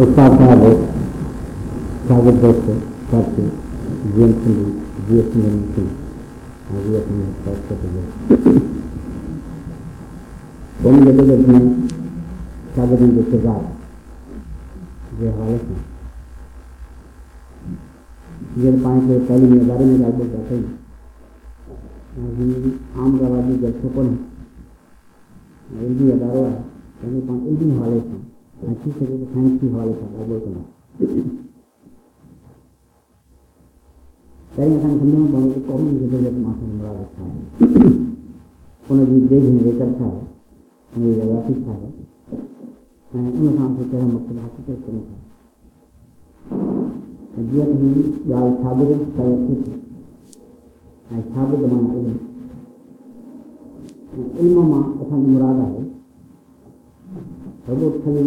उस्ताद साहब शागिर्द दोस्त साथी GM Singh G S Singh आगे अपने साथ कर दोनों जगह में शागिर्दों के किरदार ये हवाले से ये पाँच लोग पहले में बारे में जाते जाते हैं आम गवाजी जब छुपन हिंदी अदारो है यानी पाँच हिंदी हवाले से अच्छी से साइंस की हवाले था बोल करना कहीं असां सम्झूं था कि क़ौमी ज़रूरत माँ खे मुराद छा आहे उनजी देह में उनजी जॻाती छा आहे ऐं उन सां असां कहिड़ा मक़सदु हासिल करूँ था त ही ॻाल्हि शागिर्द करे थी थी ऐं शागिर्द माना इल्मु इल्म माँ असांजी मुराद आहे सॼो खाली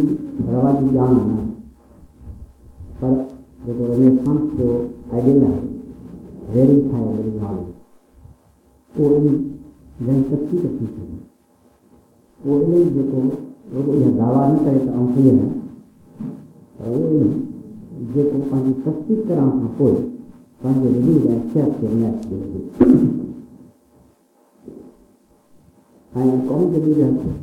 रवाजी ॼाण न पर जेको रेनेसांस जो आइडियल आहे वेरी ठाहियल नॉलेज उहो इल्मु जंहिं कची कची थी उहो इल्मु जेको रुॻो इहा दावा न करे त पर उहो इल्मु जेको पंहिंजी तस्दीक करण खां पोइ पंहिंजे रिलीज़ ऐं सिहत खे मैच ॾिए ऐं क़ौम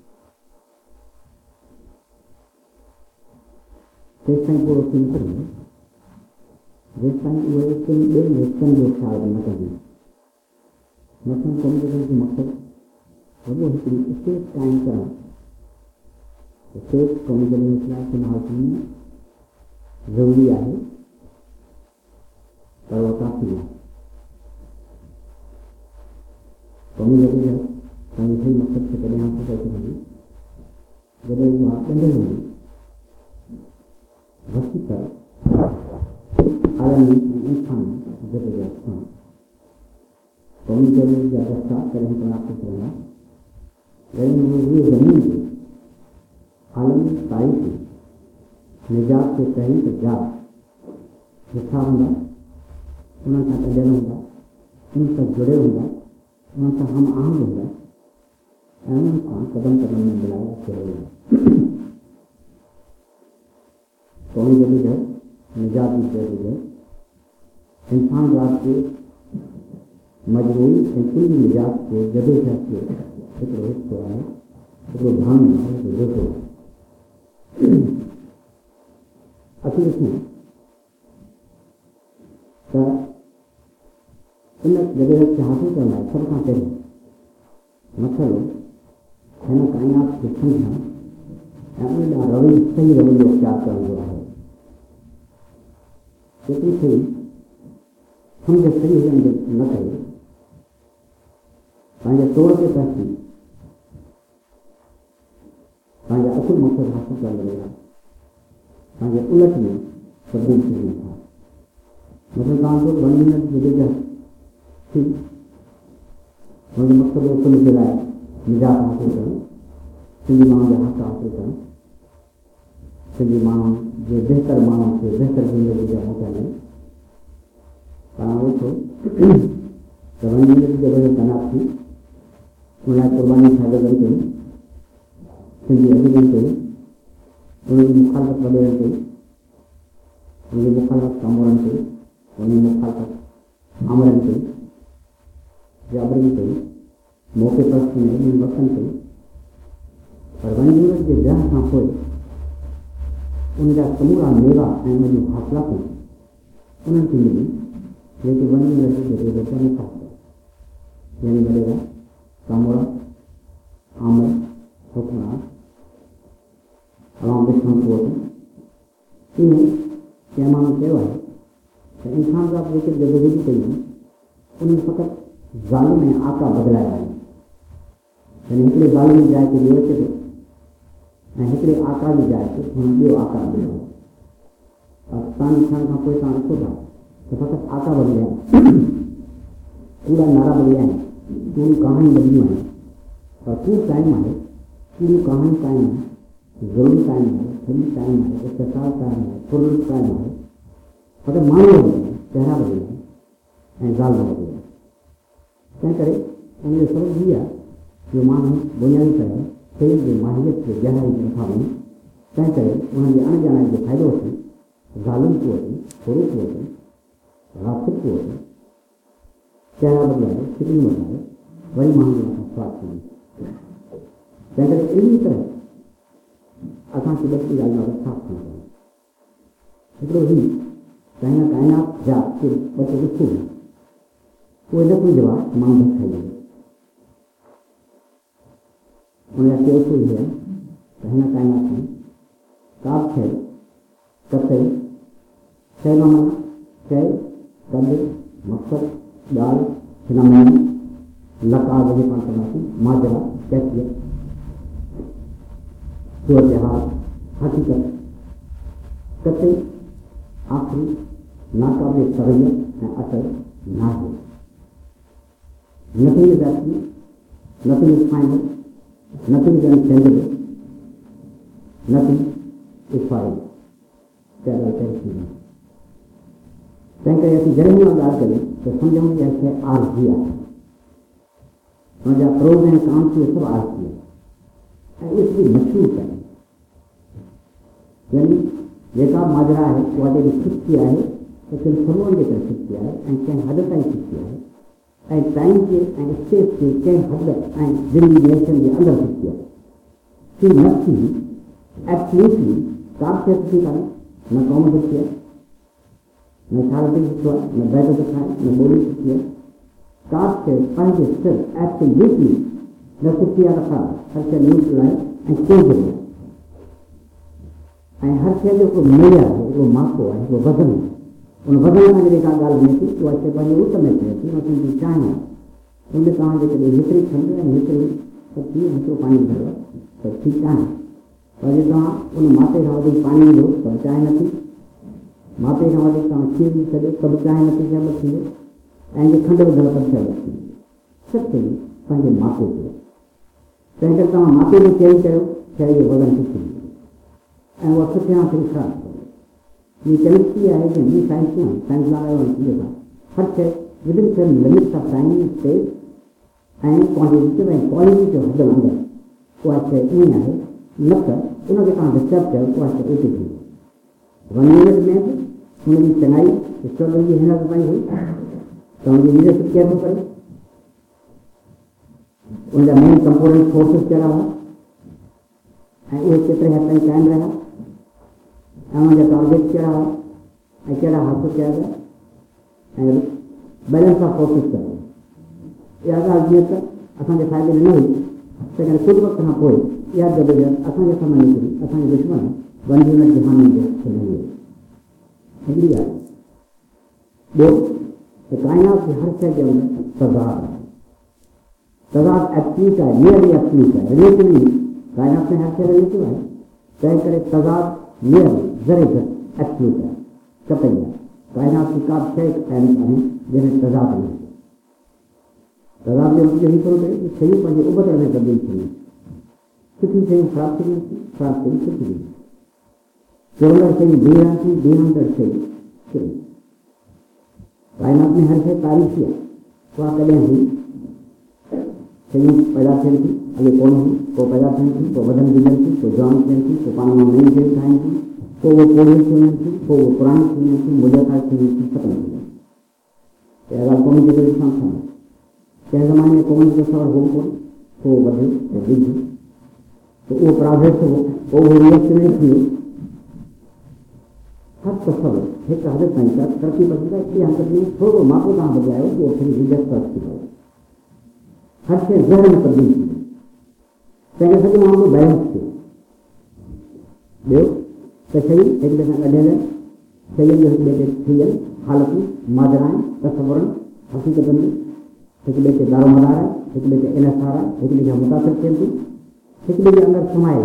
तेसि ताईं पूरो थी न सघंदो जेसि ताईं उहे किन ॿियनि हिसनि जो ख़्यालु न कंदी मथां कमु करण जो मक़सदु वॾो हिकिड़ी स्टेट क़ाइमु करणु स्टेट क़ौमी जॾहिं इख़्तिलाफ़ फ़िलहाल में ज़रूरी आहे पर उहा काफ़ी आहे क़ौमी जॾहिं पंहिंजे सही मक़सद खे कॾहिं हासिल करे सघंदी जॾहिं उहा ॻंढियल वधीक आलमी इंसान ज़बरदस्त सां क़ौमी ज़रूरी जा रस्ता कॾहिं प्राप्त थियणा कॾहिं उहे ज़मीन ते आलमी तारीख़ निजात जे तहरीक जा लिखा हूंदा उन्हनि सां गॾियल हूंदा उन सां जुड़ियल हूंदा उन्हनि सां हम हूंदा ऐं क़दम क़दम में हूंदा क़ौमी जदीद निजात जी जदीद इंसान जात के मजबूरी ऐं कुल निजात के जदोजहद जो हिकिड़ो हिसो आहे हिकिड़ो भाङो आहे हिकिड़ो ॾोटो आहे असीं ॾिसूं त इन जदोजहद खे हासिल लाइ सभ खां पहिरियों मसइलो हिन काइनात खे सम्झणु ऐं उन ॾांहुं रवैयो सही रवैयो इख्तियार करण जो आहे जेतिरी सही सम्झ सही हुजण न करे पंहिंजे तौर ते पहुची पंहिंजा असुल मक़सद हासिल करण लॻा पंहिंजे उलट में तब्दील थी वञनि था मतिलबु तव्हांजो ॿ मिनट जी जॻह थी हुनजो मक़सदु असुल जे लाइ निजात हासिल करणु सिंधी माण्हुनि जा हक़ हासिल करणु सिंधी माण्हुनि जे बहितर माण्हुनि खे बहितर ज़िंदगी जा मौक़ा ॾियनि तव्हां वेठो त वञी थी उन लाइ क़ुर्बानी शागिर्दनि कई सिंधी अजीबनि कई उनजी मुखालत वॾेरनि कई उनजी मुखालत कामोरनि कई उनजी मुखालत आमरनि कई जाबरनि कई मौक़े पर में वक़्तनि कई पर वञी जे विहांउ खां पोइ उनजा समूरा मेवा ऐं उन जूं हासिलातूं उन्हनि खे मिली जेके वञी रही जेके बचा नथा यानी वॾेरा कामोरा आमर हुकमरान अवाम विश्वकोट ईअं कंहिं माण्हू चयो आहे त इंसान जा जेके जदोजहदूं उन्हनि फ़क़ति ज़ालिम आका बदिलाया यानी हिकिड़े ज़ालिम थो ऐं हिकिड़े आका जी जाइ ते हुन ॿियो आकार ॾिनो पाकिस्तान थियण खां पोइ तव्हां ॾिसो था त फ़क़ति आका बदिलिया आहिनि कूड़ा नारा बदिलिया आहिनि कूड़ियूं कहाणियूं बदिलियूं आहिनि और कूड़ काइमु आहे कूड़ियूं कहाणियूं काइमु आहे ज़ुल्म काइमु आहे ठगी काइमु आहे अत्याचार काइमु आहे फुल काइमु आहे फ़क़ति माण्हू बदिलिया आहिनि चहिरा बदिलिया आहिनि ऐं ज़ाल बदिलिया आहिनि करे? उनजो सबबु इहा आहे जो बुनियादी तरह खेल जी माहियत खे गहराई में नथा वञनि तंहिं करे उन्हनि जे अणॼाण जो फ़ाइदो वठी ज़ालुनि को वठी फुरूक वठी रासिक को वठी चहिरा बदिलाए फिक्रियूं बदिलाए वरी माण्हू जे मथां स्वाद थींदी तंहिं करे अहिड़ी तरह असांखे ॿ टे ॻाल्हियूं साफ़ थियणु पवंदियूं हिकिड़ो ही त काइनात जा के ॿ टे उहे न कोई जवाबु माण्हू खाई वेंदो उनजा के उसूल इहे आहिनि त हिन काइनात में का बि शइ कतई माना शइ कद मक़सदु ॻाल्हि फिनामेन लकाब जे पाण कंदासीं माजरा कैफियत सूरत हाल हक़ीक़त कतई आख़िरी नाकाबिल तगैर ऐं असर नाहे nothing is absolute, nothing is final, nothing is unchangeable, nothing is. क्या करे थी तंहिं करे असीं जॾहिं बि ॻाल्हि कयूं त सम्झूं इहा शइ आरज़ी आहे हुनजा प्रोज ऐं कान्स उहे सभु आरज़ी आहे ऐं उहे सभु यानी जेका माजरा आहे उहा जेकी खिस्ती आहे त कंहिं समूहनि जे करे खिस्ती आहे ऐं कंहिं हद ताईं खिस्ती आहे ऐं टाइम जे ऐं स्पेस जे कंहिं हद ऐं दिल्ली नेशन जे अंदरि थी आहे सी नथी एब्सल्यूटली का कान्हे न क़ौम सुठी आहे न शारीरिक सुठो आहे न बैग सुठा आहे न ॿोली सुठी आहे का बि शइ पंहिंजे सिर्फ़ु एब्सल्यूटली न आहे न ख़राबु हर शइ न्यूट्रल आहे ऐं चेंज आहे ऐं हर शइ जो हिकिड़ो मेयर आहे हिकिड़ो मापो आहे हिकिड़ो वज़न आहे उन में जेका ॻाल्हि वञे थी उहा शइ पंहिंजे उत में थिए थी उहा तुंहिंजी चांहि आहे उन तव्हां जेकॾहिं हिकिड़ी खंडु ऐं हिकिड़ी सब्ज़ी हिकिड़ो पाणी भरियो त ठीकु आहे पर जे तव्हां उन मापे खां वधीक पाणी विझो त चांहि न थी मापे खां वधीक तव्हां खीर विझी छॾियो त बि चांहि नथी जे खंडु त थींदी सभु शयूं पंहिंजे मापे ते तंहिं करे तव्हां मापे में चेंज कयो शइ जो वज़न सुठी ऐं उहा सुठे ये केमिस्ट्री आहे कि ये साइंस में साइंस लगाया हुआ चीज़ें का हर शइ within certain limits of time space ऐं क्वांटिटी में क्वालिटी जो हद उहा शइ ईअं आहे न त उनखे तव्हां डिस्टर्ब कयो उहा शइ उल्टी थी वन मिनट में हुनजी चङाई एस्ट्रोलॉजी हिन ताईं हुई त हुनजी लीडरशिप केरु थो करे उनजा मेन कंपोनेंट फोर्सिस कहिड़ा हुआ ऐं उहे केतिरे हद ताईं काइमु हुआ ऐं कहिड़ा हासिल कया विया ऐं बैलेंस ऑफ़ फोर्सिस कया विया इहा ॻाल्हि जीअं त असांजे फ़ाइदे में न हुई तंहिं करे कुझु वक़्त खां पोइ इहा जदोजहद असांजे में निकिरी असांजे दुश्मन वंजीनत जहान जो खे मिली वई हिकिड़ी ॻाल्हि ॿियो त काइनात जी हर शइ जे अंदरि तज़ाद आहे तज़ाद एब्सल्यूट आहे नियरली एब्सल्यूट आहे रिलेटिवली काइनात में हर शइ रिलेटिव आहे तंहिं करे तज़ाद नियरली काइनात की का बि शइ काइम कान्हे जंहिंमें तज़ाद न हुजे तज़ाद जो मतिलबु इहो थोरो करे कि शयूं पंहिंजे उबतड़ में तब्दील थियूं सुठियूं शयूं ख़राबु वेंदियूं ख़राबु शयूं सुठी थी चोरंदड़ शयूं बीहण थी बीहंदड़ शयूं शयूं में हर शइ तारीफ़ी आहे उहा कॾहिं हुई शयूं पैदा थी अॻे कोन हुई पोइ पैदा थी पोइ वधनि बिगड़नि थी पोइ जॉन थी पोइ पाण में नई थी उहो पोड़ियूं थी वञनि थी उहो पुराणी थी वञनि थी थी वञनि थी ख़तमु थी वञनि इहा ॻाल्हि कोन जेको ॾिसणु खपे ज़माने में कोन जो सवाल हो कोन त विझ त उहो प्रोग्रेस हो पोइ उहो रिएक्शनरी थी वियो हर तसवुर हिकु हद ताईं त तरक़ी पसंदि आहे ॿी हद में थोरो मापो तव्हां बदिलायो उहो थोरी रिजत थी पए हर शइ ज़हर में तब्दील थी वई तंहिंखे सॼो मामलो बैलेंस थियो ॿिए ते दारो मदार आहे हिक ॿिए ते इनसार आहे हिक ॿिए खां मुतासिर थियनि थियूं हिक ॿिए जे अंदरि समायल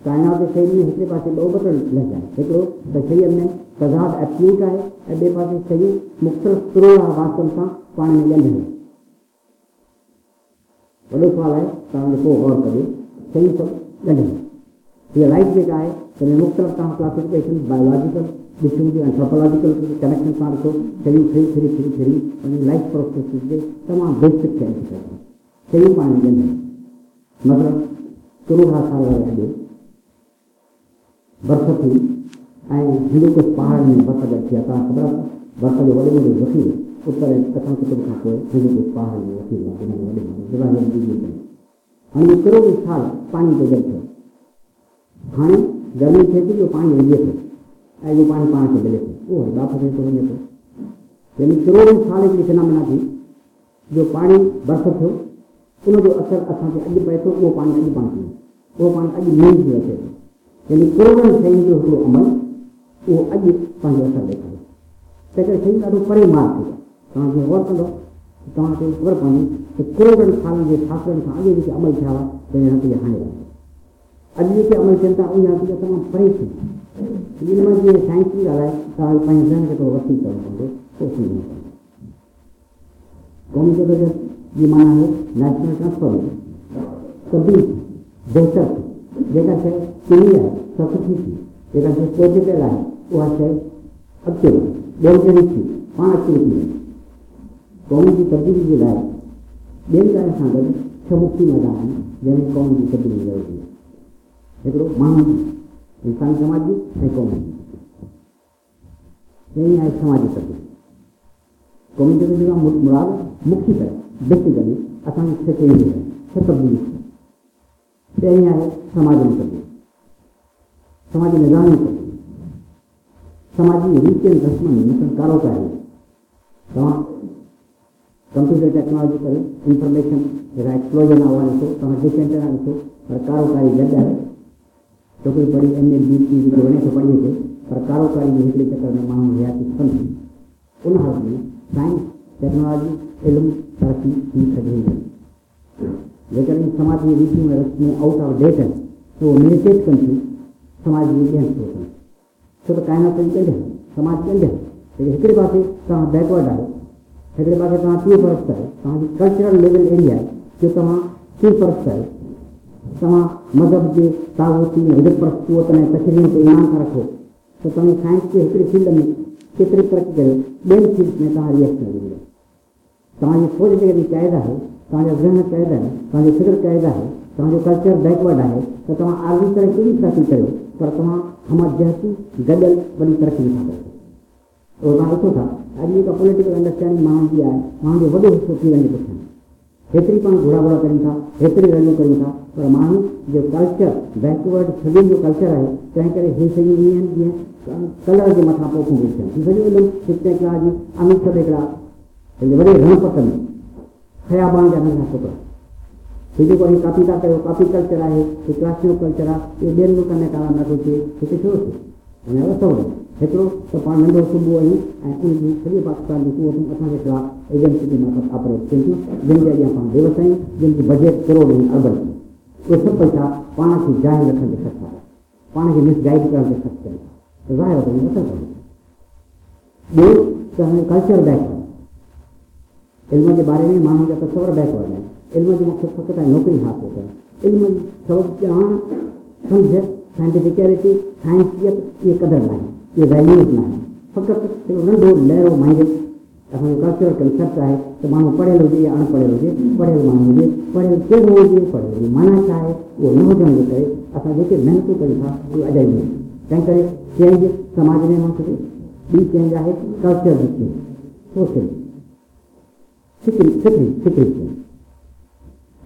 काइनात जे शरीर में हिकिड़े पासे लॻिया आहिनि हिकिड़ो त शरीर में तज़ाद एब्सल्यूट आहे ऐं ॿिए पासे शरीर मुख़्तलिफ़ तुरोड़ा वास्तनि सां पाण में ॻंढ आहे वॾो सुवाल आहे तव्हां पोइ गौर कजो शयूं सभु ॻंढ हीअ लाइफ जेका आहे हुन में मुख़्तलिफ़ तव्हां क्लासिफिकेशन बायोलॉजिकल ॾिसूं की एंथ्रोपोलॉजिकल कनेक्शन सां ॾिसो शयूं फिरी फिरी फिरी फिरी उन लाइफ प्रोसेस जे तमामु बेसिक शयूं थी शयूं पाण में ॻंढ मतिलबु करोड़ा साल अॻु बर्फ़ थी ऐं हिंदू कुझु पहाड़ में बर्फ़ जा थिया तव्हां ख़बर आहे बर्फ़ जो वॾो वॾो ज़ख़ीरो उत्तर ऐं ॾखण कुतुब खां पोइ हिंदू कुझु पहाड़ में ज़ख़ीरो वॾे वॾे हाणे करोड़ साल पाणी ते गॾु थियो हाणे थी इहो पाणी विझे थो। ऐं इहो पाणी पाण खे मिले थो। उहो बाप थिए थो वञे थो यानी करोड़नि साल हिकिड़ी फिनामिना थी जो पाणी बर्फ़ थियो उनजो असरु असांखे अॼु पए थो उहो पाणी अॼु पाण थी उहो पाणी अॼु मींहुं थी अचे थो यानी करोड़नि शयुनि जो हिकिड़ो अमल उहो अॼु पंहिंजो असरु ॾेखारे तंहिं करे शयूं ॾाढो परे मार थी तव्हां जीअं गौर कंदो तव्हांखे ख़बर पवंदी त करोड़नि सालनि जे शास्त्रनि खां अॻे जेके अमल थिया हुआ पंहिंजे नतीजा हाणे ॻाल्हि आहे तव्हां पंहिंजे ज़हन खे थोरो वसी करणो पवंदो पोइ सम्झणो पवंदो क़ौमी जदोजहद जी माना आहे नेशनल ट्रांसफॉर्मेशन सभी बहितर किनी आहे सा? सुठी थी। जेका शइ पॉजिटिव ॿियनि जहिड़ी थी। पाण अॻिते थी वञे क़ौम जी तब्दीली जे लाइ ॿियनि ॻाल्हियुनि सां गॾु छह मुख्य मैदान आहिनि जंहिंमें क़ौम जी तब्दीली आहे हिकिड़ो माण्हू जी इंसानी समाज जी ऐं क़ौम जी ॿई आहे समाजी तब्दीली क़ौमी तब्दीली खां मुराद मुख्य तरह बेसिकली असांजी छह चेंज छह तब्दीली पहिरीं आहे समाज में तब्दीली समाजी निज़ाम में तब्दीली समाजी रीतियुनि रस्मनि करे कारोबारी गॾु छोकिरी पढ़ी एम ए बी पी जेको वञे थो पढ़ी अचे पर कारोबारी जी हिकिड़े चकर में माण्हू हयाती थियनि थी उन हालत में साइंस टेक्नोलॉजी इल्मु तरक़ी थी सघे थी जेकॾहिं समाज जी रीतियूं ऐं रस्मूं आउट ऑफ़ डेट आहिनि त उहो मेडिटेट कनि थियूं समाज जी ॿियनि सोचनि छो त काइनात जी कंहिंजे समाज कंहिंजे लेकिन हिकिड़े पासे तव्हां बैकवर्ड आहियो हिकिड़े पासे तव्हां टीह परस्त आहियो तव्हांजी कल्चरल लेवल अहिड़ी आहे जो तव्हां टीह परस्त आहियो तव्हां मज़हब जे तागोती हिजत परस्तूअ ऐं तशरीह ते ईमान था रखो। त तव्हां साइंस जे हिकिड़ी फ़ील्ड में केतिरी तरक़ी कयो ॿियनि फ़ील्ड में तव्हां रिएक्शन ॾींदो तव्हांजी सोच जेकॾहिं क़ैद आहे तव्हांजा ज़हन क़ैद आहिनि तव्हांजी फ़िक्र क़ैद आहे तव्हांजो कल्चर बैकवर्ड आहे, त तव्हां आर्मी तरह कहिड़ी तरक़ी कयो पर तव्हां हम जहती गॾियल वॾी तरक़ी नथा करे उहो तव्हां ॾिसो था अॼु जेका पोलिटिकल अंडरस्टैंडिंग माण्हुनि जी आहे माण्हुनि जो वॾो हिसो थी वञे पाण घोड़ा घोड़ा कयूं था हेतिरी रैलियूं कयूं था पर माण्हू जो कल्चर बैकवर्ड सभिनि जो कल्चर आहे तंहिं करे हे शयूं ईअं आहिनि जीअं कलर जे मथां पोखूं थियनि सॼो इल्मु हिकु हिकिड़ा जी अमित सभु हिकिड़ा वॾे रणपत में खयाबान जा नंढा छोकिरा हे जेको ही कापी था कयो कल्चर आहे, हे क्लासियो कल्चर आहे इहो ॿियनि मुल्कनि में कान नथो थिए हिते छो थिए हुन जो सवलो हिकिड़ो त पाण नंढो सुबुह आहियूं ऐं उनजी सॼे पाकिस्तान जी कुवतूं असांजे ख़िलाफ़ु एजेंसी जे मथां ऑपरेट थियनि थियूं जंहिंजे अॻियाँ पाण बेवस आहियूं जंहिंजी बजट करोड़ आहिनि अरबन उहे सभु पैसा पाण खे ज़ाहिर रखण ते ख़र्च आहे पाण खे मिसगाइड करण ते ख़र्च कनि त ज़ाहिर त असर पवंदो ॿियो त हाणे कल्चर बैकवर्ड इल्म जे बारे में माण्हुनि जा तस्वर बैकवर्ड आहिनि इल्म जो मक़सदु फ़क़ति आहे नौकिरी हासिल करणु इल्म जी सबबु ॼाण सम्झ साइंटिफिकैलिटी साइंसियत इहे क़दर न आहिनि इहे वैल्यूज़ न आहिनि फ़क़ति नंढो लहिरो माइंडेड असांजो कल्चरल कंसेप्ट आहे त माण्हू पढ़ियल हुजे या अनपढ़ियल हुजे पढ़ियल माण्हू हुजे पढ़ियल कहिड़ो हुजे पढ़ियल माना छा आहे न हुजण जे करे असां जेके महिनतूं कयूं था उहे अजाई आहिनि तंहिं करे? चेंज समाज में माँ खपे ॿी चेंज आहे कल्चर जी सोशल फिक्री फिक्री फिक्री चेंज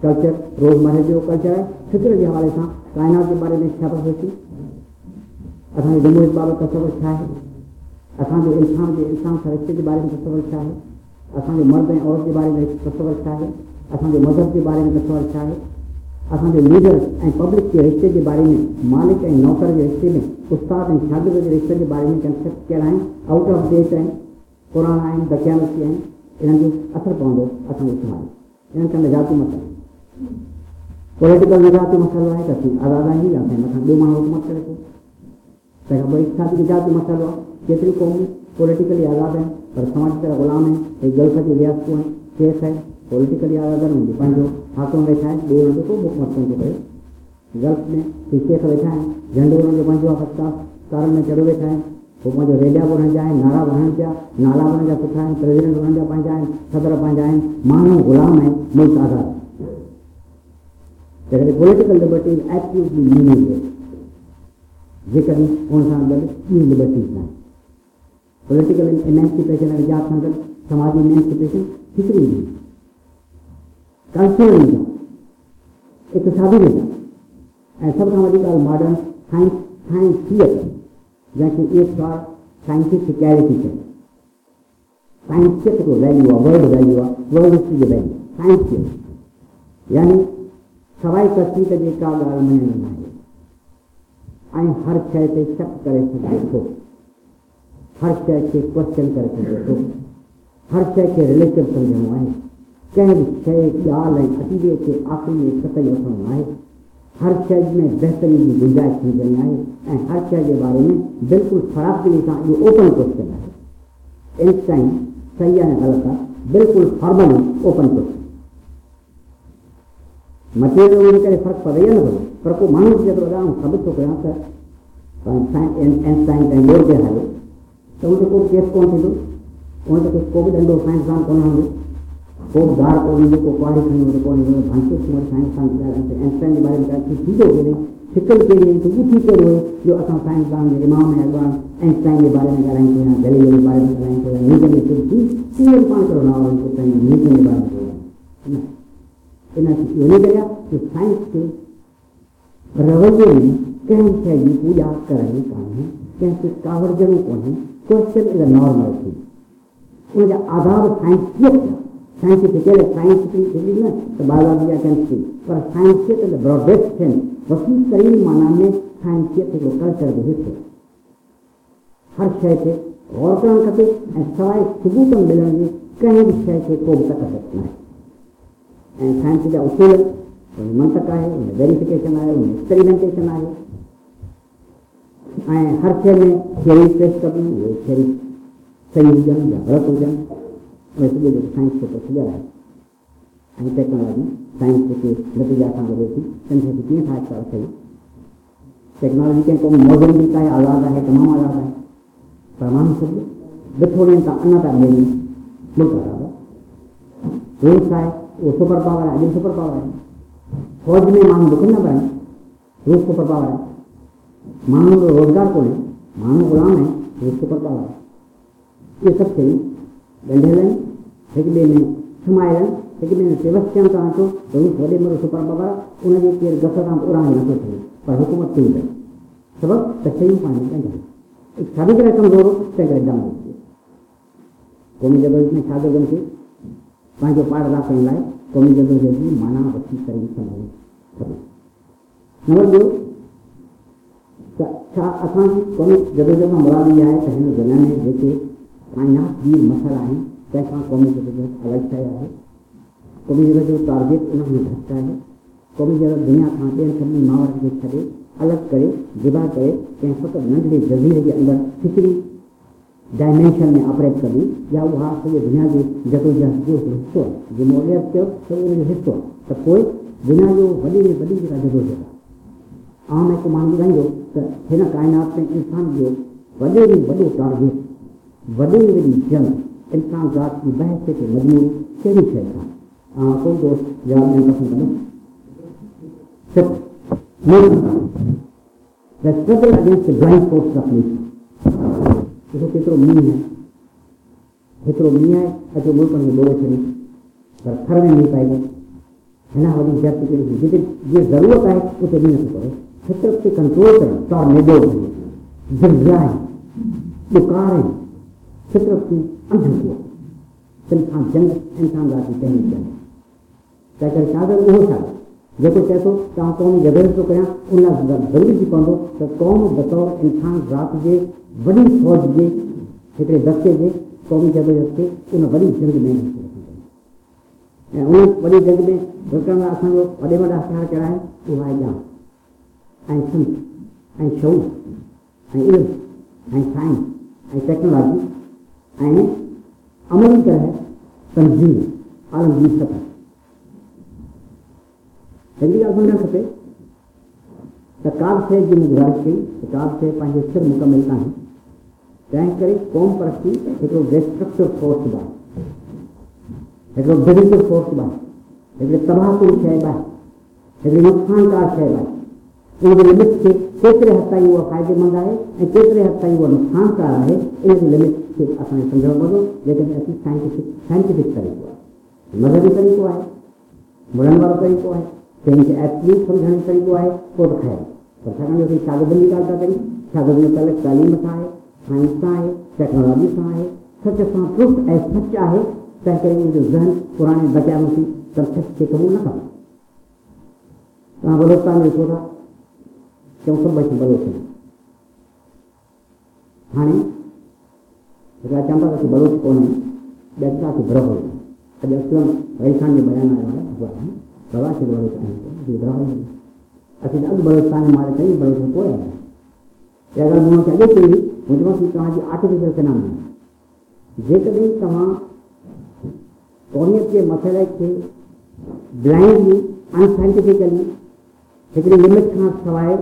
कल्चर, रोज़मर्रे जो कल्चर आहे फ़िक्र जे हवाले सां काइनात जे बारे में छा थी असांजे जमूरियत बाबति तस्वर छा आहे असांजो इंसान जे इंसान फ़रिश्ते जे बारे में तस्वर छा आहे असांजे मर्द ऐं औरत जे बारे में तस्वर छा आहे असांजे मज़हब जे बारे में तस्वर छा आहे असांजे लीडर ऐं पब्लिक जे रिश्ते जे बारे में, मालिक ऐं नौकर जे रिश्ते में, उस्ताद ऐं शागिर्द जे रिश्ते जे बारे में कंसेप्ट कहिड़ा आहिनि आउट ऑफ़ डेट आहिनि पुराणा आहिनि दकियानती आहिनि इन्हनि जो असरु पवंदो असांजे समाज इन्हनि खे निजातूं मत थी आज़ाद आहियूं या कंहिं मथां ॿियो माण्हू हुकूमत करे थो तंहिंखां पोइ इक़्तिसादी जाति मसालो आहे केतिरियूं क़ौमूं पॉलिटिकली आज़ाद आहिनि पर समाज तरह ग़ुलाम आहिनि भई गल्फ जी रियासतूं आहिनि केस आहे पॉलिटिकली आज़ाद आहिनि मुंहिंजो पंहिंजो हाकुम वेठा आहिनि ॿियो हुननि जो को हुकूमत कोन थो करे गल्फ में शेख वेठा आहिनि झंडो हुननि जो पंहिंजो आहे फस्टास कारनि में चढ़ो वेठा आहिनि पोइ पंहिंजो रेडिया बि हुननि जा आहिनि नारा बि हणनि पिया नाला बि जा सुठा आहिनि प्रेसिडेंट हुननि जा पंहिंजा आहिनि सदर पंहिंजा आहिनि माण्हू ग़ुलाम आहिनि मुल्क आज़ादु तंहिं करे political liberty is absolutely meaningless जेकॾहिं हुन सां गॾु ॿियूं लिबर्टीज़ न आहिनि पॉलिटिकल इमेंसिपेशन इजाद सां गॾु समाजी इमेंसिपेशन हिकिड़ी ईंदी कल्चरल निज़ाम इक़्तिसादी निज़ाम ऐं सभ खां वॾी ॻाल्हि मॉडर्न साइंस साइंसियत जंहिंखे एक बार साइंटिफिकैलिटी चए साइंसियत जो वैल्यू आहे वर्ड वैल्यू आहे वर्ड हिस्ट्री जो वैल्यू साइंसियत यानी सवाइ तस्वीर जे का ॻाल्हि मञण न आहे ऐं हर शइ से शक करे सघे थो हर शइ खे क्वेश्चन करे सघे थो हर शइ के रिलेटिव सम्झणो आहे कंहिं शइ ॻाल्हि ऐं अतीजे खे आख़िरी में सतई वठणो आहे हर शइ में बहितरी जी गुंजाइश थींदी आहे ऐं हर शइ जे बारे में बिल्कुलु ख़राबु सां इहो ओपन क्वेश्चन आहे इंस्टाइन सही आहे ग़लति आहे बिल्कुलु फॉर्मली ओपन क्वेश्चन मटेरियल करे फ़र्क़ु पवे या न पर को माण्हू जेतिरो वॾा ऐं साबित थो कयां त एंस्टाइन बेंगलोर ते हलियो त हुन ते को केस कोन हुन ते को बि ॾंढो साइंसदान कोन हूंदो को गार कोन ईंदो को कुआरी खणी हूंदो कोन ईंदो भांति कुमार साइंसदान एंस्टाइन जे बारे में ॻाल्हि थी थींदो की नहीं फिकल कहिड़ी हुई त उहो थी कहिड़ो हुयो जो असां साइंसदान जे इमाम ऐं अॻवान एंस्टाइन जे बारे में ॻाल्हायूं पिया गलीअ जे बारे में ॻाल्हायूं पिया न्यूटन में शुरू थी तीअं पाण कहिड़ो नाव पंहिंजे न्यूटन जे बारे में अ आधार साइंसियत जा साइंटिफिकल साइंस की थींदी न त बायोलॉजी या केमिस्ट्री पर साइंसियत इज़ ब्रॉडेस्ट तरीन माना कल्चर हर शइ ते गौर करणु खपे ऐं सवाइ सबूत कंहिं बि शइ खे को बि तकलीफ़ न जा उसूल उन मंतक आहे उन वेरिफिकेशन आहे उन एक्सपेरिमेंटेशन आहे ऐं हर शइ में थियरी पेश कबी उहे थियरी सही हुजनि या ग़लति हुजनि उहे सॼो जेको साइंस जो प्रोसीजर आहे ऐं टेक्नोलॉजी साइंस जेके नतीजा सां गॾु थी संख्या खे कीअं ठाहे था सही टेक्नोलॉजी कंहिं क़ौम मौजूद बि आहे आज़ादु आहे तमामु आज़ादु आहे पर माण्हू सभु बिथोड़नि तां अञा था ॾियनि मुल्क आहे रूस आहे उहो सुपर पावर है अॼु सुपर पावर आहे फौज में डुकनि न पिया रूस सुपर पावर है। जो रोज़गार कोन्हे माण्हू ग़ुलाम आहे रूस सुपर पावर आहे इहे सभु शयूं ॻंढियल त रूस वॾे में सुपर उड़ान नथो थिए पर हुकूमत थी त हो थी अदा करण लाइ क़ौमी जदोजहद जी माना वठी करे सम्झणी खपे नंबर ॿियो त छा असांजी क़ौमी जदोजहद माँ मुराद इहा त में क़ौमी जदोजहद अलॻि शइ क़ौमी जदोजहद जो टारगेट उन में घटि आहे क़ौमी जदोजहद दुनिया खां ॿियनि सभिनी मावरनि खे छॾे अलॻि करे जुदा करे, कंहिं फ़क़ति नंढड़े जज़ीरे जे अंदरि। हिकिड़ी डायमेंशन में ऑपरेट कबी या उहा सॼे दुनिया जे जदोजहद जो हिसो आहे जीअं मूं अॻे चयो त पोइ दुनिया जो वॾे में वॾी जेका जदोजहद आहे आम हिकु माण्हू ॿुधाईंदो त हिन काइनात में इंसान जो वॾे में वॾो टारगेट वॾे में वॾी जंग इंसान ज़ात जी बहस खे मजबूरी कहिड़ी शइ खां कोई दोस्त जवाब ॾियणु पसंदि कंदो The struggle against the blind forces of nature. मींहुं आहे अचो मुल्कनि में ॿोड़े छॾी पर थर में मींहुं पइजे हिन वॾी जत कहिड़ी जिते जीअं ज़रूरत आहे उते मींहुं नथो पवे फितरत खे कंट्रोल करणु टॉर्नेडो ॾुकार आहिनि फितरत जी अंध को खां जंग इंसान ज़ाती कंहिं जंग। तंहिं करे छा उहो छा जेको चए थो तव्हां क़ौमी जदोजहद थो उन लाइ ज़रूरी थी पवंदो त क़ौम बतौर इंसान ज़ात जे वॾी फ़ौज जे हिकिड़े दस्ते जे क़ौमी जदोजहद खे उन वॾी जंग में ऐं उन वॾी जंग में डुकण लाइ असांजो वॾे वॾा हथियार कहिड़ा आहिनि उहा आहे ॼाण ऐं ऐं शौक़ ऐं इल्मु, ऐं साइंस ऐं टेक्नोलॉजी, ऐं अमली तरह तंज़ीम आलमगीर सतह। हिकिड़ी ॻाल्हि सम्झणु खपे, त का बि शइ जी गुज़ारिश कई, त का बि शइ पंहिंजे सिर कान्हे तंहिं करे क़ौम परस्ती हिकिड़ो डिस्ट्रक्टिव फोर्स बि आहे हिकिड़ो डिविजिव फोर्स बि आहे हिकिड़ी तबाहकुन शइ बि आहे हिकिड़ी नुक़सानकार शइ बि आहे उनजी लिमिट खे केतिरे हद ताईं उहा फ़ाइदेमंद आहे ऐं केतिरे हद ताईं उहा नुक़सानकार आहे इन जी लिमिट खे असांखे सम्झणो पवंदो जेकॾहिं असीं साइंटिफिक साइंटिफिक तरीक़ो आहे मज़हबी तरीक़ो आहे मुड़नि वारो तरीक़ो आहे कंहिं खे एथलीट सम्झण जो तरीक़ो आहे पोइ त ख़ैर पर छाकाणि जो असीं शागिर्दनि जी ॻाल्हि था कयूं शागिर्द में पहले तालीम सां साइंस आहे टेक्नोलॉजी सां आहे सच सां ट्रुथ ऐं सच आहे तंहिं करे। उनजो ज़हन पुराणे बचाइण थी? पर सच खे क़बूल न तव्हां बलोचिस्तान में चऊं सभु ॿई बलोच आहिनि हाणे हिकिड़ा बलोच कोन्हे की असलम जो बयान में बलोच में मारे बलोच में आया चई की तव्हांजी आर्टिफिशियल फिनामिना जेकॾहिं तव्हां क़ौमियत जे मसइले खे ब्लाइंडली अनसाइंटिफिकली हिकिड़ी लिमिट खां सवाइ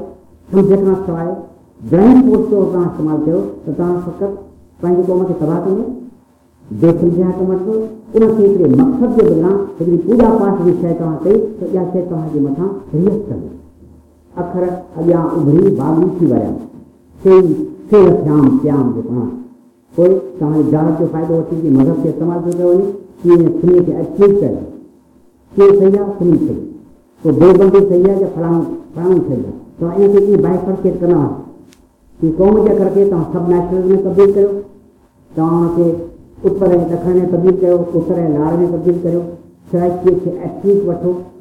सम्झ खां सवाइ ब्लाइंड फोर्स जो तव्हां इस्तेमालु कयो त तव्हां फ़क़ति पंहिंजी क़ौम खे तबाह कंदो बेसम्झा कमु वठंदो उनखे हिकिड़े मक़सद जे बिना हिकिड़ी पूॼा पाठ जी शइ तव्हां कई त इहा शइ तव्हांजे मथां रियत कंदी अखर अॻियाँ उभरी बागी थी विया सेल श्याम श्याम जो पाण पोइ तव्हांजे ज़ात जो फ़ाइदो वठी की मज़हब खे इस्तेमालु थो कयो वञे सुनीअ खे एक्सप्लेन कयो सही आहे सुनी सही पोइ देवबंदी सही आहे या फलाणो फलाणो सही आहे तव्हां इनखे कीअं बाइफर्केट कंदा हुआ की क़ौम जे कर खे तव्हां सभु नेशनल में तब्दील कयो तव्हां हुनखे उत्तर ऐं ॾखण में तब्दील कयो उत्तर ऐं लाड़ में तब्दील कयो सराइकीअ खे एक्सप्लीट वठो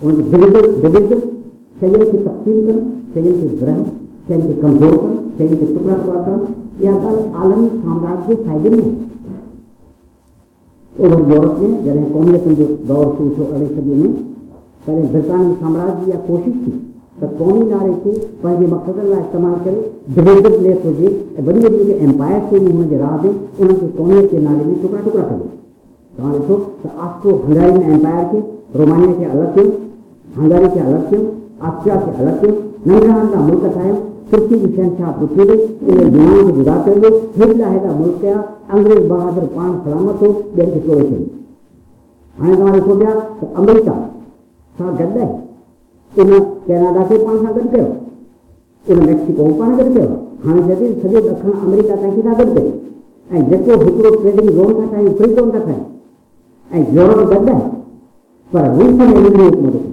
डिविजिट डिविजिट शयुनि खे तक़सीम कनि शयुनि खे ग्रहण शयुनि खे कमज़ोर कनि शयुनि खे टुकड़ा टुकड़ा कनि इहा ॻाल्हि आलमी साम्राज्य जे फ़ाइदे में ओभर यूरोप में जॾहिं कौमियतुनि जो दौर शुरू थियो अरिड़हीं सदीअ में तॾहिं ब्रिटानी साम्राज्य जी कोशिश थी त क़ौमी नारे खे पंहिंजे मक़सदनि लाइ इस्तेमालु करे डिविजिट लेस हुजे ऐं वॾी वॾी जेके एम्पायर थे हुनजे राह ते उनखे क़ौमियत जे नाले में टुकड़ा टुकड़ा कजे तव्हां ॾिसो त आस्ट्रो हंगारियन एम्पायर खे रोमानिया खे अलॻि कयो हंगारी खे अलॻि कयो ऑस्ट्रिया खे अलॻि कयो नंढड़ा मुल्क ठाहियो तुर्की जी शहनशाह पृथ्वी उन यूनान खे जुदा कयो हेॾा हेॾा मुल्क कया अंग्रेज़ बहादुर पाण सलामत हो ॿियनि खे टोड़े छॾियो हाणे तव्हां ॾिसो पिया अमेरिका सां गॾु आहे उन कैनाडा खे पाण सां गॾु कयो उन मैक्सिको पाण गॾु कयो हाणे जॾहिं सॼो ॾखण अमेरिका कंहिंखे था गॾु कयो ऐं जेको हिकिड़ो ट्रेडिंग ज़ोन था ठाहियूं फ्री ज़ोन था। ठाहियूं ऐं यूरोप गॾु आहे पर रूस में नंढड़ी हुकूमत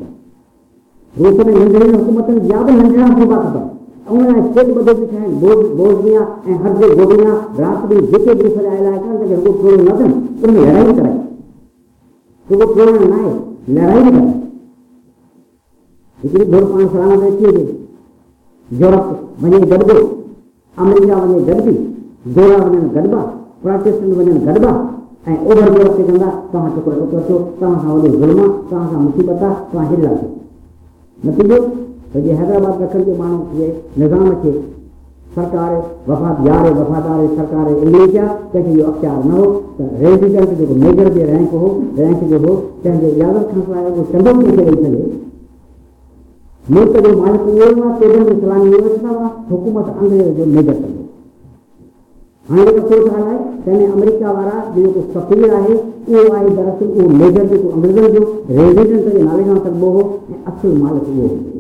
थी रूस में नंढड़ी हुकूमतनि जा बि नंढड़ा सूबा खपनि ऐं उन लाइ स्टेट ॿधो थी ठाहिनि बोज बोजनिया ऐं हर्जे गोबिना राति ॾींहुं जेके बि सॼा इलाइक़ा आहिनि त रुगो थोरो न थियनि उन में लड़ाई कराए रुगो थोरो न आहे लड़ाई बि कराए हिकिड़ी घोर पाण सलामत अची वञे यूरोप वञे गॾिबो अमेरिका वञे गॾिबी गोरा वञनि गॾिबा प्रोटेस्टेंट वञनि गॾिबा ऐं ओभर यूरोप ते कंदा तव्हां टुकड़ो टुकड़ो थियो तव्हां सां वॾो ज़ुल्म आहे तव्हां सां मुसीबत आहे तव्हां हिला थियो नतीजो सॼे हैदराबाद ॾखण जे माण्हू खे निज़ाम खे सरकार वफ़ाद यार वफ़ादार सरकार इंग्लिश आहे कंहिंखे इहो अख़्तियार न हो, त रेजिडेंट जेको मेजर जे रैंक हो, रैंक जो हो कंहिंजे इजाज़त खां सवाइ उहो चंडो कंहिंखे ॾेई सघे मुल्क जो मालिक उहो ई आहे तेज़न इस्लामी यूनिवर्सिटी हुकूमत अंग्रेज़ जो मेजर कंदो जेको कोर्ट हाल आहे तंहिंमें अमेरिका वारा जेको सफ़ीर आहे उहो आहे दरअसल उहो मेजर जेको अंग्रेज़नि जो, रेजिडेंट जे नाले सां सघिबो हो असुल मालिक उहो हुजे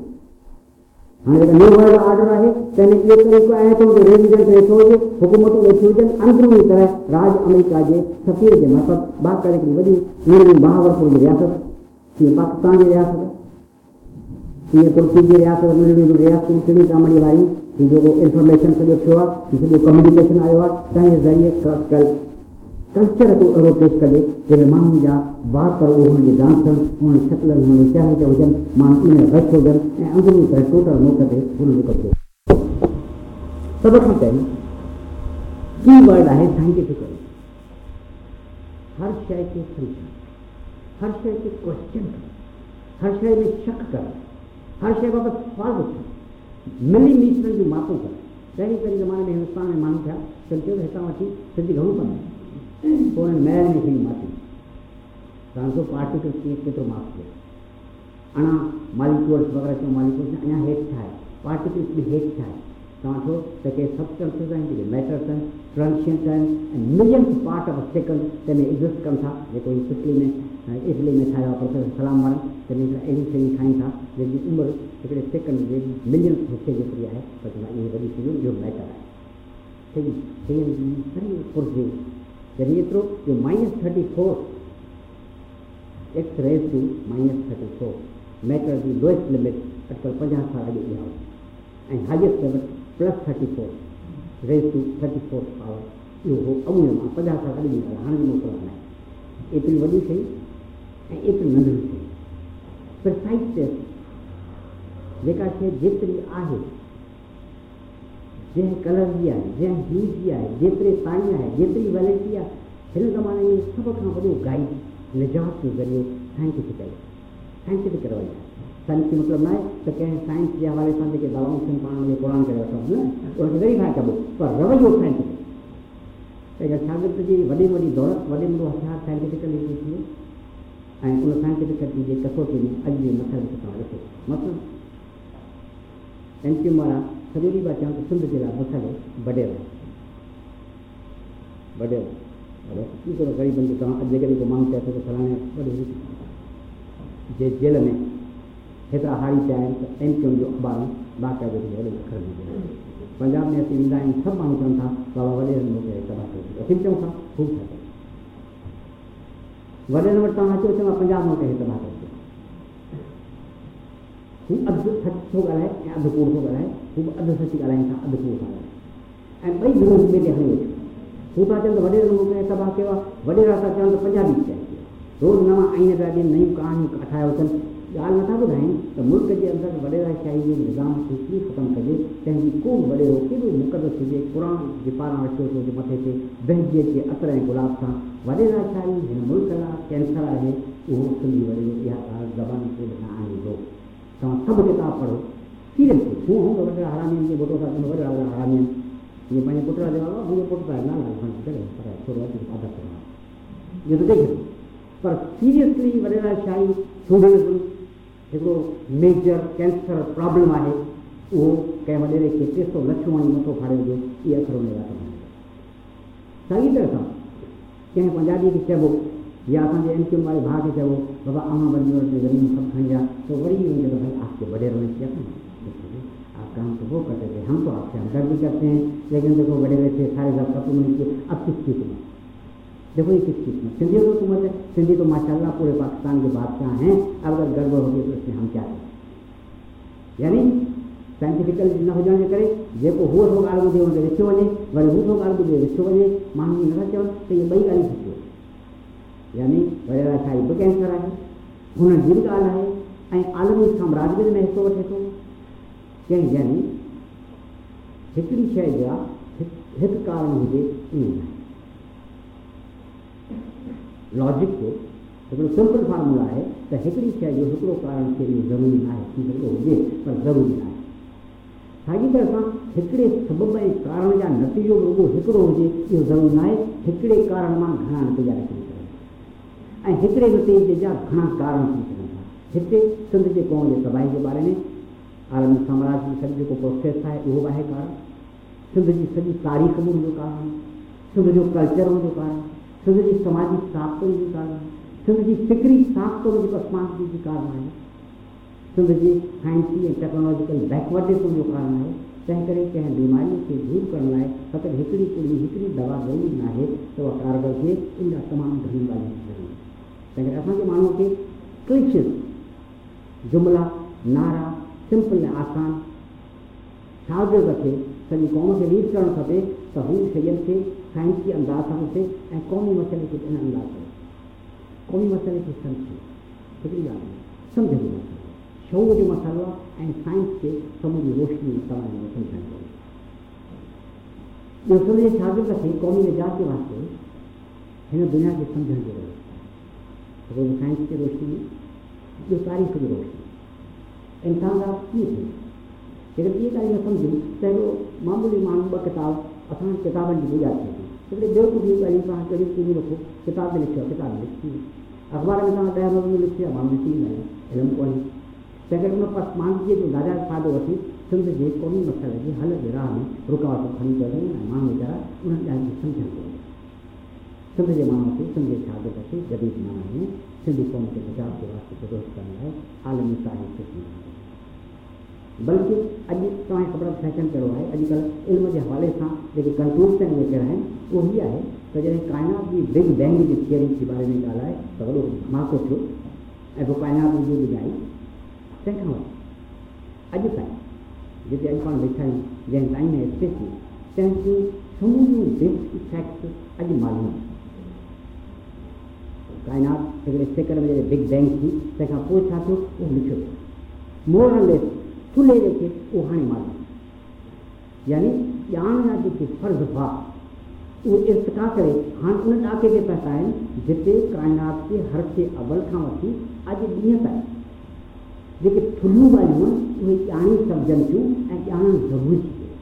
हाणे जेका न्यू वर्ल्ड ऑर्डर आहे तंहिंमें इहो तरीक़ो आहे त रेजिडेंट वेठो हुजे हुकूमतूं वेठी हुजनि अंदरूनी तरह राज अमेरिका जे सफ़ीर जे मफ़त बाक़ाइदे हिकिड़ी वॾी नंढी महावरपुर जी रियासत। ये पाकिस्तान की रियासत ये तुर्की की रियासत मिली रियासत कहिड़ी कामड़ी वारी कि जो इंफॉर्मेशन सॼो थियो आहे सॼो कम्युनिकेशन आयो आहे तंहिंजे ज़रिए कल कल्चर को अहिड़ो पेश कजे जंहिंमें माण्हुनि जा वाकर उहो हुनजी डांसनि हुननि शक्लनि हुननि चहिरे ते हुजनि माण्हू इन रस हुजनि ऐं अंदरूनी तरह टोटल नोट ते हुननि कजे सभ खां पहिरीं की वर्ड आहे साइंटिफिकल हर शइ खे सम्झणु हर शइ खे क्वेश्चन हर शइ में शक करणु हर शइ बाबति सुवाल मिलीमीटर जूं मापूं करणु पहिरीं पहिरीं ज़माने में हिंदुस्तान में माण्हू थिया त चयो हितां वठी सिंधी घणो कंदा पोइ हुननि महल में खणी माती तव्हांजो पार्टिकल केतिरो माप थियो अञा मालिक्यूल्स वग़ैरह चऊं मालिक्यूल्स अञा हेठि छा आहे पार्टिकल्स बि हेठि छा आहे तव्हां चओ त के सब्सटेंसिस आहिनि मैटर्स आहिनि ट्रांशियंस ऐं मिलियंस पार्ट ऑफ़ सेकंड तंहिंमें एग्ज़िस्ट कनि था जेको इटली में इटली में ठाहियो प्रोफेसर सलाम वारनि तंहिंमें अहिड़ी शयूं ठाहिनि था जंहिंजी उमिरि हिकिड़े सेकंड जे मिलियंस हिसे जेतिरी आहे पर इहे वॾी शयूं इहो मैटर आहे सही जी सॼी पुरजे जॾहिं एतिरो जो? Minus thirty four x raise to minus thirty four matter ji lowest limit अॼुकल्ह पंजाह साल अॻु इहा ऐं highest limit plus thirty four raise to thirty four power इहो हो अॻु माँ पंजाह साल अॻु ॾींदो हाणे बि मोकिलियो आहे एतिरी वॾी शइ ऐं एतिरी नंढड़ी शइ प्रिसाइज टेस्ट जेका शइ जेतिरी आहे, जंहिं कलर जी आहे, जंहिं हीट जी आहे, जेतिरे ताईं आहे, जेतिरी वैलिटी आहे, हिन ज़माने में सभ खां वॾो गाइड निजात जो ज़रियो साइंटिफिक आहे। साइंटिफिक रवैया आहे। साइंस जो मतिलबु न आहे त कंहिं साइंस जे हवाले सां जेके दवाऊं थियनि, पाण उनखे क़ुर करे वठूं, न? उनखे वेरीफाई कबो। पर रवैयो साइंटिफिक अगरि शागिर्द जी वॾी वॾी दौलत, वॾे वॾो हथियार साइंटिफिकली थिए। ऐं उन साइंटिफिक जी कसोटी में अॼु जे मसइले खे तव्हां ॾिसो मतिलबु एम पी वारा सॼो ॾींहुं पिया चवनि त सिंध जे लाइ मसइलो वॾे वॾे की करो ग़रीब बंदि तव्हां अॼु को माण्हू चए थो फलाणे जे जेल में हेतिरा हारी पिया आहिनि त जो अख़बारूं बाक़ाइदे वॾे अखर में पंजाब में असीं वेंदा सभु माण्हू चवनि था बाबा वॾे मोकिले तबाह कयो असीं चऊं था ख़ूब था वटि तव्हां अचो पंजाब मोकिले तबाह कयो हू अधु सच थो ॻाल्हाए ऐं अधु कूड़ थो ॻाल्हाए हू अधु सची ॻाल्हाइनि था अधु कूड़ था ॻाल्हाइनि ऐं ॿई ज़रूरु ॿिए ते वेठो हू था चवनि त वॾे मोकिले तबाह कयो आहे वॾेरा था चवनि त पंजाबी चए रोज़ु नवां आइन पिया ॾियनि नयूं कहाणियूं ठाहियो अथनि ॻाल्हि नथा ॿुधाइनि त मुल्क जे अंदरि वॾेराशाही जो निज़ाम खे कीअं ख़तमु कजे तंहिंजी को बि वॾेरो केॾो मुक़दस हुजे क़ुर जे पारां रखियो थो मथे ते बहिजी अचे अतर ऐं गुलाब सां वॾेराशाही हिन मुल्क लाइ कैंसर आहे उहो सिंधी वॾेरो इहा ॻाल्हि ज़बान ते न तव्हां सभु किताब पढ़ो वॾेरा हरामियुनि जे फ़ोटो सां वॾेरा वॾा हरामियुनि जीअं पंहिंजे पुट जा मुंहिंजो पुटु त नाला करे पर थोरो आदत इहो त ॾेई पर सीरियसली वॾेराशाही स्टूडेंट हिकिड़ो मेजर कैंसर प्रॉब्लम आहे उहो कंहिं वॾेरे खे टे सौ लखियूं वञी नथो फाड़े हुजे इहे अखर लाइ साॻी तरह सां कंहिं पंजाबी खे चइबो या असांजे एम क्यू वारे भाउ खे चइबो बाबा अमां वञी वटि ज़मीन सभु खणी जा, त वरी वञे त भाई, आपके वॾे रहने से आप काम तो वो करते थे, हम तो आपसे हमदर्दी करते हैं, लेकिन देखो, बड़े थे सारे सब कपूर के अब किस चीज़ में? देखो, ये किस चीज़ में? सिंधी तो हुकूमत है सिंधी तो माशाल्लाह पूरे पाकिस्तान के बादशाह हैं, अब अगर गड़बड़ होगी तो इसमें हम क्या करें? यानी साइंटिफिकल न हुजण जे करे जेको हुओ थो ॻाल्हि ॿुधे हुनखे विछो वञे वरी हू थो ॻाल्हि ॿुधे विछो वञे माण्हू ईअं नथा चवनि त इहे ॿई ॻाल्हियूं यानी वॾेरा छा बि कैंसर हुननि जी बि ॻाल्हि आहे ऐं आलमी साम्राज्य में हिसो वठे थो कंहिं यानी हिकिड़ी शइ जा हिकु कारण हुजे ईअं लॉजिक जो हिकिड़ो सिंपल फार्मूला आहे त हिकिड़ी शइ जो हिकिड़ो कारण इहो ज़रूरी न आहे थी सघंदो हुजे पर ज़रूरी आहे साॻी तरह सां हिकिड़े सबब ऐं कारण जा नतीजो रुगो हिकिड़ो हुजे इहो ज़रूरी न आहे हिकिड़े कारण माँ घणा नतीजा निकिरी ऐं हिकिड़े नतीजे जा घणा कारण थी सघनि था हिते सिंध जे क़ौम जे तबाही जे बारे में, आलमी साम्राज्य जी सॼो जेको प्रोसेस आहे उहो आहे कारण। सिंध जी सॼी तारीख़ बि हुनजो कारण सिंध जो कल्चर हुनजो कारण सिंध जी समाजी साख़्तुनि जी कारण सिंध जी फिक्री साख़्तुनि जी पसमानगी जी कारण आहे सिंध जी साइंसी ऐं टेक्नोलॉजिकल बैकवर्डिज़म जो कारण आहे तंहिं करे कंहिं बीमारीअ खे दूरि करण लाइ फ़क़ति हिकिड़ी कुड़ी हिकिड़ी दवा ज़रूरी न आहे त उहा कारगर थिए इन लाइ तमामु घणी ॻाल्हियूं करे असांजे माण्हूअ खे क्लिशिस जुमला, नारा, सिंपल ऐं आसान शागिर्द रखे सॼी क़ौम खे लीड करणु खपे त हू शयुनि खे साइंसी अंदाज़ सां ॾिसे ऐं क़ौमी मसइले खे इन अंदाज़ सां क़ौमी मसइले खे सम्झे हिकिड़ी ॻाल्हि सम्झ जो मसइलो शौक़ जो मसइलो आहे ऐं साइंस खे समूरी रोशनी तव्हांजे में सम्झणु ॿियो शागिर्द खे क़ौमी निजात जे वास्ते हिन दुनिया खे सम्झण ज़रूरी आहे साइंस जी रोशनी तारीख़ जी रोशनी इंसान का कीअं थिए जेकर इहे ॻाल्हि न सम्झूं त हिकिड़ो मामूली माण्हू ॿ किताब असां किताबनि जी बुनियाद थिए थी हिकिड़े ॿियो कुझु ॻाल्हियूं तव्हां कहिड़ी कहिड़ी वठो किताब में लिखियो किताब में लिखी अख़बार में तव्हां ॾह मज़मून लिखी माण्हू ॾिसी ईंदा आहिनि इल्मु कोन्हे त अगरि उन पास माण्हू जो ॾाढा फ़ाइदो वठी सिंध जे क़ौमी मसइले जे हल जे राह में रुकावटूं था वञनि ऐं माण्हू वीचारा उन्हनि ॻाल्हि खे सम्झनि पिया सिंध जे माण्हू खे सिंध जे शागिर्द खे जदीद माण्हू में सिंधी क़ौम खे निजात जे वास्ते दुरुस्त करण लाइ आलमी साहित्य बल्कि अॼु तव्हांखे ख़बर फ़ैशन कहिड़ो आहे अॼुकल्ह इल्म जे हवाले सां जेके आहिनि उहे कहिड़ा आहिनि उहो हीअ आहे त जॾहिं काइनात जी बिग बैंग जी थियरी जे बारे में ॻाल्हाए त वॾो धमाको थियो ऐं पोइ काइनात जी ॿुधाई तंहिंखां वठी अॼु ताईं जिते अॼु पाण वेठा आहियूं जंहिं टाइम में स्पेस में तंहिंजूं समूरियूं बेसिक फैक्ट्स अॼु मालूम काइनात हिकिड़े सेकंड में बिग बैंग थी तंहिंखां पोइ छा थियो उहो लिखियो मोर लेस खुले जेके उहो हाणे मालूम यानी ॼाण जा जेके फर्ज़ हुआ उहे इर्तिका करे हाणे उन ॾाके ते पहुता आहिनि जिते काइनात जे हर शइ अवल खां वठी अॼु ॾींहं ताईं जेके थुलियूं ॻाल्हियूं आहिनि उहे ॼाणी सघजनि थियूं ऐं ॼाणणु ज़रूरी थी वियो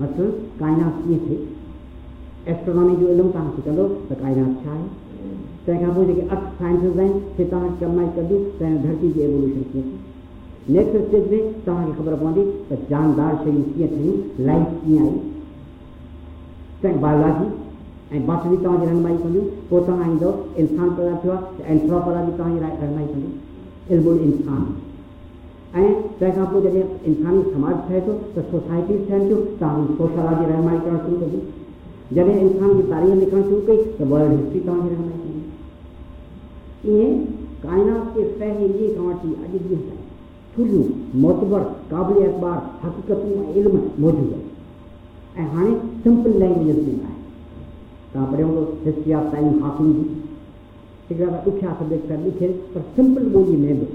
मतिलबु काइनात कीअं थिए एस्ट्रोनॉमी जो इल्मु तव्हां कंदो त काइनात छा आहे तंहिंखां पोइ जेके अर्थ साइंसिस आहिनि से तव्हां कमाई कंदियूं त धरती जी एवोल्यूशन कीअं थी नेक्स्ट स्टेज में तव्हांखे ख़बर पवंदी त जानदार शयूं कीअं थियूं लाइफ कीअं आई। तंहिं बायोलॉजी ऐं बाटनी तव्हांजी रहनुमाई कंदियूं पोइ तव्हां इंसानु पैदा थियो आहे त एंथ्रोपोलॉजी तव्हांजी रहनुमाई कंदी इल्मु इंसान। ऐं तंहिंखां पोइ जॾहिं इंसानी समाज ठहे थो त सोसाइटीज़ ठहनि थियूं तव्हांजी सोशलॉजी रहनुमाई करणु शुरू कंदी जॾहिं इंसान जी तारीख़ लिखणु शुरू कई त वर्ल्ड हिस्ट्री तव्हांजी रहनुमाई कंदी ईअं काइनात जे पहिरीं ॾींहं खां वठी अॼु ॾींहं ताईं मोतबर, क़ाबिल अख़बार हक़ीक़तूं ऐं इल्मु मौजूदु आहिनि ऐं हाणे सिंपल लैंग्वेज में आहे तव्हां पढ़ियो हूंदो history of time Hawking ji. हिकिड़ा ॾुखिया सब्जेक्ट पिया लिखे, पर सिंपल ॿोलीअ में बि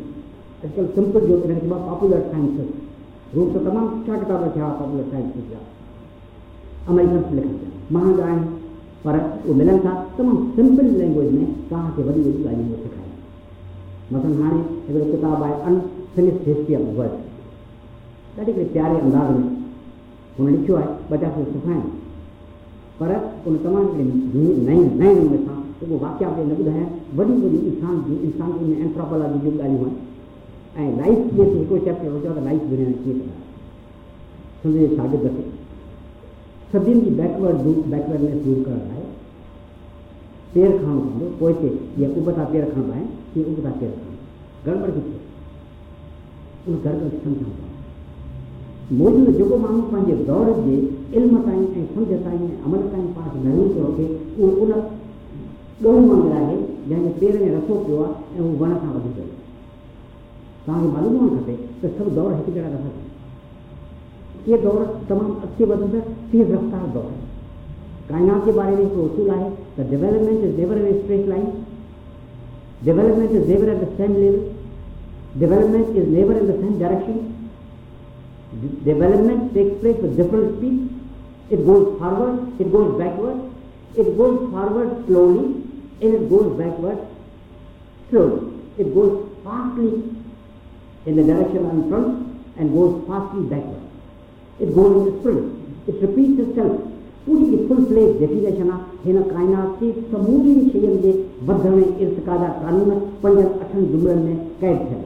अॼुकल्ह सिंपल जो हिनखे चइबो आहे पॉपुलर साइंसिस रूप त तमामु सुठा किताब थिया पॉपुलर साइंसिस जा अमेरिकन्स लिखनि पिया महांगा आहिनि पर उहे मिलन था, तमामु सिंपल लैंग्वेज में तव्हांखे वॾी वॾी ॻाल्हियूं सिखाइनि मतिलबु हाणे हिकिड़ो किताबु आहे un finish history of world ॾाढे हिकिड़े प्यारे अंदाज़ में हुन लिखियो आहे ॿ चार सौ सिखाइनि पर उन तमामु हिकिड़े नए नए सां उहो वाकिया ते न ॿुधाया वॾी वॾी इंसान जूं इंसान जूं एंथ्रोपोलॉजी जूं ॻाल्हियूं आहिनि ऐं लाइफ थी हिकिड़ो चैप्टर हुजो त लाइफ दुनिया में कीअं सम्झे शागिर्द खे सभिनी जी बैकवर्ड बैकवर्डनेस दूर करण लाइ पेर खणणो पवंदो पोइ हिते जीअं उबता पेर खणंदा आहिनि तीअं उबता पेर खणंदा गड़बड़ किथे उन गड़बड़ सम्झणो पवंदो मौजूदु जेको माण्हू पंहिंजे दौर जे इल्म ताईं ऐं सम्झ ताईं अमल ताईं पाण महूं थो रखे उहो उन जंहिंजे पेर में रसो पियो आहे ऐं उहो वण तव्हांखे मालूम हुअणु खपे त सभु दौर हिकु जहिड़ा थियनि ये दौर तमाम अच्छे बदल से तेज रफ्तार दौर है। कायनात के बारे में तो उसूल आए the development is never an straight line development is never at the same level development is never in the same direction development takes place with different speed it goes forward it goes backward it goes forward slowly and it goes backward slowly it goes fastly in the direction on front and goes fastly backward The sprint. It repeats itself. पूरी full fledge definition हिन काइनात जी समूरी शयुनि जे वधण इर्तिका जा कानून पंजनि अठनि जुमलनि में क़ैद थियल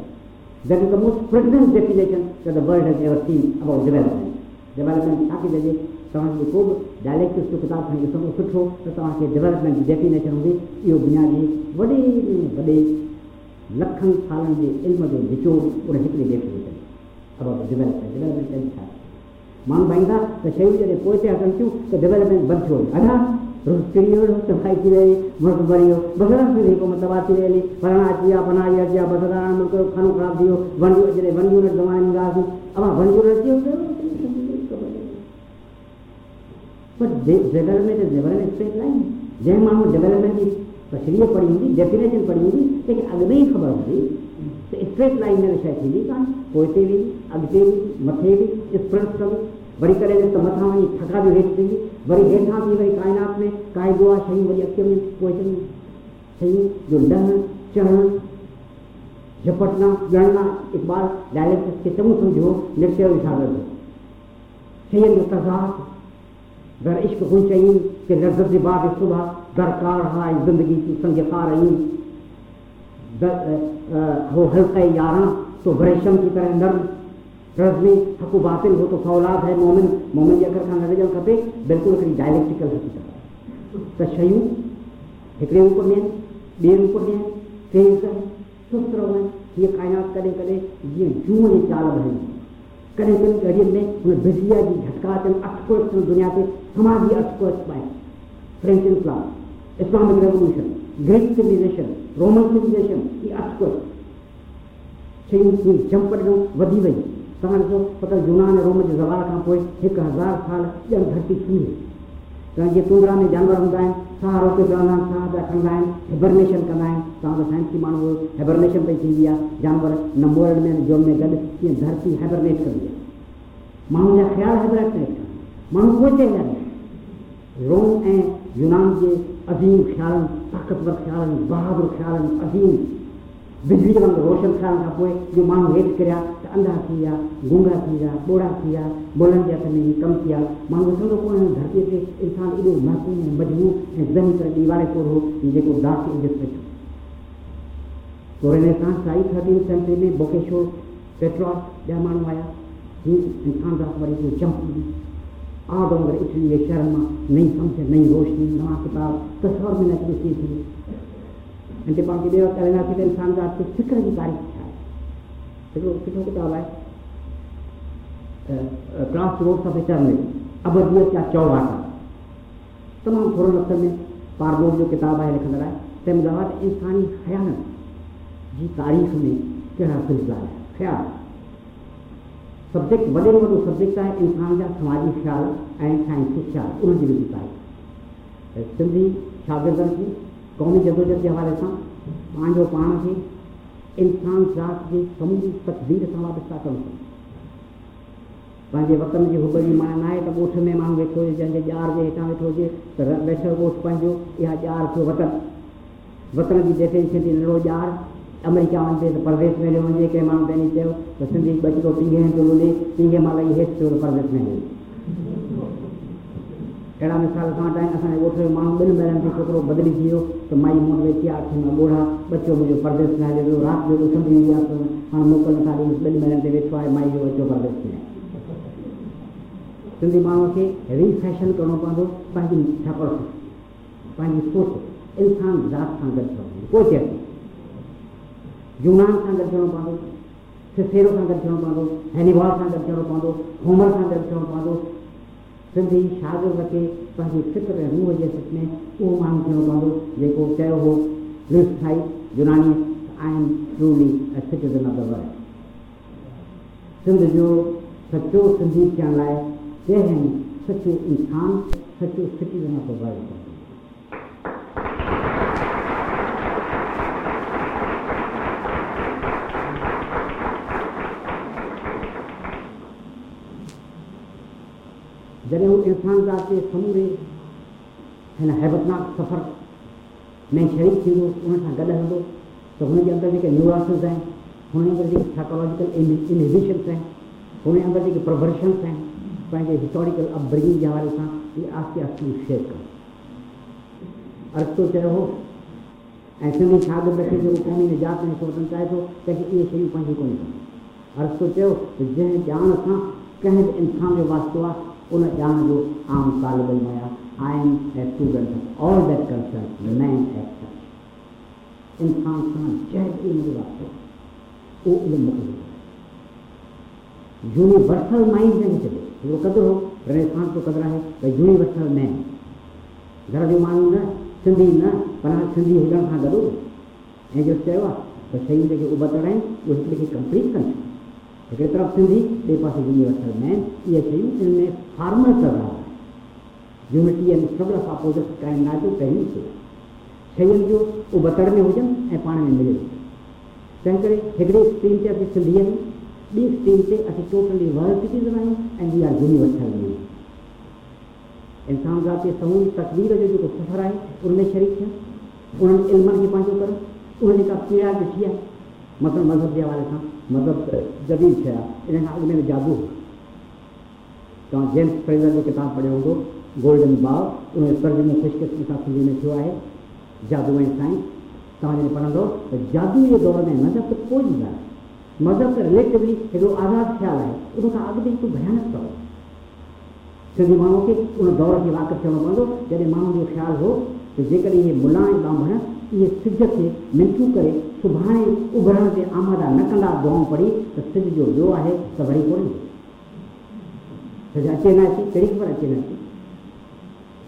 is the most pregnant definition that the world has ever seen about development. Development छा थी चइजे तव्हांखे को बि डायलेक्टिक्स जो किताबु खणी ॾिसंदो सुठो त डेवलपमेंट जी डेफिनेशन हूंदी इहो दुनिया जी वॾे में वॾे लखनि सालनि जे इल्म जो निचोड़ उन डेफिनेशन अबाउट डेवलपमेंट डेवलपमेंट माण्हू भाईंदा त शयूं जॾहिं पोइ ते हटनि थियूं त डेवलपमेंट बंदि थियो अञा रोस्क्रियो सफ़ाई की रही मर्द बरियो बसरा से देखो मतलब आती रही, फलाना चिया बना या चिया बसरा मुल्क खानो खराब दियो वंजू जरे वंजू ने दवाई मंगा दी अब वंजू रहती हो पर डेवलपमेंट एन स्ट्रेट लाइन जंहिं माण्हू डेवलपमेंट जी ख़बर हूंदी त स्ट्रेट लाइन में शइ थींदी कान पोइते बि अॻिते बि मथे बि वरी कॾहिं त मथां वञी थका बि हेठि थींदी वरी हेठां थी वरी काइनात में काइदो आहे शयूं वरी अॻिते वञी पोइ शयूं जो लहणु चढ़णु झपटना ॼणना इक़बाल डायलेक्ट खे चङो सम्झो नृत्य शागिर्द शयुनि जो तज़ाद दर इश्क गुल चाहिए कि लज्जत के बाद सुबह दरकार है, ज़िंदगी की संगता रही। हो हल्का यारा तो वरेशम की तरह नर्म रज़मी हक़ु बातिल हो तो फौलाद है, मोमिन मोमिन जे अखर खां खपे बिल्कुलु डायलेक्टिकल हक़ीक़त त शयूं हिकिड़े रूप में आहिनि ॿिए रूप में आहिनि तेज़ आहिनि सुस्त रहनि हीअ काइनात कॾहिं कॾहिं जीअं जूअ चाल भरी। कॾहिं कॾहिं घड़ियुनि में हुन बिजलीअ जी झटका अचनि अटको अचनि दुनिया ते समाजी अटको अच पाए। French Islam Islamic revolution Greek civilization Roman civilization इहे अटको शयूं जंप ॾिनो वधी वई तव्हां ॾिसो यूनान रोम जे ज़वाल खां पोइ हिकु हज़ार साल ॼण धरती थी। तव्हां जीअं में जानवर हूंदा आहिनि साह रोके रहंदा आहिनि साह पिया खणंदा आहिनि हिबरनेशन कंदा आहिनि तव्हां त साइंसी माण्हू हिबरनेशन पई थींदी आहे जानवर न में, जो में गॾु कीअं धरती हैबरनेट कंदी आहे माण्हुनि जा ख़्याल हैबरनेट माण्हू उहे चईंदा आहिनि रोम ऐं यूनान जे अज़ीम ख़्यालनि ताक़तवर ख़्यालनि बहादुर ख़्यालनि अज़ीम बिजली वांगुरु रोशन थियण खां पोइ जो माण्हू हेठि किरिया त अंधा किया, गूँगा किया, बोड़ा किया बुलंद या में कम किया। माण्हू ॾिसंदो कोन हुयो धरतीअ ते इंसानु एॾो महकूम ऐं मज़बूत ऐं ज़मीन तरह दीवारे कोर हो जेको दास इज़त ॾिठो तो रेनेसांस साई थर्टीन सेंचुरी में बोकेशोर पेट्रॉस ॾह माण्हू आया। ही इंसान दास वरी को चमकी आग वगैरह इसलिए शर्म नई समझ नई रोशनी नवा किताब तस्वर में न थी थी अंटे पाण खे ॿिए वक़्तु हलाईंदासीं त इंसान दास खे फ़िक्र जी तारीख़। सुठो किताबु आहे क्लास रोड ऑफ़ इटर्निटी अबदियत या चौवाटा तमामु थोरो लफ़्ज़ में पारदोर जो किताबु आहे लिखंदड़ आहे तंहिंमहिल इंसानी ख़यालत जी तारीख़ में कहिड़ा सिलसिला आहे ख़्याल। सब्जेक्ट वॾे में वॾो सब्जेक्ट आहे इंसान जा समाजी ख़्याल ऐं साइंसी ख़्याल उनजी बि तारीख़। सिंधी शागिर्दनि खे क़ौमी जदोजहद के हवाले सां पंहिंजो पाण खे इंसान ज़ात जी समूरी तकदीर सां वाबस्ता करणु खपे पंहिंजे वतन जी हुब जी माना न त ॻोठ में माण्हू वेठो हुजे जंहिंजे ॼार जे हेठां वेठो हुजे त वेठो ॻोठ पंहिंजो इहा ॼार थियो वतन। वतन जी डेफिनेशन थी नंढो ॼार अमेरिका वञे त परदेस में हलियो वञे कंहिं माण्हू पंहिंजी चयो त सिंधी ॿचिरो टींगे हंधि ॻोल्हे टींगे महिल ई हेठि थियो त परदेस में अहिड़ा मिसाल खां वटि आहिनि असांजे ॻोठ जो माण्हू ॿिनि महिलनि ते वियो, त माई मूं वटि वेठी आहे अखि माँ बचो मुंहिंजो परदेस में हले राति जो उथंदी हुई आहे हाणे मोकल नथा ॾियूं ॿिनि ते वेठो आहे, माई जो बचो परदेस में सिंधी माण्हूअ खे रीफैशन करिणो पवंदो, पंहिंजी सोच, इंसान ज़ात सां गॾु थियणो कोई चए यूनान सां गॾु थियणो पवंदो, सिसेरो सां गॾु हैनीवाल सां गॾु थियणो होमर सां गॾु थियणो सिंधी शागिर्द खे पंहिंजी फ़िक्र रूह जे सिक में उहो माण्हू थियणो पवंदो जेको चयो हो लिसाई यूनानी am truly a citizen of the world Sindh जो सचो सिंधी थियण लाइ कंहिं सचो इंसान सचो सिटीज़न ऑफ़ द वर्ल्ड जॾहिं वो इंसान ज़ात जे समूरे हिन हैबतनाक सफ़र में शरीक थींदो उन सां गॾु हलंदो, त हुनजे अंदरि न्यूरासिस आहिनि हुनजे अंदरि जेके साइकोलॉजिकल इनहिबिशन्स आहिनि हुनजे अंदरि जेके प्रवर्शन्स आहिनि पंहिंजे हिस्टोरिकल अपब्रिंगिंग जे हवाले सां इहे आस्ते आस्ते शेयर कनि अर्स्तो चयो हो ऐं सिंधी शागिर्द खे जेको क़ौमी निजात में हिसो चाहे थो तंहिंखे इहे शयूं पंहिंजूं कोन कनि अर्स्तो चयो त जंहिं ॼाण सां बि इंसान जो वास्तो आहे ॼाण जो आम तालिब इल्म आहियाँ I am a student all that man at such इंसान सां जंहिं इल्म जो वास्तो उहो इल्मु यूनिवर्सल माइंड जंहिंखे चइबो हिकिड़ो क़दुरु हो रेनेसांस जो क़दुरु आहे त यूनिवर्सल मैन घर जो माण्हू न, सिंधी न पर सिंधी हुजण खां गॾु ऐं जो चयो आहे त शयूं जेके उबतड़ आहिनि उहे हिकिड़े कंप्लीट कनि हिकिड़े तरफ़ यूनिवर्सल मैन इहे शयूं इनमें फार्मल करणु unity and struggle of opposite crime ना जो पहिरीं थियो शयुनि जो उबतड़ में हुजनि ऐं पाण में मिले तंहिं करे हिकिड़ी स्ट्रीम ते असीं सिंधी आहियूं ॿी स्ट्रीम ते असीं टोटली वर्ल्ड सिटीज़न आहियूं ऐं वी आर यूनिवर्सल आहियूं इंसान ज़ात जे समूरी तस्वीर जो सफ़र आहे उनमें शरीक थियनि उन्हनि इल्मनि खे पंहिंजो कनि उन जेका पीड़ा ॾिठी आहे मतिलबु मज़हब जे हवाले सां, मज़हब जदीद शइ आहे इन खां अॻु में जादू तव्हां जेम्स फ्रेज़र जो किताबु पढ़ियो हूंदो गोल्डन बाग। उन तर्जुमो ख़ुशकिस्मी सां सिंधी में थियो आहे जादू ऐं साइंस तव्हां जॾहिं पढ़ंदो त जादू जे दौर में मज़हब त कोई बि ॻाल्हि मज़हब त रिलेटिवली हिकिड़ो आज़ादु ख़्यालु आहे उन खां अॻु हिकु भयानक तौरु सिंधी माण्हू खे उन दौर खे वाक़ुफ़ु थियणो पवंदो जॾहिं माण्हुनि जो ख़्यालु हो, त जेकॾहिं इहे मुला ऐं ॿांभण इहे सिज खे मिंचू करे सुभाणे उभरण ते आमादा न कंदा दुआऊं पढ़ी त सिज जो ॿियो आहे, त वरी कोन्हे। सिज अचे न अचे कहिड़ी ख़बर अचे न अचे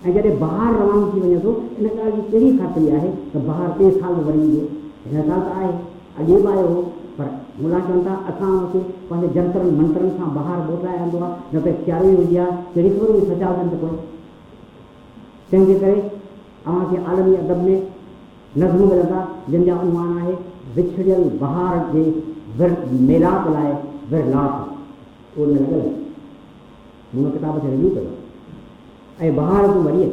ऐं जॾहिं ॿाहिरि रवानो थी वञे थो, इन ॻाल्हि जी कहिड़ी ख़ातिरी आहे, त ॿाहिरि टे साल वरी ईंदो। हिन साल त आहे, अॼु बि आयो हो, पर मुला चवनि था, असां हुनखे पंहिंजे जंत्रनि, मंत्रनि सां ॿाहिरि ॿोटाए आंदो आहे, न त हुजे आहे, कहिड़ी ख़बर हुई सचा हुजनि त कोई तंहिंजे करे, अव्हांखे आलमी अदब में नज़मूं मिलंदा जंहिंजा उनवान आहे विछड़ियल बहार जे विर मेलाप लाइ विरलाप उहो न लॻल हुन किताब से रिव्यू कयो ऐं बहार तूं वरी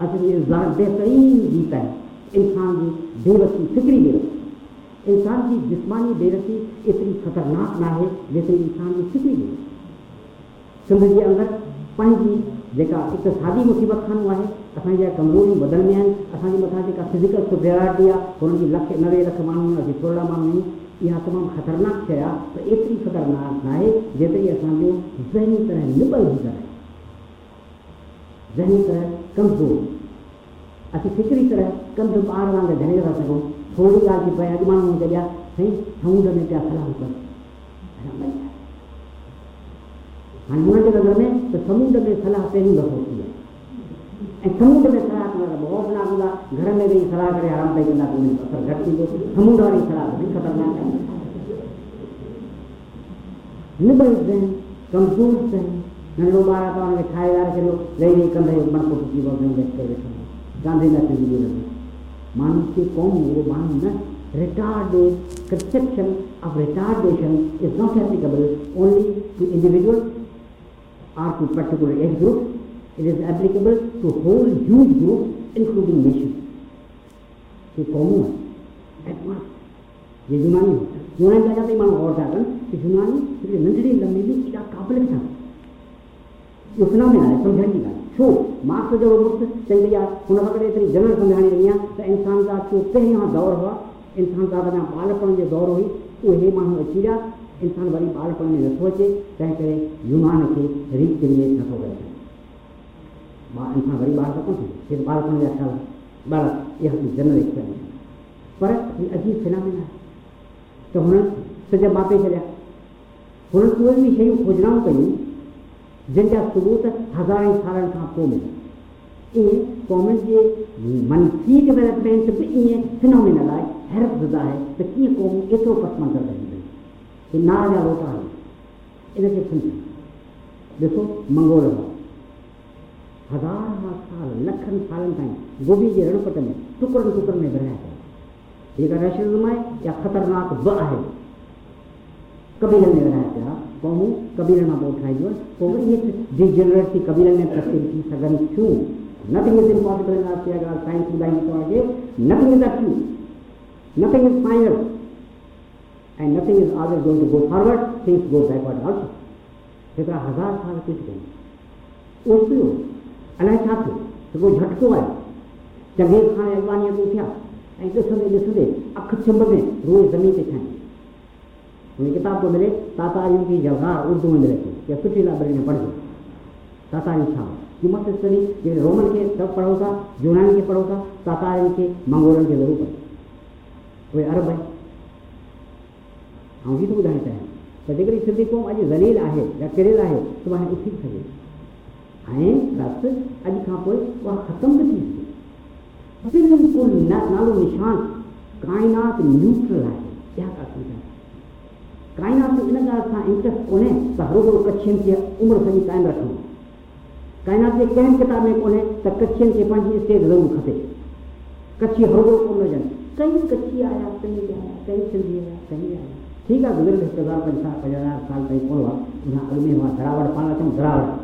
असली बहितरीन गीत आहे इंसान जी बेवसी फिक्री बेवसी इंसान की जिस्मानी बेवसी एतिरी ख़तरनाक ना आहे जेतिरी इंसान जी फिक्री बेवसी सिंध जे अंदरि पंहिंजी जेका इक़्तिसादी मुसीबत खानो आहे असांजी जेका कमज़ोरियूं बदल में आहिनि। असांजे मथां जेका फ़िज़िकल सुपिरियॉरिटी आहे लख नवे लख माण्हू असीं सोरहं माण्हू आहियूं इहा तमामु ख़तरनाक शइ त एतिरी ख़तरनाक न आहे जेतिरी असांजो ज़हनी तरह निबल हुजणु आहे। ज़हनी तरह कमज़ोर। असीं फिक्री तरह कंध ॿार वांगुरु झले था सघूं। थोरी ॻाल्हि थी पए अॼु माण्हू चया साईं समुंड में पिया सलाह कर। हाणे हुनजे नज़र में त समुंड में सलाह पहिरियों दफ़ो थी आहे। समुंड में सलाह करण बहुत न हूंदा घर में वेही सलाह करे, आराम पई कंदा कोन्हे असरु घटि थींदो समुंड वारी सलाह बि ख़तरनाक आहे निबल ज़हन कमज़ोर ज़हन नंढो ॿार आहे त हुनखे ठाहे वारे छॾियो वेही वेही कंदे मणको टुटी पियो वेठ करे वेठो कांधे न थींदी माण्हू खे क़ौम उहो माण्हू न? retarded conception of retardation is not applicable only to individuals or to particular age groups. It is applicable to whole huge groups, including nations. ये कौमों है एडवांस ये यूनानी होता है। यूनानी का जाते मानो और कि यूनानी हिकिड़े नंढड़ी लंबी में एॾा क़ाबिल था फिनोमिना आहे सम्झण जी ॻाल्हि छो मार्क्स जहिड़ो मुक्त चई आहे हुन वक़्तु एतिरी जनरल वई आहे त इंसान जा छो पहिरियों खां दौर हुआ इंसान जा अञा ॿारपण जो दौर हुई उहे माण्हू अची विया इंसानु वरी ॿारपण में नथो अचे तंहिं करे यूनान खे में नथो करे इंसान वरी ॿार त कोन थी ॿारपण जा ख़्याल ॿार इहा जनरल एक्सपीरियंस पर हीउ अजीब फिनामिना आहे त हुननि सॼा मापे छॾिया हुननि उहे बि शयूं खोजनाऊं कयूं जंहिंजा सबूत हज़ारनि सालनि खां पोइ मिलिया ईअं क़ौमुनि जे मनफ़ी डेवलपमेंट बि ईअं फिनोमिनल आहे ज़दा आहे त कीअं क़ौमूं एतिरो पस मंज़र रही वई ही नार जा लोटा आहिनि इनखे सम्झो ॾिसो मंगोल हज़ार साल, लखनि ताईं गोभी जे रणपट में, टुकड़नि टुकड़नि में विरहाया पिया जेका रशियज़म आहे या ख़तरनाक बि आहे? कबीलनि में विरहाया पिया। क़ौमूं कबीलनि माँ ठाहियूं आहिनि पोइ वरी इहे डिजनरेट थी, कबीलनि में तब्दील थी, सघनि थियूं। नथिंग इज़ इम्पॉसिबल इन अॻिते अगरि साइंस ॿुधाईंदी तव्हांखे नथिंग इज़ अक्यू नथिंग इज़ फाइनल ऐं nothing is always going to go forward things go backward also हिकिड़ा हज़ार साल कोन्हे उहो पियो अलाए छा हिकिड़ो झटको आयो चङे खां अॻवानीअ ते थिया ऐं ॾिसंदे ॾिसंदे अखि छिंब में रोज़ ज़मीन ते छाई हुन किताब थो मिले तातारियुनि जी जवाहर उर्दू में मिले थी या सुठी लाइब्रेरी में पढ़जो तातारियूं छा यू मस्ट स्टडी जंहिं रोमन खे सभु पढ़ो था यूनानी खे पढ़ो था तातारियुनि खे मंगोलनि खे ज़रूरु पढ़ो उहे अरब आहिनि ऐं हीअ थो ॿुधाइणु चाहियाँ त जेकॾहिं सिंधी क़ौम अॼु ज़लील आहे या किरियल आहे सुभाणे उथी सघे ऐं प्लस अॼु खां पोइ उहा थी बिल्कुल नालो निशान काइनात न्यूट्रल आहे इहा ॻाल्हि सम्झाए काइनात इन ॻाल्हि सां इंट्रस्ट कोन्हे त हरूभरू कच्छियुनि खे उमिरि सॼी क़ाइमु रखूँ काइनात जे कंहिं किताब में कोन्हे त कच्छियुनि खे पंहिंजी स्टेज ज़रूरु खपे कच्छी हरूभरू कोन हुजनि कई कच्छी आया कई आया कई सिंधी आया कई आया ठीकु आहे गुज़िरियल हज़ार पंज हज़ार साल ताईं कोन हुआ उन अॻु हुआ दरावड़ पाण अचूं दरावड़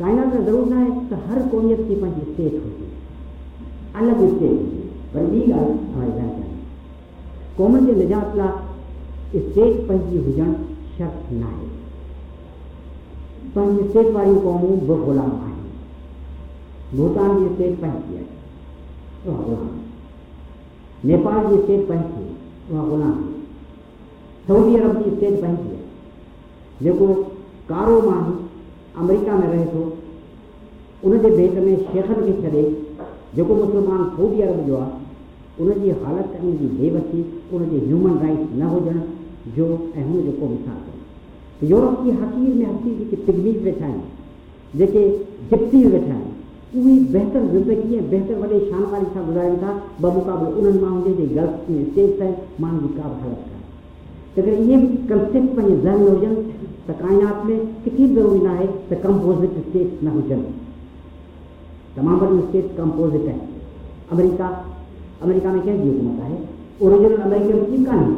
आहे काइनात में ज़रूरु न आहे त हर क़ौमियत की पंहिंजी स्टेट हुजे अलॻि स्टेट हुजे पर ॿी ॻाल्हि तव्हांजे ध्यानु चाहियाँ क़ौमुनि जे निजात लाइ स्टेट पंहिंजी हुजणु शर्त न आहे पंहिंजी स्टेट वारियूं क़ौमूं बि ग़ुलाम आहिनि भूटान जी स्टेट पंहिंजी आहे उहा ग़ुलाम नेपाल जी स्टेट पंहिंजी उहा ग़ुलाम सऊदी अरब जी स्टेट पंहिंजी आहे जेको कारो माण्हू अमेरिका में रहे थो उनजे भेट में शेखनि खे छॾे जेको मुस्लमान सऊदी अरब जो आहे उनजी हालति ऐं उनजी बेबसी उनजे ह्यूमन राइट्स न हुजण जो ऐं हुन जो मिसाल कोन्हे यूरोप जी हकीर में हकी जेके पिगमीज़ वेठा आहिनि जेके जिप्सीज़ वेठा आहिनि उहे बहितर ज़िंदगी ऐं बहितर वॾे शानवारी सां गुज़ारनि था, बमुक़ाबिलो उन्हनि माण्हुनि जे गल्फ में स्टेट्स आहिनि माण्हुनि जी का बि हालत कान्हे त करे इहे बि कंसेप्ट पंहिंजे ज़हन में हुजनि त काइनात में किथे ज़रूरी न आहे त कंपोज़िट स्टेट्स न हुजनि तमामु स्टेट्स कंपोज़िट आहिनि अमेरिका अमेरिका में कंहिंजी हुकूमत आहे ओरिजिनल अमेरिकन जी कान्हे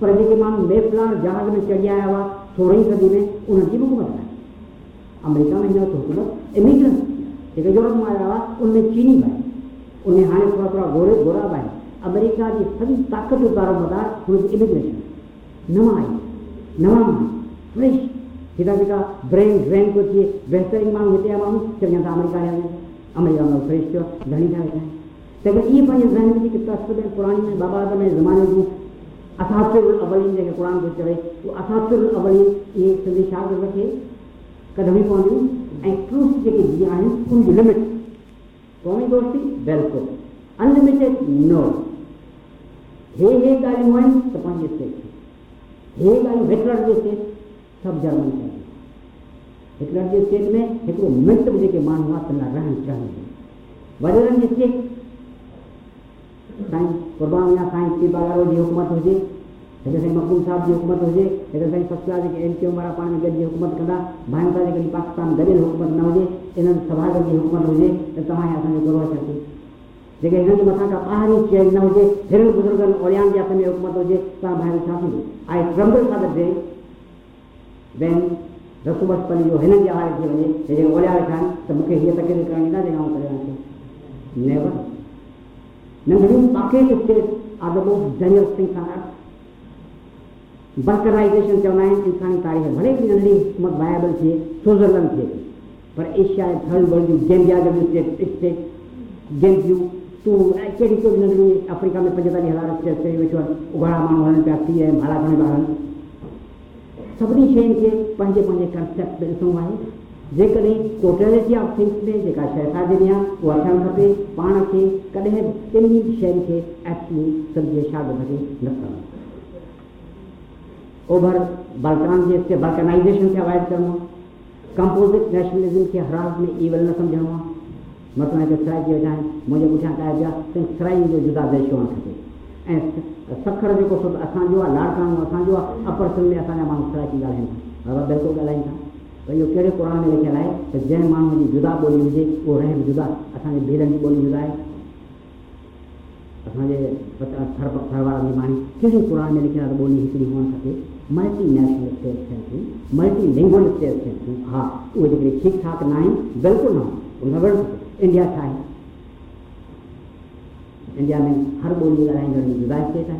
पर जेके माण्हू मेफलार जहाज़ में चढ़ी आया हुआ सोरहीं सदी में उन्हनि जी हुकूमत आहे अमेरिका में हिन वक़्तु हुकूमत इमिग्रेंट जेके यूरोप माँ आया हुआ उनमें चीनी बि आहे उनमें हाणे थोरा थोरा गोरे, गोरा बि आहिनि अमेरिका जी सॼी ताक़त जो दारोमदार हुनजी इमिग्रेशन नवां आई नवां ड्रेन थो थिए बहितरीन माण्हू हिते जा माण्हू चवनि था अमेरिका जा आहिनि अमेरिका में फ्रेश थियो धणी था वेठा आहिनि त अगरि इहे पंहिंजे ज़हन में तस्वीर आहिनि पुराणी में बाबा में ज़माने जूं असासुर अवलीन जेके क़ुर थो चवे उहे असासुर अवलीन इहे सिंधी शागिर्द खे कढणी पवंदियूं ऐं ट्रूस जेके जीअं आहिनि उनजी लिमिट क़ौमी दोस्ती बिल्कुलु अनलिमिटेड नो हे हे ॻाल्हियूं आहिनि त पंहिंजे स्टेट हे ॻाल्हियूं हिटलर जे स्टेट सभु जर्मन कयूं हिटलर जे स्टेट में हिकिड़ो मिंट बि जेके माण्हू आहे त न रहनि चवनि वॾेरनि जी स्टेट साईं क़ुर्बान या साईं पीबागारो जी हुकूमत हुजे हिकु साईं मखदूम साहिब जी हुकूमत हुजे हिकु साईं फसला जेके एम क्यू वारा पाण में गॾिजी हुकूमत कंदा भाइनि सां जेकॾहिं पाकिस्तान गॾियल हुकूमत न हुजे इन्हनि सभागर जी हुकूमत हुजे त तव्हां असांजो गुरू छा थी जेके हिननि जे मथां का ॿाहिरीं चैन न हुजे हिरनि बुज़ुर्गनि ओलियान जे हथ में हुकूमत हुजे तव्हां ॿाहिरि छा थींदो आई ट्रम्बल सां गॾु वैन रसूबस जो हिननि जे हवाले थी वञे जेके ओलिया वेठा आहिनि त मूंखे हीअ तकलीफ़ करणी न जेका करे तव्हांखे never नंढड़ियूं pocket state are the most dangerous things on earth balkanization चवंदा आहिनि इंसानी तारीख़ भले बि नंढड़ी हुकूमत वायबल थिए स्विट्ज़रलैंड थिए पर एशिया थर्ड वर्ल्ड जूं गेम्बिया जहिड़ियूं स्टेट स्टेट गेम्बियूं तूं कहिड़ी कहिड़ी नंढड़ियूं अफ्रीका में पंजतालीह हज़ार स्टेट वेठो आहे उघाड़ा माण्हू हलनि पिया थी ऐं सभिनी शयुनि खे पंहिंजे पंहिंजे कंसेप्ट में ॾिसणो आहे जेकॾहिं टोटलिटी ऑफ़ थिंग्स में, जेका शइ साजिनी आहे उहा थियणु खपे, पाण खे कॾहिं ॿिन्ही शयुनि खे एब्सल्यूट सम्झे शागिर्द खे न करणु। ओवर बाल्कान जे हिते बाल्कनाइज़ेशन खे अवॉइड करिणो। आहे कंपोज़िट नेशनलिज़म खे हर हाल में ईवल न सम्झणो आहे। मतिलबु सराई वेठा आहिनि मुंहिंजे पुठियाँ कया पिया त सराई जो जुदा देश हुअणु खपे। ऐं सखर जेको सो असांजो आहे लाड़काणो अपर में असांजा माण्हू सराइकी ॻाल्हाइनि था बाबा बिल्कुलु ॻाल्हाइनि था। त इहो कहिड़े क़ुर में लिखियलु आहे त जंहिं जी जुदा ॿोली हुजे उहो रहे जुदा। असांजे भेरनि जी ॿोली जुदा आहे असांजे थर थर वारनि जी में लिखियलु आहे त ॿोली हिकिड़ी मल्टी नेशनल स्टेट थियनि थियूं मल्टी लिंग्वल स्टेट थियनि थियूं हा उहे जेके ठीकु ठाकु न आहिनि बिल्कुलु न उन इंडिया आहे इंडिया में हर ॿोली ॻाल्हाईंदड़ जी जुदा स्टेट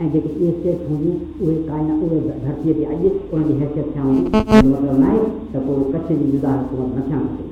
ऐं जेके इहे स्टेट हूंदियूं उहे काइना उहे धरतीअ ते अॼु उनजी हैसियत मतिलबु न आहे त पोइ कच्छ जी हुकूमत न थियणु खपे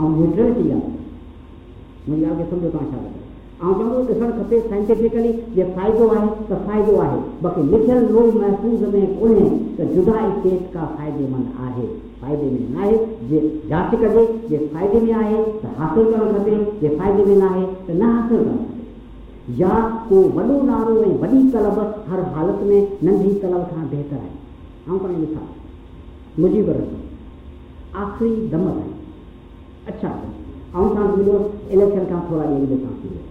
ऐं न्यूट्रलिटी आहे सम्झो तव्हां छा ऐं ॾिसणु खपे साइंटिफिकली जे फ़ाइदो आहे त फ़ाइदो आहे बाक़ी लिखियल रूल महफ़ूज़ में कोन्हे त जुदा स्टेट का फ़ाइदेमंद आहे। फ़ाइदे में न आहे जे जाँच कजे जे फ़ाइदे में आहे त हासिलु करणु खपे जे फ़ाइदे में न आहे त न हासिलु करणु खपे या को वॾो नारो ऐं वॾी तलब, हर हालति में नंढी तलब खां बहितर आहे ऐं पाण ॾिसां मुजीब रसूल आख़िरी दम ताईं अच्छा। ऐं तव्हां मिलियो इलेक्शन खां थोरा ॾींहं अॻु तव्हां थी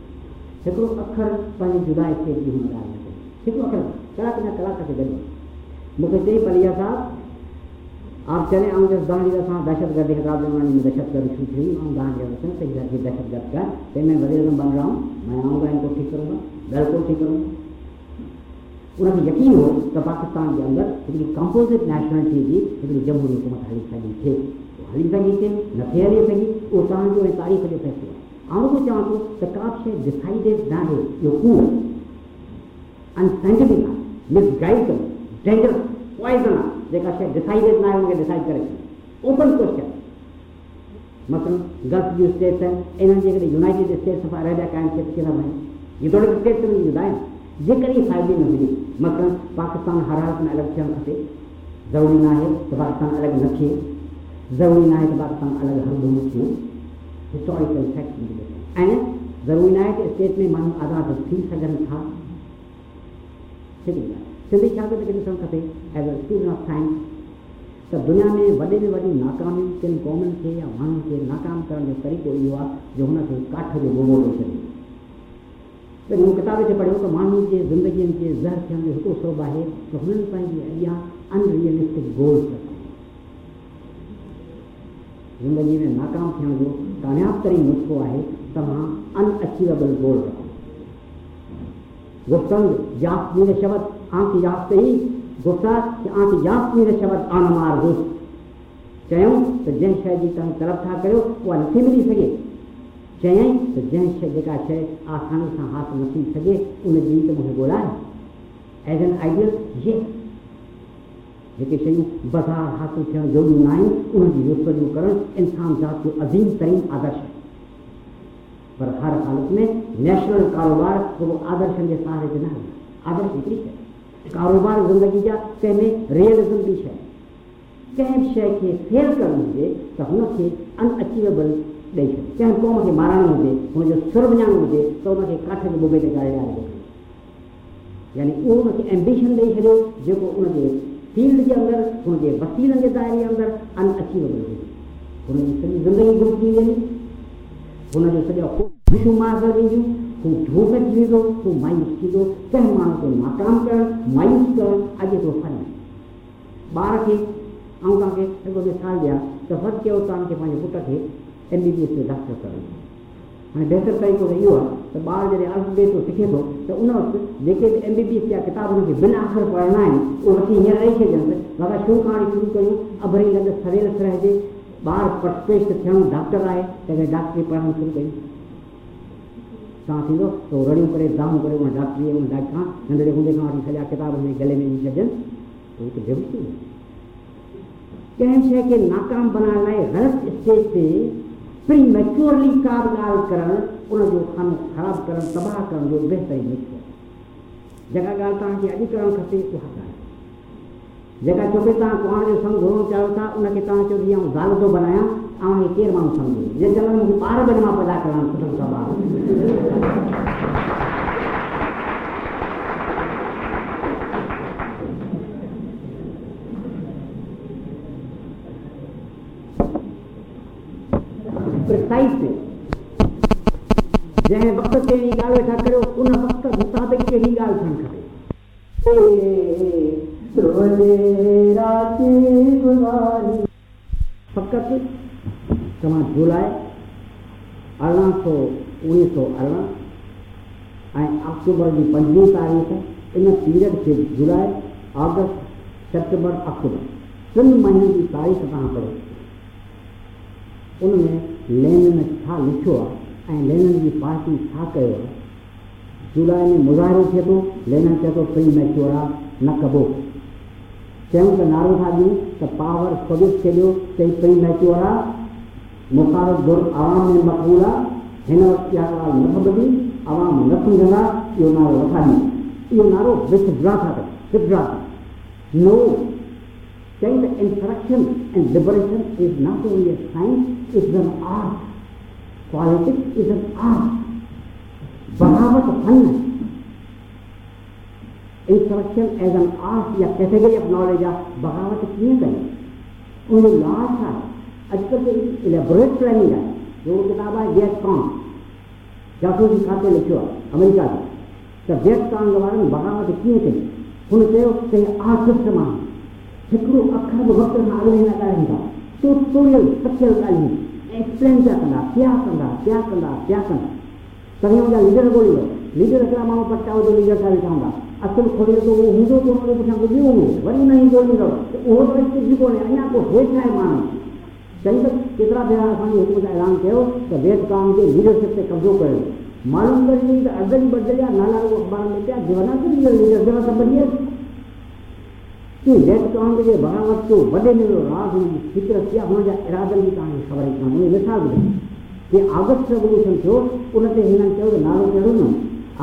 हिकिड़ो अखर पंहिंजी जुदा स्टेट जी हुन ॻाल्हि न हिकिड़ो अखर कलाक न कलाक से गॾु मूंखे चई पलिया साहब आप चले आऊँ जब गांधी असां दहशतगर्द ज़माने में दहशतगर्द शुरू थी ऐं गांधी वचन सही की दहशतगर्द का तो मैं वज़ीर बन रहा हूँ मैं आऊँगा इनको ठीक करूँगा बिल्कुल ठीक करूँगा उनखे यकीन हो त पाकिस्तान जे अंदरि हिकिड़ी कंपोज़िट नेशनलिटी जी हिकिड़ी जमहूरी हुकूमत हली सघी थिए हली सघी थिए नथे हली सघी उहो तव्हांजो ऐं तारीख़ जो फ़ैसिलो आहे न आहे इहो कूड़ अनसाइंटिफिक आहे मिसगाइड कयो डेंजरस पॉइज़न आहे जेका शइ डिसाइडेड न आहे हुनखे डिसाइड करे। छॾियो ओपन क्वेश्चन मसइलो गल्फ जूं स्टेट्स आहिनि इन्हनि जे करे यूनाइटेड स्टेट्स ऑफ़ अरेबिया क़ाइमु थिए किथां भाई ये थोरे स्टेट्स में ईंदा आहिनि जेकॾहिं फ़ाइदे में हुजे मसइलन पाकिस्तान हर हालत में अलॻि थियणु खपे ज़रूरी न आहे त पाकिस्तान अलॻि न थिए ज़रूरी न आहे त पाकिस्तान अलॻि हर धुम थिए हिस्टोरिकल फैक्ट मिली ऐं ज़रूरी न स्टेट में माण्हू आज़ादु थी। सघनि था सिधी ॻाल्हि सिंधी छा थो ॾिसणु खपे as a student of science त दुनिया में वॾे में वॾी नाकामी किन क़ौमुनि खे या माण्हुनि खे नाकाम करण जो तरीक़ो इहो आहे जो हुनखे काठ जो गोगो ॾेई छॾे त मूं किताब ते पढ़ियो त माण्हुनि जे ज़िंदगीअ जे ज़हर थियण जो हिकिड़ो सबबु आहे त हुननि पंहिंजे अॻियाँ अनरियलिस्टिक गोल्स ज़िंदगी में नाकाम थियण जो कामयाब तरीन नुस्ख़ो आहे तव्हां अनअचीवेबल गोल रखो। गुप्तंग याफ़ मेरे शब्द, आँख याफ़ ही, गुप्ता कि आँख याफ़ मेरे शब्द आनमार दोस्त चयूं त जंहिं शइ जी तव्हां तरफ़ था करियो उहा नथी मिली सघे चयई त जंहिं शइ जेका शइ आसानी सां हासिलु न थी सघे उन जी त मूंखे ॻोल्हाए एज़ एन आइडियल ये शयूं बाज़ार हासिलु थियण जोॻियूं न आहिनि उन्हनि जी करणु इंसान जात जो अज़ीम तरीन आदर्श आहे पर हर हालत में नेशनल कारोबार रुगो आदर्शनि जे सहारे ते न आदर्श हिकिड़ी शइ कारोबार ज़िंदगी जा कंहिंमें रियलिज़म बि शइ कंहिं बि शइ खे फेल करणु हुजे त हुनखे अनअचीवेबल ॾेई छॾे कंहिं क़ौम खे मारणो हुजे हुनजो सुर विञाइणो हुजे त हुनखे काठ जे बुबे ते ॾियारे यानी उहो हुनखे एम्बिशन ॾेई छॾियो जेको उनजे फ़ील्ड के अंदर हुनजे वसीलनि जे दायरे अंदरि अन अची वञे हुनजी सॼी ज़िंदगी गुम थी वेंदी हुनजो सॼो ख़ुशियूं मार वेंदियूं हू। धूप थी वेंदो हू मायूस थींदो कंहिं माण्हू खे नाकाम करणु मायूस करणु अॼु थो फल ॿार खे ऐं तव्हांखे हिकिड़ो मिसाल ॾियाँ त फर्ज़ु कयो तव्हांखे पंहिंजे पुट खे एम बी बी एस जो डॉक्टर करणु हाणे बहितर तरीक़ो त इहो आहे त ॿार जॾहिं अल्फ़ाबेट सिखे थो त उन वक़्तु एम बी बी एस जा किताब हुनखे बिन आख़िर पढ़णा आहिनि उहे वठी हींअर ॾेई छॾियनि बाबा शुरू खां शुरू कयूं अभरी लॻ सवेल रहिजे ॿार पटपेश थियणु डॉक्टर आहे त डॉक्टरी पढ़णु शुरू थींदो त रड़ियूं करे दामूं करे उन डॉक्टरी खां नंढड़े हूंदे खां वठी किताब हुन गले में विझी छॾियनि त उहो त बेवसी कंहिं नाकाम बनाइण लाइ ग़लति स्टेज ते प्रीमेच्योरली काबगाल करण उन जो खानो खराब करण तबाह करण जो बहितरीन नुस्ख़ो जेका ॻाल्हि तव्हांखे अॼु करणु खते तो ॻाल्हि जगह चओ पई तव्हां कुंवार जो संग घोरो चाहियो था उन के चयो चो दिया ज़ाल तो बनाया आ केरु माण्हू सम्झे जे चवनि मूंखे ॿार बि माँ पैदा करणु सुठो तबाह 27 में। जंहिं वक़्त ते इन ॻाल्हि वेठा करियो उन वक़्त मुताबिक़ कहिड़ी ॻाल्हि थियणु खपे फ़क़ति तव्हां जुलाई अरिड़हं सौ उणिवीह सौ अरिड़हं ऐं अक्टूबर जी पंजवीह तारीख़ इन पीरियड खे जुलाई, अगस्त सेप्टेम्बर अक्टूबर। टिनि महीननि जी तारीख़ तव्हां पढ़ो उनमें लेन में छा लिखियो आहे ऐं लेनन जी पार्टी छा कयो जुलाई में मुज़ाहिरो थिए थो लेनन चए थो प्री मैच्योर आहे न कबो। चयूं त नारो था ॾियूं त पावर स्वदेश खे ॾियो चई प्री मैच्योर आहे मुखारत गुर आवाम में मक़बूल आहे हिन वक़्तु इहा ॻाल्हि न ख़बरदी आवाम न सम्झंदा इहो नारो वठानी इहो नारो विथड्रा था कनि withdraw no saying that insurrection and liberation is not only a science, it's an art. Politics is an art. बगावत फन इंस्ट्रक्शन एज एन आर्ट या कैटेगरी ऑफ़ नॉलेज आहे बगावत कीअं कई उन लाश आहे अॼुकल्ह त इलेबोरेट प्लानिंग आहे जो किताब आहे गेट कॉन जासूसी खाते आहे अमेरिका जो त गेट कॉन वारनि बगावत कीअं कई हुन चयो त हे आर्टिस्ट माण्हू हिकिड़ो अखर बि वक़्त खां अॻिले न ॻाल्हाईंदा टोटोरियल सचियल ॻाल्हियूं एक्सप्लेन पिया कंदा पिया कंदा पिया कंदा पिया कंदा तॾहिं जा लीडर ॻोल्हींदो लीडर हिकिड़ा माण्हू पटा हुजे लीडर छा वेठा हूंदा असुलु खोले थो उहो हूंदो कोन उहो पुठियाँ ॿुधियो हुओ वरी न ईंदो ईंदो उहो त वरी कुझु कोन्हे अञा को हेठि आहे माण्हू चई त केतिरा भेरा असांजे हुकूमत ऐलान कयो त वेद काम जे लीडरशिप ते कब्ज़ो कयो मालूम करे त अर्दली बदली आहे नाला अख़बार में पिया देवनागरी लीडर देवा त बदिले कि वेद काम जे बग़ावत जो वॾे में राज़ हुनजी फ़िक्र थी आहे हुनजा इरादनि जी तव्हांखे ख़बर ई कोन्हे मिसाल ॿुधाई कि आगस्ट रेवोल्यूशन थियो उन ते हिननि चयो त नालो कहिड़ो न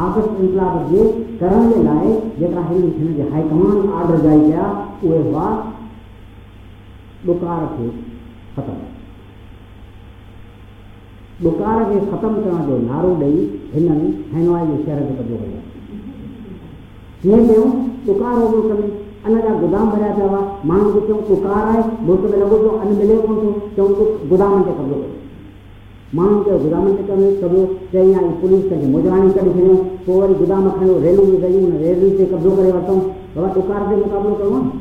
आगस्ट इनकलाब जे करण जे लाइ जेका हिन हिन जे हाईकमान ऑर्डर जारी कया उहे हुआ ॾुकार खे ख़तमु। ॾुकार खे ख़तमु करण जो नारो ॾेई हिननि हैनवाई जे शहर ते कब्ज़ो कयो कीअं कयूं? ॾुकार हो मुल्क में अन जा गुदाम भरिया पिया हुआ माण्हुनि खे चऊं ॾुकार आहे मुल्क में लॻो पियो अन मिले को थो चऊं गुदामनि ते कब्ज़ो कयो माण्हुनि खे गुदाम ते कमु कबो चई आहे पुलिस कंहिंखे मुजराणी कढी छॾियूं पोइ वरी गुदाम खणियो रेलू में हुन रेलू ते कब्ज़ो करे वरितऊं बाबा, ते मुक़ाबिलो करिणो आहे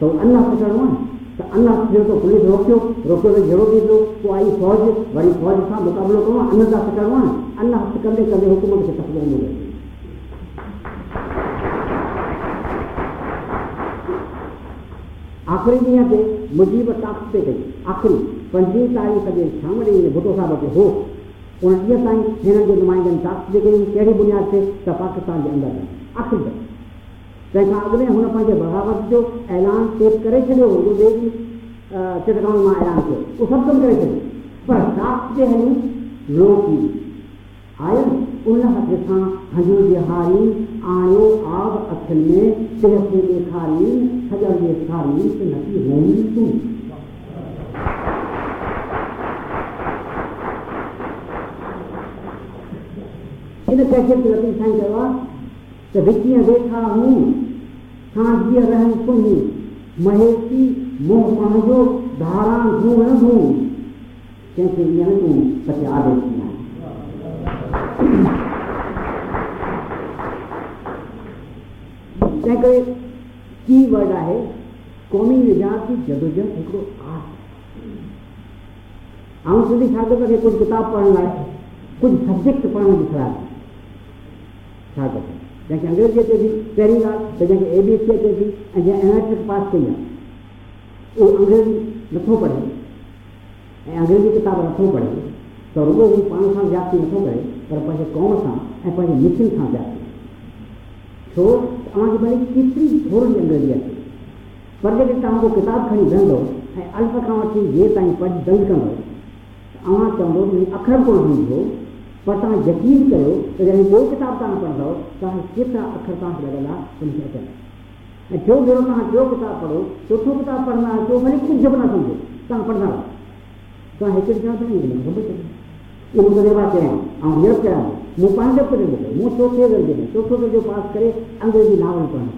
त अन हथु करिणो आहे त अन हथु थियो त पुलिस रोकियो रोकियो त जहिड़ो थी पियो पोइ आई फ़ौज वरी फ़ौज सां मुक़ाबिलो करिणो आहे अन सां हथु करिणो आहे अन हथु कंदे कंदे हुकूमत खे तकलीफ़ मिले आख़िरी ॾींहं ते मुजीब ताक़त ते कई आख़िरी, पंजी तारीख़ जे शाम ॾींहुं भुटो साहिब ते हो। उन ॾींहं ताईं हिननि जे नुमाइंदनि ताक़त जे कयूं कहिड़ी बुनियाद ते त पाकिस्तान जे अंदरि आख़िरी तंहिंखां अॻिले हुन पंहिंजे बग़ावत जो ऐलान पेश करे छॾियो हो जो ॿिए चिटकाणो माँ ऐलान कयो। उहो सभु कमु करे छॾियो। पर ताक़त जे हली आयमि उन हथ सां हजू जे हारी आणियो आब अखियुनि में खे ॾेखारी सॼण जे सारी नथी होनी तूं? इन कैसे लती साईं चयो आहे त विकीअ वेठा हूँ सांझीअ रहनि महेशी मुंहुं पंहिंजो धारा न धूं कंहिंखे न तूं सच आदेश करे की वर्ड आहे क़ौमी निजात जी जदोजहद हिकिड़ो सब्जेक्ट पढ़ण जी अंग्रेज़ी अचे थी पहिरीं ॻाल्हि त ए बी सी अचे थी ऐं जंहिं पास कई उहो अंग्रेज़ी नथो पढ़े अंग्रेज़ी किताब नथो पढ़े त ज्याती नथो पर क़ौम सां ऐं पंहिंजे मिशन सां ज्याती छो तव्हांखे भले केतिरी थोरी अंग्रेज़ी अचे पर जॾहिं तव्हां को किताब खणी वेहंदो ऐं अल्फ खां वठी जे ताईं पढ़ी दंग कंदो तव्हां चवंदो अखर कोन हूंदो पर तव्हां यकीन कयो त जॾहिं को किताब तव्हां पढ़ंदव तव्हांखे केतिरा अखर तव्हांखे लॻंदा हुनखे अचनि ऐं जो भेरो तव्हां टियों किताब पढ़ो चोथों किताब पढ़ंदा आहियो भले कुझु बि न सम्झो तव्हां पढ़ंदा तव्हां हिकु त न ख़बर इहो मूंखे रेवा चयां ऐं हीअं कयां मूं पंहिंजे पुटे मूंखे मूं चोथे दर्जे में चोथों दर्जो पास करे, अंग्रेज़ी नावल पढ़णु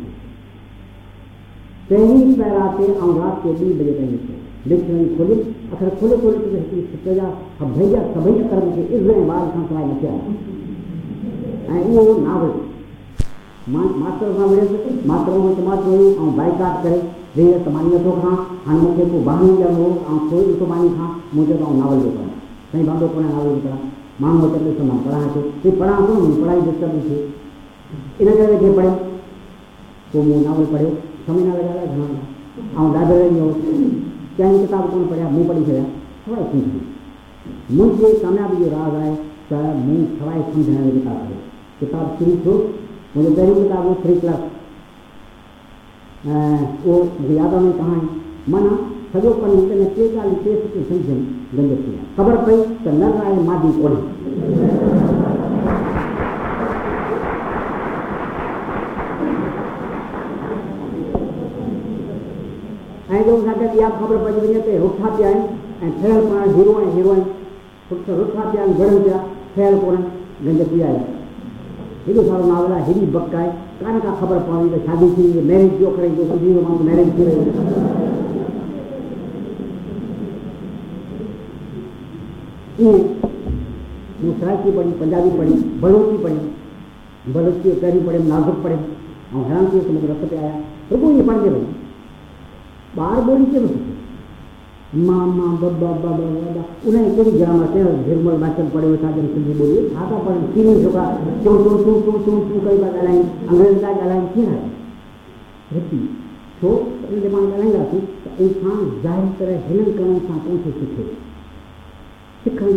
पहिरीं पहिरां ते ऐं राति जो ॿी बजे ताईं लिखियो लिखण खोले अखर खोले खोले त हिकिड़ी सिक जा भैया सभई अखर मूंखे इज़ ऐं ॿार खां सवाइ लिखिया ऐं उहो नावल। माँ, मास्टर सां वियुसि मास्टर में तमाशो हुई ऐं बाइकाट करे वेही त मानी नथो खां हाणे मूंखे को बहानो ॾियणो हो ऐं कोई ॾिसो मानी खां मूं चयो त नावल जो बाबो कोन्हे नावल जो पढ़ां माण्हू अचे ॾिसो माँ पढ़ां थो ही पढ़ां थो मुंहिंजी पढ़ाई डिस्टर्ब थी। इन करे वेठे पढ़ियो पोइ मूं नावल पढ़ियो समय न लॻा घणा ऐं लाइब्रेरी में कंहिं किताब कोन पढ़िया मूं पढ़ी छॾिया सवाइ सम्झी मुंहिंजी कामयाबी जो राज़ आहे त मूं सवाइ सम्झण जो किताब पढ़ियो किताब शुरू थियो मुंहिंजो पहिरीं किताब हो थ्री क्लास ऐं उहो मूंखे यादि में कहाणी माना। कनि सुठियूं सम्झनि गंद थी विया ख़बर पई त नर आहे मादी कोन्हे ऐं जो गॾु इहा ख़बर पइजी वञे त रुठा पिया आहिनि ऐं ठहियल पाण हीरो ऐं हीरोइन रुठा पिया आहिनि गढ़नि पिया ठहियल कोन्हनि गंद थी आहे हेॾो सारो नावेल आहे हेॾी बक आहे कान का ख़बर पवंदी त शादी थी मैरिज जो करे मैरिज थी रहियो ईअं मूं सराइकी पढ़ी, पंजाबी पढ़ी बलोची पढ़ी बलोची पहिरीं पढ़ियमि नाज़ुक पढ़े। ऐं हैरान थी वियुसि मूंखे रस ते आया रुगो ईअं पढ़ंदे वई ॿार ॿोली कीअं सिखे माँ माँ बब्बा बाबा बाबा उन कहिड़ी ग्रामर कयो झिरमल मास्टर पढ़ियो था जॾहिं सिंधी ॿोली छा था पढ़नि चीनी जेका चूं चूं चूं चूं चूं चूं करे था ॻाल्हाइनि अंग्रेज़ था ॻाल्हाइनि कीअं आहे रिपी छो इन ते माँ ॻाल्हाईंदासीं त इंसानु ज़ाहिर तरह हिननि करण सां कोन थो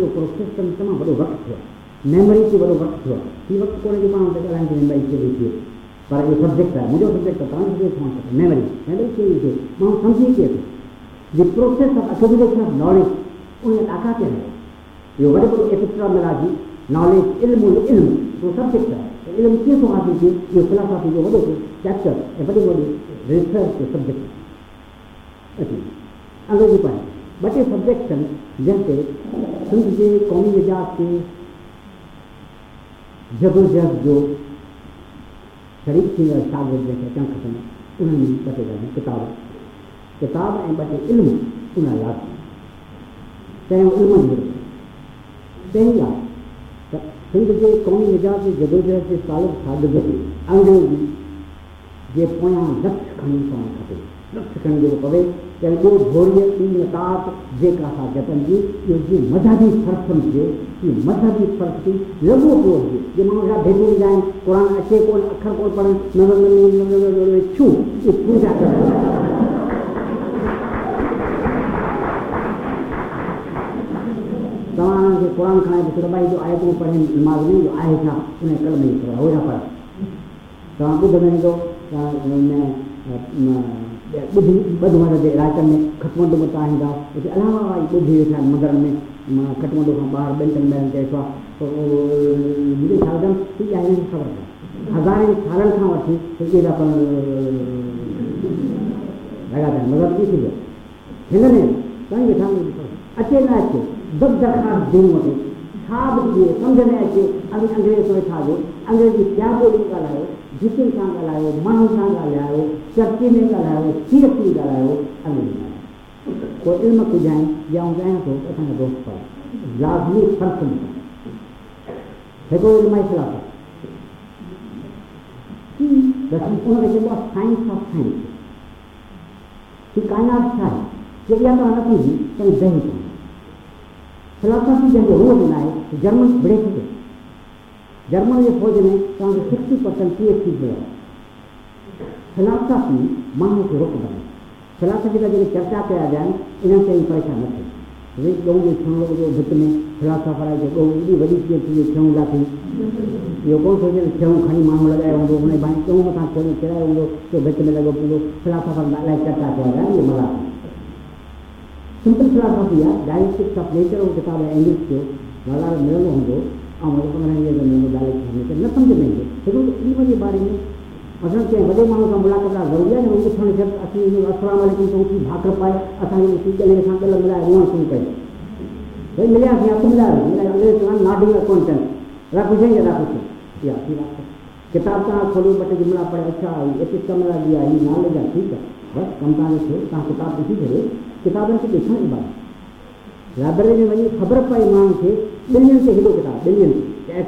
जो प्रोसेस त तमामु वॾो वक़्तु आहे मेमोरी ते वॾो वक़्तु थियो आहे हीउ वक़्तु कोन्हे की माण्हू त ॻाल्हाईंदे मेमोरी चेंज थिए पर इहो सब्जेक्ट आहे मुंहिंजो सब्जेक्ट आहे तव्हांजो सब्जेक्ट माँ मेमोरी मेमोरी चेंज थिए माण्हू सम्झी कीअं थो the process of accumulation of knowledge उन्हें ताका क्या है ये बड़े बड़े एपिस्टेमोलॉजी नॉलेज इल्म इल्म तो सब्जेक्ट है इल्म किस तो हासिल की ये फिलोसॉफी जो बड़े चैप्टर ये बड़ी बड़ी रिसर्च के सब्जेक्ट अंग्रेज़ी पर बट ये सब्जेक्ट जैसे सिंध के कौमी मिजाज के ज़बरदस्त जो शरीफ थी शागिर्द जैसे चंक खत्म उन्होंने बटे बतेगा किताब। किताब ऐं ॿ टे इल्मु उन लाइ पहिरियों इल्म जी पहिरीं ॻाल्हि त सिंध जे क़ौमी मिजाज जे जदोजहद जे तालुक शागिर्द अंग्रेज़ी जे पोयां लक्ष्य खणी पवणु खपे त ॿियो घोड़ीअ ॿी नतात जेका असां जतन जी इहो जीअं मज़हबी फ़र्क़ु सम्झे इहो मज़हबी फ़र्क़ु थी लॻो पियो हुजे जे माण्हू छा भेटूं ईंदा आहिनि क़ुर अचे कोन अखर कोन पढ़नि छू इहे पूजा करणु तव्हां खे क़ुर खणाए पुछो भाई जो आहे तूं पढ़े दिमाग़ में जो आहे छा उन कल में थोरा हो छा पढ़ तव्हां ॿुधंदा ईंदो ॿधमर जे इलाइक़नि में खटमंड में तव्हां ईंदा। उते अलावा भाई ॿुधी वेठा आहिनि मंदर में। खटमंड खां ॿाहिरि ॿिनि टिनि ॿारनि चइबो आहे मुंहिंजे ख़बर आहे हज़ारे सालनि खां वठी लॻातार थी वियो। हिन में तव्हां वेठा अचे न अचे दब दरख़्वास्त ॾियणो वठे। छा बि ॾिए, सम्झ में अचे अंग्रेज़ में छा जो अंग्रेज़ी क्या ॿोली ॻाल्हायो? जिते सां ॻाल्हायो माण्हू सां ॻाल्हायो चर्चे में ॻाल्हायो सीरत में ॻाल्हायो अंग्रेज़ी कोई इल्म कुझाइनि या आउं चाहियाँ थो असांजा दोस्त पढ़ लाज़मी न हिकिड़ो इल्म इख़लाफ़ उनखे चइबो आहे साइंस ऑफ़ साइंस ही काइनात छा आहे कि इहा तव्हां न थींदी त दही पवंदी फिलासफ़ी जंहिंजो ॾिना आहे जर्मन ब्रेक ते जे में तव्हांखे sixty percent P H D मिलियो आहे फिलासफ़ी माण्हू खे रोकंदा आहिनि फिलासफ़ी जा जेके चर्चा कया विया आहिनि इन्हनि ते परेशान न थिए ॻऊं जो छवणो जो भित में फिलासफ़र आहे जो ॻऊं एॾी वॾी कीअं थी छऊं लाथी इहो कोन सोचे त छऊं खणी माण्हू लॻायो हूंदो हुन भाई ॻऊं मथां छऊं किरायो हूंदो त भित में लॻो पवंदो फिलासफ़र चर्चा कया आहिनि इहे मज़ाक simple philosophy of nature English जो पंद्रहं वीह ॼणे हूंदो डायलेक्ट न सम्झ में ईंदो हिकिड़ो इल्म जे बारे में असां कंहिं वॾे माण्हू सां मुलाक़ात ज़रूरी आहे न उहो ॾिसण शर्त असीं असलाम त उथी भाक पाए असांखे ॾिसी ॻाल्हि सां ॻाल्हि मिलाए रोअण शुरू कयो भई मिलियासीं हथु मिलायो नॉटिंग अकाउंटेंट अहिड़ा पुछे अहिड़ा पुछे इहा थी वात किताब तव्हां खोलियो ॿ टे पढ़े अच्छा एपिस्टमोलॉजी आहे हीअ नॉलेज आहे ठीकु आहे बसि, कमु तव्हांजो थियो तव्हां किताब ॾिसी करे किताबनि खे ॾिसण जी लाइब्रेरी में वञी ख़बर पए माण्हू खे ॿिलियन ते हेॾो किताब ॿिलियन ते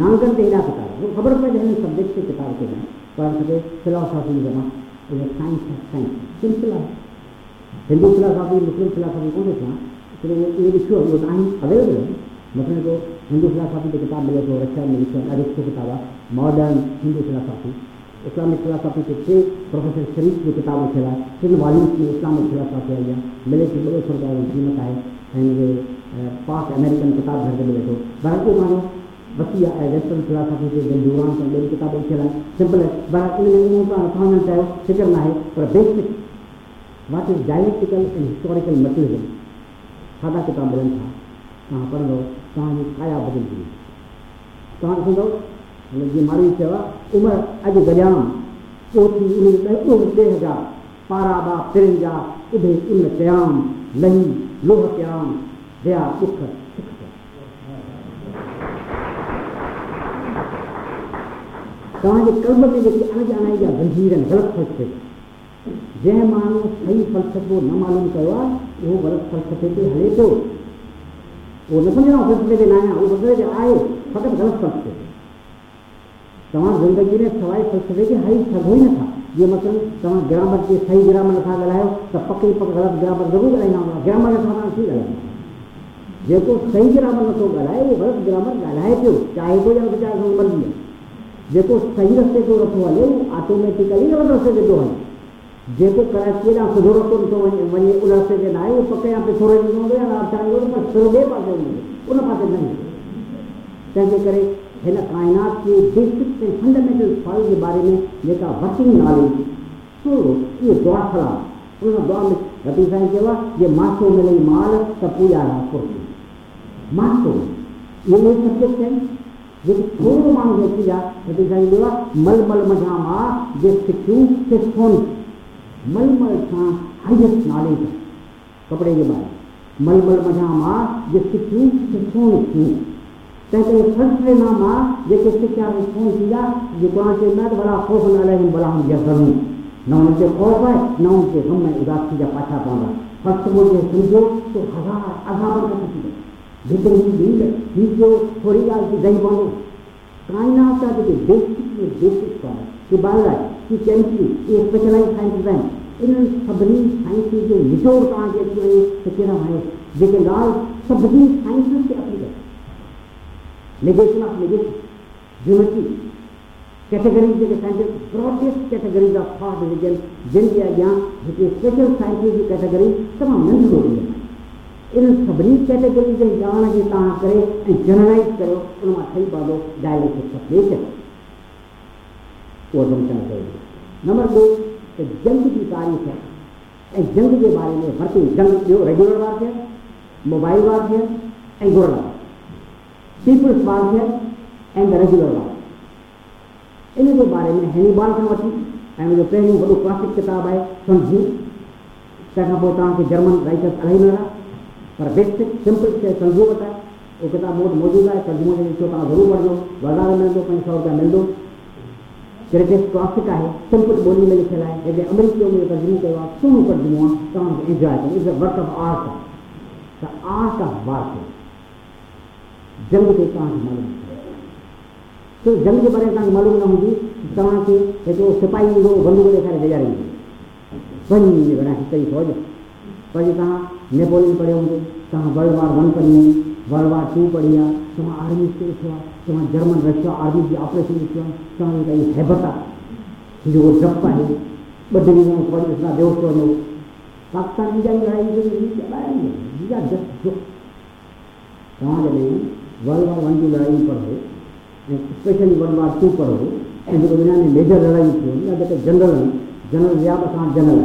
नांगनि ते किताब उहो ख़बर त हिन सब्जेक्ट ते किताब ते पढ़णु खपे फिलोसॉफी जमा इहा साइंस आहे साइंस सिंपल आहे हिंदू फिलोसॉफी मुस्लिम फिलोसॉफी कोन थो थियाँ छो इहो ॾिठो उहो त आहिनि अवेलेबल आहिनि मतिलबु जो हिंदू फिलोसॉफी ते किताब मिले थो रशिया में लिखियो ॾाढी सुठो किताबु modern Hindu philosophy Islamic philosophy के टे प्रोफेसर शरीफ जो किताब टिनि वॉल्यूम्स में इस्लामिक फिलासफ़ी आई आहे मिले थी ॿ सौ रुपया क़ीमत ऐं इहे पाक अमेरिकन किताब घर ते मिले थो। भारतीय माण्हू वसी आहे वेस्टर्न फिलासफ़ी जंहिं जुरान सां ॿियनि किताब आहिनि सिंपल आहे पर इन में तव्हां कयो फ़िक्र न आहे पर basic what is dialectical and historical material सादा किताब मिलन था। तव्हां पढ़ंदो तव्हांजी काया बदिलजी तव्हां ॾिसंदो जीअं माण्हू चयो आहे उमिरि अॼु गॼाम पोथी उन ॾेह जा पाराबा पिरनि जा उभे उन कयाम लही लोह कयाम। तव्हांजे कल्ब में जेकी अणॼाणाई जा गंभीर आहिनि ग़लति फ़लसफ़े जंहिं माण्हू सही फ़लसफ़ो न मालूम कयो आहे उहो ग़लति फ़लसफ़े ते। हले थो उहो न सम्झंदो फ़लसफ़े ते न आहियाँ उहो फ़लसफ़े ते आहे फ़क़ति ग़लति फ़लसफ़े ते तव्हां ज़िंदगी में सवाइ फ़लसफ़े खे हली सघो ई नथा जीअं मतिलबु तव्हां ग्रामर जे सही ग्रामर नथा ॻाल्हायो त पक ई पक ग़लति ग्रामर ज़रूरु हूंदा ग्रामर थी ॻाल्हाईंदा जेको सही ग्रामर नथो ॻाल्हाए उहो ग़लति ग्रामर ॻाल्हाए पियो चाहे थो या न चाहे मर्ज़ी आहे जेको सही रस्ते ते नथो हले उहो ऑटोमेटिकली ग़लति रस्ते ते थो हले जेको कराची ॾांहुं सिधो रस्तो नथो वञे वञे उन रस्ते ते न आहे उहो पक या पिछोड़े ॾींदो हूंदो या चाहींदो पर सिरो ॿिए पासे हूंदो उन पासे न तंहिंजे करे? हिन काइनात जे बेसिक ऐं फंडामेंटल फॉल जे बारे में जेका वर्किंग नॉलेज सो इहो दुआ सलाह उन दुआ में रबी साईं चयो आहे जे मासो मिले माल त पूॼा फुर्ती माँ जे सिखियूं से मलमल सां नॉलेज कपिड़े जे बारे मलमल मझा माँ जे सिखियूं से सोन थियूं तंहिं करे फलसफे माँ माँ जेके सिखिया खे सोन थी विया जे पाण चवंदा त भला ख़ौफ़ न हुन जा ज़रूरु न हुन ख़ौफ़ ऐं उदासी जा पाछा फलसफो जे सम्झो त हज़ार थी भीतर ही ही थोड़ी जा जेके बेसिक में बेसिक की की इहे स्पेशलाइज़ साइंसिस आहिनि इन्हनि सभिनी साइंसिस जो निचोड़ जेके ॻाल्हि सभिनी साइंसिस खे appeal negation of negation geometry scientist broadest categories of thought हुजनि जिन अॻियाँ जेके स्पेशल साइंसिस जी कैटेगरी तमामु नंढी हूंदी आहे इन सभिनी कैटेगरी जे ॼाण खे तव्हां करे ऐं जनरलाइज़ करियो उन माँ ठही पवंदो डायलेक्टिक्स ऑफ़ उहो सम्झणु कयो नंबर ॿियो त जंग जी तारीख़ ऐं जंग जे बारे में वर्किंग जंग ॿियो रेगुलर वार थियनि मोबाइल वार थियनि ऐं गुर वार पीपल्स वार थियनि ऐं रेगुलर वार इन जे बारे में हैनीबाल खां वठी ऐं मुंहिंजो पहिरियों वॾो क्लासिक किताबु आहे सम्झी तंहिंखां पोइ तव्हांखे जर्मन राइटर्स इलाही मिलंदा पर बेसिक सिंपल शइ सम्झो वटाए उहो किताब मूं मौजूद है तर्जुमो ज़रूरु पढ़जो बाज़ार में मिलंदो पंज सौ रुपया मिलंदो क्रिकेट क्लासिक आहे सिंपल ॿोली में लिखियलु आहे। जेके अमरीकीअ में तर्जुमो कयो आहे सुहिणो तर्जुमो आहे तव्हांखे इंजॉय कयो is a work of art त आर्ट ऑफ़ वार्क जंग ते तव्हांखे मालूम छो जंग जे बारे में मालूम न हूंदी तव्हांखे हिकिड़ो सिपाही ईंदो बंदूक ॾेखारे गुज़ारींदो वञी घणा हिकु फ़ौज। पर नेपोलियन पढ़ियो हूंदो तव्हां वर्ल्ड वार वन पढ़ी आहे वर्ल्ड वार टू पढ़ी आहे तव्हां आर्मी ॾिठो आहे तव्हां जर्मन, रशिया, आर्मी जी ऑपरेशन ॾिठो आहे तव्हांजी काई हैबत आहे जो डपु आहे ॿ डिवीज़न फौज ॾिसंदा बेहोश थो वञो पाकिस्तान जी लड़ाई तव्हां जॾहिं वर्ल्ड वार वन जी लड़ाई पढ़ो स्पेशली वर्ल्ड वार टू पढ़ो जेको दुनिया में मेजर लड़ायूं थियूं या जेके जनरल आहिनि जनरल।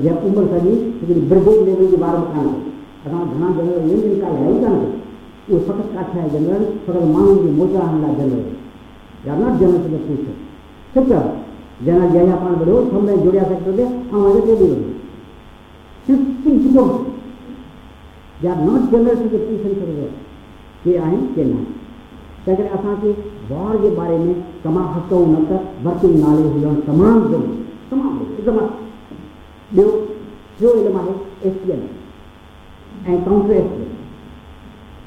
रियाब सां जनरल आहे या उमिरि सॼी हिकिड़ी ब्रिगेड लेवल जी ॿार कान असां घणा जनरल इहे जिन का लड़ाई कान कई उहो फ़क़ति काथे आहे जनरल? जी मोचा हण लाइ जनरल या not general to the future ठीकु आहे जनरल जंहिंजा पाण वॾो सभ में जुड़िया सेक्टर ते ऐं अॻिते ॾेई वञो या not general to the future के आहिनि के न। करे असांखे वॉर जे बारे में तमामु हक़ न त वर्किंग नॉलेज हुजणु तमामु ज़रूरी तमामु ॿियो टियों इल्मु आहे एशियन ऐं काउंटर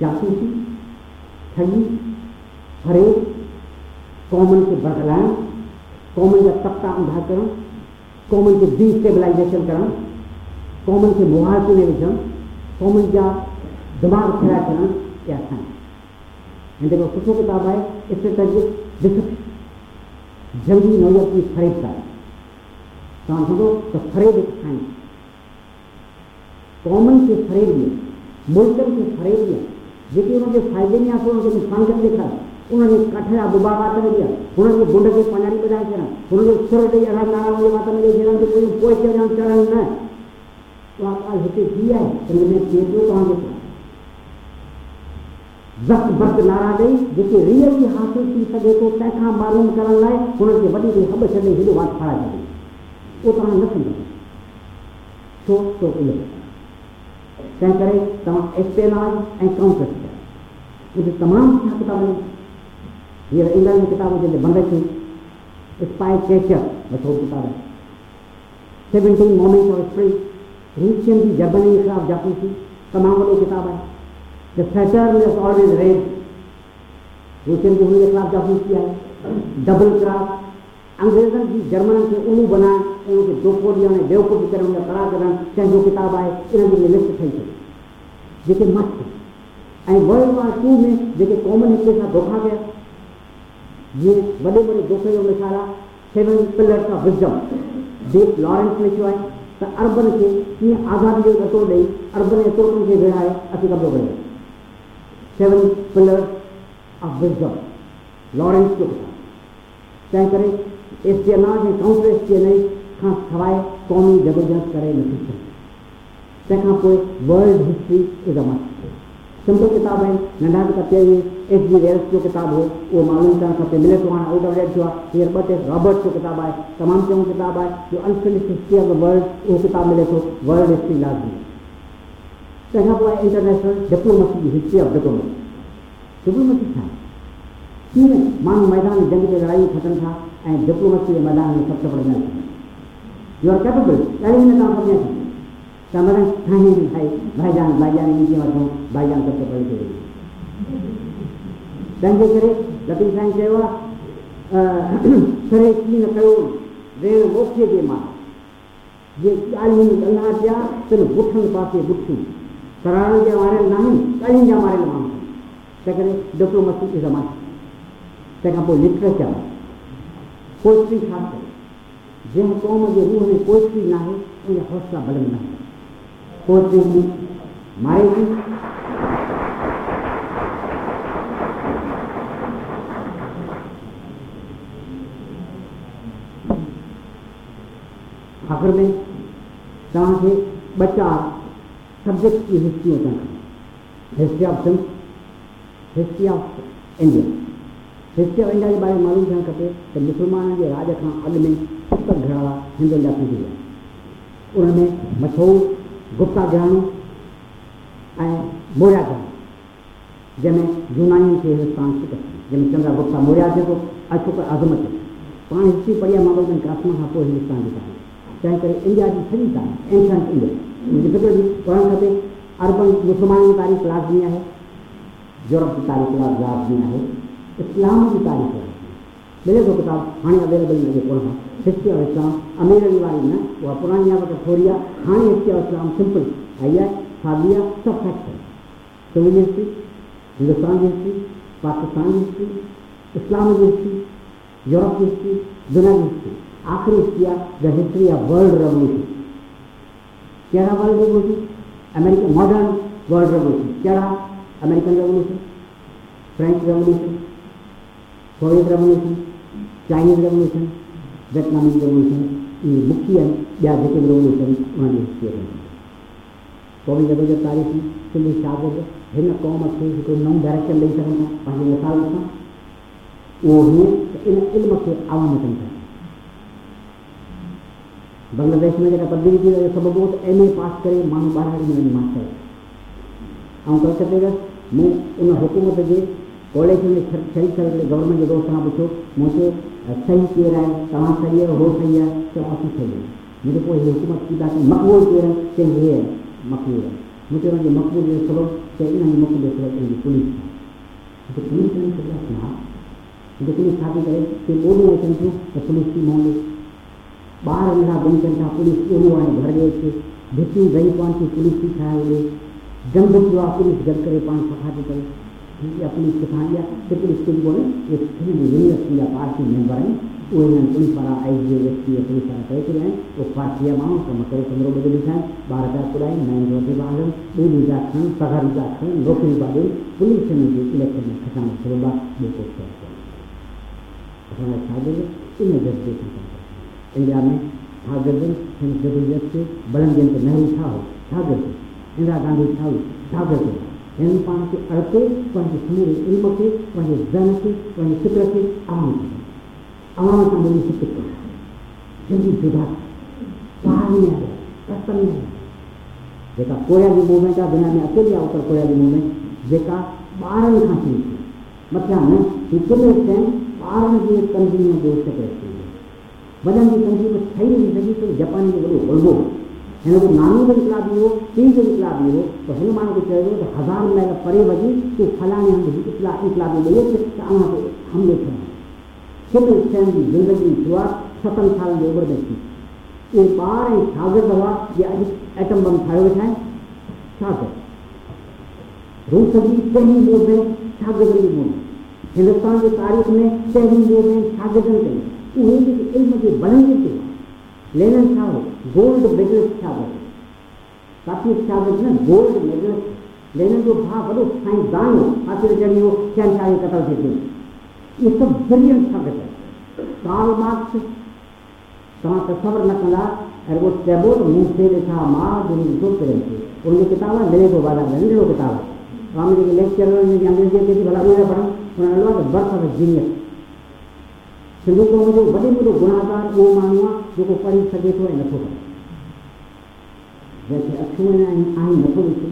जासूसी, ठगी, फरेब, क़ौमनि खे बरगलाइणु क़ौमनि जा तख़्ता अंधा करणु क़ौमनि खे डिस्टेबलाइज़ेशन करणु क़ौमनि खे मुआवज़े में विझणु क़ौमनि जा दिमाग़ फिराए करणु इहे असां ऐं जेको सुठो किताबु आहे स्ट्रेटेजिक डिसिप्लिन जल्दी नौयत की फरेब आहे त फरेब हिकु साइंस क़ौमनि खे फरेब ॾियो मुल्कनि खे फरेब ॾियो जेके हुनजे फ़ाइदे में आहे सो नुक़सान करे ॾेखारे उनजे काठ जा बुबा वात में ॾिया हुनजे गुंड खे पञारी ॿुधाए छॾणु हुनजो सुर ॾेई असां नारायण जे वात में ॾेई छॾणु पोइ चवणु चढ़णु न आकाश हिते थी आहे त हिन थिए पियो तव्हांखे वक़्तु बर्त नारा ॾेई जेके रियली हासिल थी सघे थो तंहिंखां मालूम करण लाइ हुनखे वॾी हब छॾे हेॾो वाट ठाराए छॾे उहो तव्हां न सम्झो छो छो इहो तंहिं करे? तव्हां एस्पेनाज ऐं काउंटर उहे तमामु सुठा किताब हींअर इंग्लैंड में किताब जंहिंमें बंदि थी स्पाई कैचर मशहूरु किताब आहे seventeen moment of spring Russian ji Germany के खिलाफ़ जासूसी तमामु वॾो किताबु आहे The Saturn is always red. Russian की हुनजे खिलाफ जासूसी आहे डबल क्रॉस अंग्रेज़नि जी जर्मननि खे उल्लू बनाइण दोखो ॾियणु ऐं बेवकूफ़ी करे हुनजा कड़ा करणु कंहिंजो किताबु आहे इन जी लिस्ट ठही छॾी जेके मस्तु ऐं वर्ल्ड वॉर टू में जेके क़ौमनि हिक सां धोखा कया जीअं वॾे वॾे धोखे जो मिसाल आहे सेवन पिलर्स ऑफ़ विज़डम डेट लॉरेंस लिखियो आहे त अरबन खे कीअं आज़ादी जो रतो ॾेई अरबन ऐं तुर्कनि खे विड़हाए असीं कब्ज़ो करे सेवन पिलर्स ऑफ़ लॉरेंस जो किताबु। तंहिं करे ऐं काउंटर सवाइ क़ौमी ज़बरदस्त करे नथी सघे तंहिंखां पोइ world history is a must simple किताब आहिनि नंढा बि कटे एस जी वेल्स जो किताबु हो उहो मालूम करणु खपे मिले थो हाणे आउट ऑफ़ जो आहे हींअर ॿ टे रॉबर्ट जो किताबु आहे तमामु चङो किताबु आहे जो unfinished history of the world उहो किताबु मिले थो वर्ल्ड हिस्ट्री लाज़मी तंहिंखां पोइ इंटरनेशनल डिप्लोमेसी जी हिस्ट्री ऑफ़ डिप्लोमेसी डिप्लोमेसी छा आहे कीअं माण्हू मैदान जंग ते लड़ायूं खटनि था ऐं डिप्लोमेसी जे मैदान में सभु पढ़ंदा आहिनि यू आर कैपेबल ॾाढी हिन तव्हां सम्झाए सघो त मदन ठाहे भाई भाईजान भाईजान मीटिंग वठूं भाईजान सभु पढ़ी छॾे तंहिंजे करे साईं चयो आहे सरे कीअं न कयो भेण मोखे जे माँ जे ॻाल्हियुनि ॻाल्हा पिया तिन ॻुठनि पासे ॻुठियूं कराइण जा मारियल न आहिनि ॻाल्हियुनि जा मारियल माण्हू तंहिं करे डिप्लोमेसी इज़ अ मस्ट तंहिंखां पोइ लिटरेचर पोइट्री ख़ासि जंहिं क़ौम जे रूह में पोइट्री न आहे उनजा हौसला बुलंद न आहिनि पोइट्री बि मारे थी आख़िर में तव्हांखे ॿ चारि सब्जेक्ट जी हिस्ट्री अचनि history of Sindh history of India. Of India जे बारे में मालूम थियणु खपे त मुस्लमाननि जे राज खां अॻु में सत घराड़ा हिंदुनि जा थींदी हुआ उनमें मशहूरु गुप्ता घराणो ऐं मौर्या घराणो, जंहिंमें यूनानियुनि खे हिंदुस्तान शिकस्त जंहिंमें चंद्रा गुप्ता मौर्या जेको अशोक आज़म थे। पाण हिस्ट्री पढ़ी आहे बिन कासम खां पोइ हिंदुस्तान जी कहाणी तंहिं करे इंडिया जी सॼी कहाणी एंशंट इंडिया मुंहिंजी फ़िक्र बि पढ़णु खपे। अरबन मुस्लमाननि जी तारीख़ लाज़मी आहे, यूरोप की तारीख़ लाज़मी आहे। इस्लाम की तारीख़ लाज़मी मिले थो किताब हाणे अवेलेबल कोन आहे हिस्ट्री ऑफ़ इस्लाम। अमीर वारी न उहा पुराणी आहे पर थोरी आहे हिस्ट्री ऑफ़ इस्लाम सिंपल आई आहे सादी आहे फैक्ट आहे सिविल हिस्ट्री, हिंदुस्तान जी हिस्ट्री, पाकिस्तान जी हिस्ट्री, इस्लाम जी हिस्ट्री, यूरोप की हिस्ट्री, दुनिया की हिस्ट्री। आखिरी हिस्ट्री आहे the history of world revolution कहिड़ा world revolution American modern world revolution कहिड़ा American revolution French revolution revolution Chinese revolution Vietnamese revolution इहे मुख्य आहिनि ॿिया जेके रेवोल्यूशन उन्हनि जी हिस्ट्री क़ौमी ज़बरदस्त तारीख़ी सिंधी शागिर्द हिन क़ौम खे हिकिड़ो नओं डायरेक्शन ॾेई सघनि था पंहिंजे मिसाल सां उहो हीअं त इन इल्म खे आवाम कनि था बांग्लादेश में जेका तब्दीली थी वई सबबु त एम ए पास करे माण्हू ॿाहिरि हली वञे मास्टर ऐं कलकत्ते वियसि मूं उन हुकूमत जे कॉलेज में शरीक करे गवर्नमेंट जे दोस्त खां पुछियो मूं चयो सही केरु आहे तव्हां सही है उहो सही सही मुंहिंजे पोइ हीअ हुकूमत थी तव्हांखे मक़बूल केरु आहे चई हे आहे मक़बूल आहे मूं चयो मक़बूल सबबु चई इन मक़बूल सबबु हुनजी पुलिस आहे पुलिस न हा मुंहिंजे पुलिस थी करे के अचनि थियूं त पुलिस थी ॿार नंढा बंचनि था पुलिस ॻोल्हियो आहे घर अचे भितियूं गई थी पुलिस थी ठाहे ओॾे जंग पुलिस गॾु करे सफ़ा थी करे किथां आई आहे त पुलिस कहिड़ी कोन्हे इहे यूनिवर्सिटी जा पार्टी मेंबर आहिनि उहे हिननि पुलिस वारा I G S P police वारा करे छॾिया आहिनि उहे पार्टी जा माण्हू कमु करे पंद्रहं ॿ ॾींहं आहिनि ॿार पिया पुराइनि नए रोटी पिया हलनि ॿियूं पिया खणनि पघार पिया खणनि नौकिरी पिया ॾियनि पुलिस हिन जे इलेक्शन में खटाइण थोरो आहे ॿियो कुझु कयो कोन्हे असांजा शागिर्द इन जज़्बे सां इंडिया में छागरजन हिन जदोजहद खे बलंदियन ते नेहरू छा हो छागर इंदिरा गांधी हुई छागर ते हिन पाण खे अड़के पंहिंजे समूरे इल्म खे पंहिंजे ज़हन खे पंहिंजे फ़िक्र खे आराम कयो आराम सां मिली फ़िक्र कयो जल्दी जुदा पार में आयो जेका कोरिया जी मूवमेंट आहे दुनिया में अकेली आहे उत्तर कोरिया जी मूवमेंट जेका ॿारनि खां थी मथियाँ न हिकु में चइनि ॿारनि जी तंज़ीम जो सिक्रेट थी वॾनि जी तंज़ीम ठही नथी सघी त जापान जो वॾो वलबो हिन जो इनकलाबी हो पीउ जो इनकलाबी हो, त हिन माण्हू खे चयो त हज़ार मैल परे वञी तूं फलाणे हंधि इतला इनकलाबी ॾेई त ते थियनि किन शयुनि जी ज़िंदगी शुरूआति सतनि सालनि जी उमिरि में थी ॿार ऐं शागिर्द हुआ जे अॼु एटम बम आहिनि छा कयो रूस जी पहिरीं मूवमेंट शागिर्दनि जी मूवमेंट हिंदुस्तान जी तारीख़ में पहिरीं मूवमेंट उहे जेके इल्म लेनन छा हो गोल्ड न गोल्ड मेडलिस्ट लेनन जो भाउ वॾो साइंसदान हो हो शहनशाह खे क़तल थी थियो इहे सभु ब्रिलियंट शागिर्द कार्ल मार्क्स तव्हां तस्वर न कंदा ऐं उहो चइबो त मूं खे ॾिठा माँ गुरू ॾिठो किरन खे उनजी किताब आहे मिले थो वाला नंढिड़ो किताब आहे स्वामी जेके लेक्चर अंग्रेज़ी अचे थी भला उहे पढ़नि हुन नालो आहे त बर्थ ऑफ़ जीनियस सिंधु कौम जो वॾे में वॾो गुनाहगार उहो माण्हू आहे जेको पढ़ी सघे थो ऐं नथो पढ़े जंहिंखे अखियूं आहिनि नथो ॾिसे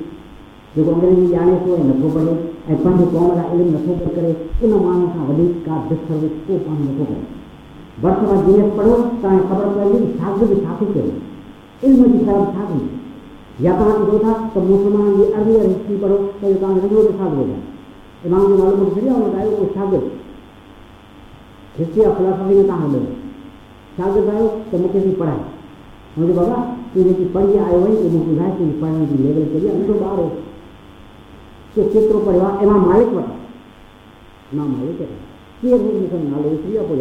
जेको अंग्रेज़ी ॼाणे थो ऐं नथो पढ़े ऐं पंहिंजे क़ौम लाइ इल्मु नथो करे करे उन माण्हू खां वॾी का डिसर्विस को पाण नथो करे। बर्थ ऑफ़ जीनियस पढ़ो तव्हांखे ख़बर पवंदी कि शागिर्द छा थो कयो इल्म जी तरफ़ छा थी या तव्हां ॾिसो था त मुस्लमाननि जी अर्लीअर हिस्ट्री पढ़ो, त तव्हांखे लॻो त छा ॿुधाए इमाम जो नालो मूंखे छॾियो आयो उहो शागिर्द ऑफ़ फिलोसफी में तव्हां हलो शागिर्द आयो त मूंखे बि पढ़ाए। मुंहिंजो बाबा तूं जेकी पढ़ी आयो वई उहो मूंखे ॿुधाए तुंहिंजी पढ़ण जी लेवल कहिड़ी आहे नंढो ॿार हो। तूं पढ़ियो आहे इमाम मालिक वटि इमाम मालिक वटि केरु हो मूंखे नालो विसरी वियो पोइ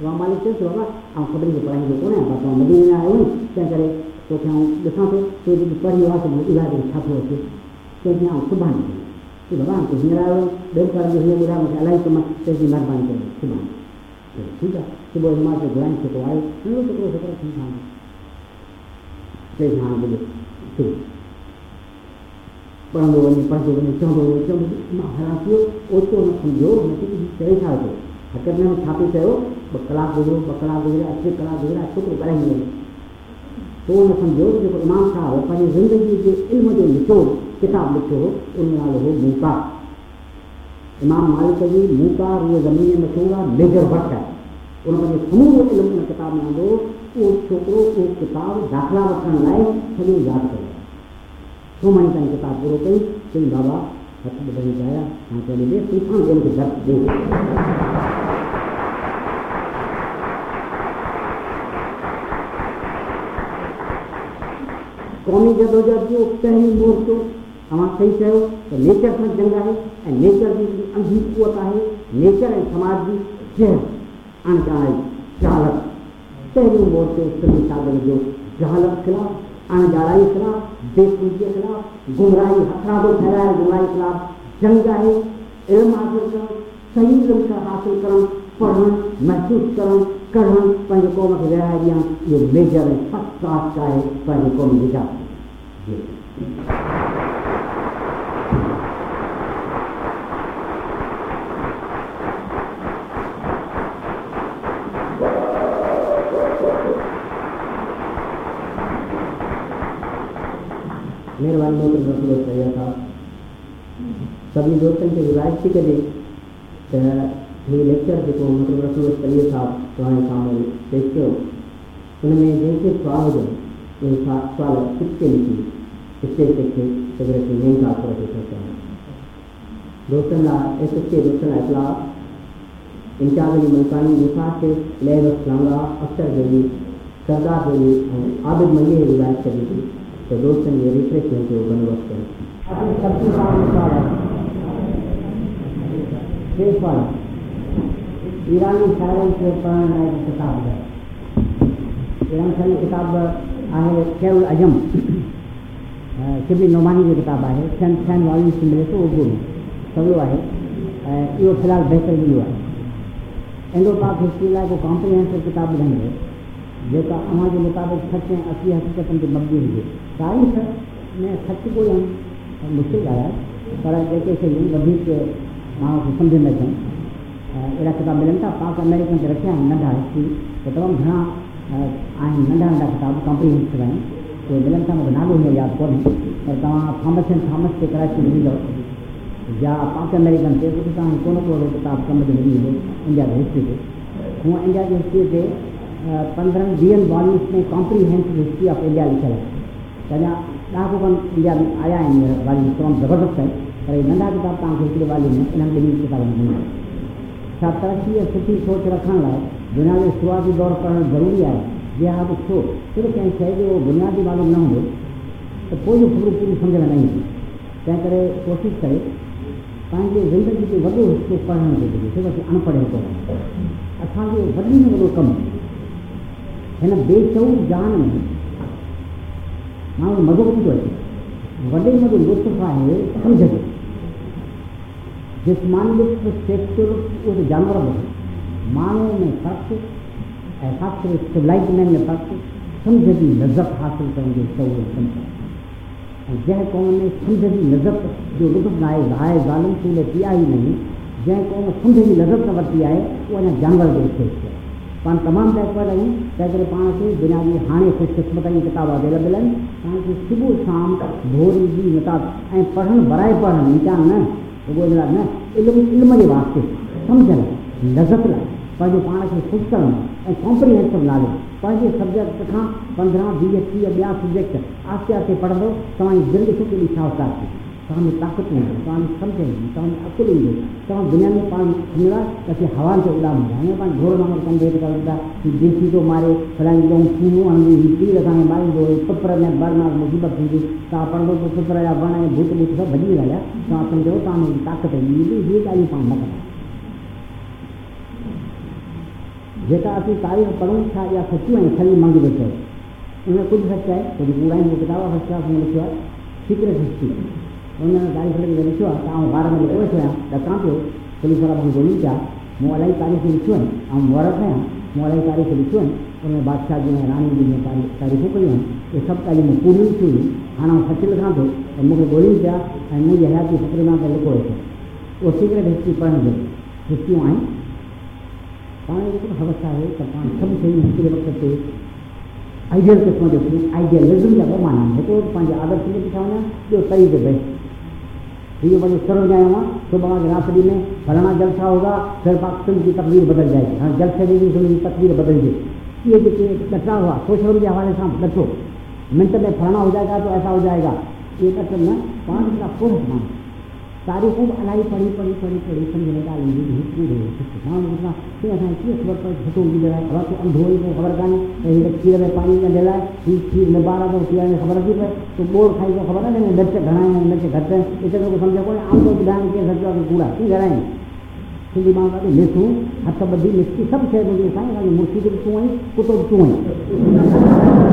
इमाम मालिक चयोसि बाबा ऐं ख़बर खे पढ़ाईंदो कोन्हे बाबा मदीने में आयो नी तंहिं करे? तोखे आउं ॾिसां थो तूं जेकी पढ़ी आहे त मूंखे ॿुधाए छा थो। अचे चइसि आउं सुभाणे की बाबा तूं हींअर आयो ॿियो कर ॿुधाए मूंखे इलाही कमु चइसि महिरबानी करे सुभाणे ठीकु आहे सुबुह माँ घुराई जेको आयो नंढो छोकिरो छोकिरो ठीकु सम्झो में सम्झो जेको इमाम साहब पंहिंजी ज़िंदगी जे इल्म जो निचोड़ किताब लिखियो हो उन हो इमाम मालिक जी मूका उहो ज़मीन में मशहूरु आहे मेजर वट आहे उन पंहिंजो समूरो इल्मु उन किताब में आंदो उहो छोकिरो उहो किताब, दाख़िला वठण लाइ सॼो यादि कयो छो महीने ताईं किताब पूरो कई चई बाबा, हथु ॿुधणी चाहियाँ माँ चयो ॾे तूं सां ॿियनि खे दर्द ॾे क़ौमी जदोजहद जो पहिरीं मोर्चो तव्हां सही चयो त नेचर सां जंग आहे ऐं नेचर जी जेकी अंधी कुवत आहे नेचर ऐं समाज जी शहर अणॼाण जहालत पहिरियों मोर्चो सिंध सागर जो जहालत ख़िलाफ़ अणॼाणाई ख़िलाफ़ बेपूजीअ ख़िलाफ़, गुमराही हथरादो फैलाए, गुमराही ख़िलाफ़ जंग आहे, इल्मु हासिलु करणु सही इल्मु हासिलु करणु पढ़णु महसूसु करणु कढणु पंहिंजे क़ौम खे विहाए ॾियणु इहो मेजर ऐं फस्ट क्लास आहे पंहिंजे क़ौम जी जात महिरबानी मोहम्मद रसूल सैया था। सभिनी दोस्तनि खे गुज़ारिश थी कजे त हीउ लेक्चर जेको मोहम्मद रसूल सैया साहब तव्हांजे साम्हूं पेश कयो। हुन में जेके सुवाल हुजनि उहे सुवाल चिपके लिखी स्टेज ते सगरे खे मेन ॻाल्हि पर खे सोचणु दोस्तनि लाइ एस एस के दोस्तनि लाइ इतलाह इंचार्ज मुल्तानी मुसाफ़ लहर इस्लामा अख्तर जली सरदार जली ऐं आबिद मली खे गुज़ारिश करी थी त दोस्तनि जे रिफ्रेशमेंट जो बंदोबस्तु कयो सब्ज़ी सवाल टे सवाल ईरानी लाइ हिकु किताब आहे ईरान शाइरी किताब आहे खेल अजम। नोमानी किताब मिले में सवलो आहे ऐं फ़िलहालु बहितर इहो आहे इंडो पाक हिस्ट्री लाइ को कॉम्प्रिहेंसिव किताब ॿुधाईंदो जेका अव्हां जे मुताबिक़ सच ऐं असली हक़ीक़तनि ते मबनी हुजे तारीख़ में सच ॻोल्हणु मुश्किल ॻाल्हि आहे पर जेके शयूं वधीक माण्हू खे सम्झ में अचनि अहिड़ा किताब मिलनि था पाक अमेरिकन ते रखिया आहिनि नंढा हिस्ट्री त तमामु घणा आहिनि नंढा नंढा किताब कॉम्प्रीहेंसिव आहिनि उहे मिलनि था मूंखे नालो हीअं यादि कोन्हे पर तव्हां थॉमस एंड थॉमस ते कराची मिलंदव या पाक अमेरिकन ते उते तव्हांखे कोन को किताब कम जो मिली वेंदो इंडिया जी हिस्ट्री ते हूअं इंडिया जी हिस्ट्री ते पंद्रहनि वीहनि वॉल्यूम्स में कॉम्प्रीहेंसिव हिस्ट्री ऑफ़ इंडिया लिखियलु आहे त अञा ॾाढो कोन इंडिया में आया आहिनि वॉल्यूम तमामु ज़बरदस्त आहिनि पर इहे नंढा किताब तव्हांखे हिकिड़े वॉल्यूम में इन्हनि ॿिन्ही किताबनि में छा तरक़ी सुठी सोच रखण लाइ दुनिया जो शुरूआती दौर पढ़णु ज़रूरी आहे जे हा बि छो सिर्फ़ु कंहिं शइ जो बुनियादी मालूम न हूंदो त पोइ जो ख़बरूं पूरी सम्झ में न ईंदी तंहिं करे, कोशिशि करे पंहिंजे ज़िंदगी जो वॾो हिसो पढ़ण जो घुरिजे सिर्फ़ु अनपढ़ हिसो असांजो वॾी में वॾो कमु में माण्हू मज़ो वठी थो अचे वॾे में वॾो लुत्फ़ आहे सम्झ जिस्मानी लुत्फ़ उहो त जानवर बि माण्हू में फ़र्क़ु ऐं ख़ासि करे सिविलाइज़मेंट में फ़र्क़ु सम्झ जी लज़त हासिलु करण जो शौर सम्झ ऐं जंहिं क़ौम में सम्झ जी लज़त जो लुत्फ़ न आहे हाए ज़ालिम सूल पिया ई नहीं जंहिं क़ौम सम्झ जी लज़त न वरिती आहे उहा अञा जानवर जो पाण तमामु बैकवर्ड आहियूं तंहिं करे पाण खे बिना जी हाणे ख़ुशिकिस्मत जी किताब अवेलेबल आहिनि पाण खे सुबुह शाम भोरी जी किताब ऐं पढ़णु बराए पढ़णु इम्तिहान न इन लाइ न इल्मु, इल्म जे वास्ते सम्झ लज़त लाइ पंहिंजे पाण खे ख़ुशि करणु ऐं कॉम्प्रीहेंसिव नॉलेज पंहिंजे सब्जेक्ट खां पंद्रहं वीह टीह ॿिया सब्जेक्ट आहिस्ते आहिस्ते पढ़ंदो तव्हांजी दिलि ॾिसो केॾी थी। में ताक़त ईंदी तव्हांजी सम्झ ईंदी तव्हां में अकुलु ईंदी तव्हां दुनिया में पाण सम्झंदा त असीं हवा ते उॾामंदा हीअं पाण घोर नाम कंदे कंदा की देसी थो मारे फलाणी ॾों खून हणंदी ही तीर असांखे मारींदो पुत्र में बरनाक मुसीबत थींदी तव्हां पढ़ंदो पोइ पुत्र जा वण ऐं भूत भूत सभु भॼी ॻाल्हाया तव्हां सम्झो तव्हां में ताक़त न कंदा जेका असीं तारीख़ पढ़ूं था इहा सचियूं मंग चयो उनमें कुझु सच हुन तारीख़ लिखी लिखियो आहे तव्हां ॿार में लिखो वेठो आहियाँ ॾकां पियो पुलिस वारा मूंखे ॻोल्हियूं पिया मूं इलाही तारीख़ूं लिखियूं आहिनि उनमें बादशाह जी ऐं राणी जी तारीख़ूं कयूं आहिनि इहे सभु तारीख़ूं पूरियूं थियूं हुयूं हाणे सच लिखां थो त मूंखे ॻोल्हियूं पिया ऐं मुंहिंजी हयाती फ़िक्र माँ त लिखो वेठो उहो सीक्रेट हिस्ट्री जो हिस्ट्रियूं आहिनि पाण हिकिड़ो हवस आहे त पाण सभु शयूं हिकिड़े वक़्त ते आइडियल क़िस्म जो आइडियलिज़म जा ॿ माना हिकिड़ो पंहिंजे आदर्श में ॾिठा वञा ॿियो तरी ते बेस्ट ये बड़े सरल जाए वहाँ बड़ा रात्रि में फलाना जलसा होगा, फिर पाकिस्तान की तकदीर बदल जाएगी। हाँ जलसे से भी की तकदीर बदल गई। ये जो कचरा हुआ सोशल मीडिया हमारे साथ ॾठो मिनट में फलाना हो जाएगा तो ऐसा हो जाएगा। ये कचर में पाँच का पुरुष मान तारीख़ूं बि इलाही पढ़ी पढ़ी पढ़ी पढ़ी सम्झ में ॻाल्हि ईंदी हिकु माण्हू ॾिसां की असांखे कीअं ख़बर पए घटो ईंदो आहे ख़बर को अंधो ई ख़बर कान्हे त हीअ खीर में पाणी कढियल आहे हीअ खीर में ॿार थो पीअण में ख़बर नथी पए तो ॿोड़ खाई त ख़बर न मिर्च घणा आहिनि मिर्च घटि आहिनि हिते तो सम्झ कोन्हे आम तो ॿुधाइनि कीअं सचो आहे कूड़ा घणा आहिनि सिंधी माण्हू ॾाढी मिसूं हथ ॿधी मिठी सभु शइ मुंहिंजी साईं मुर्शी बि तूं आहीं कुतो बि तूं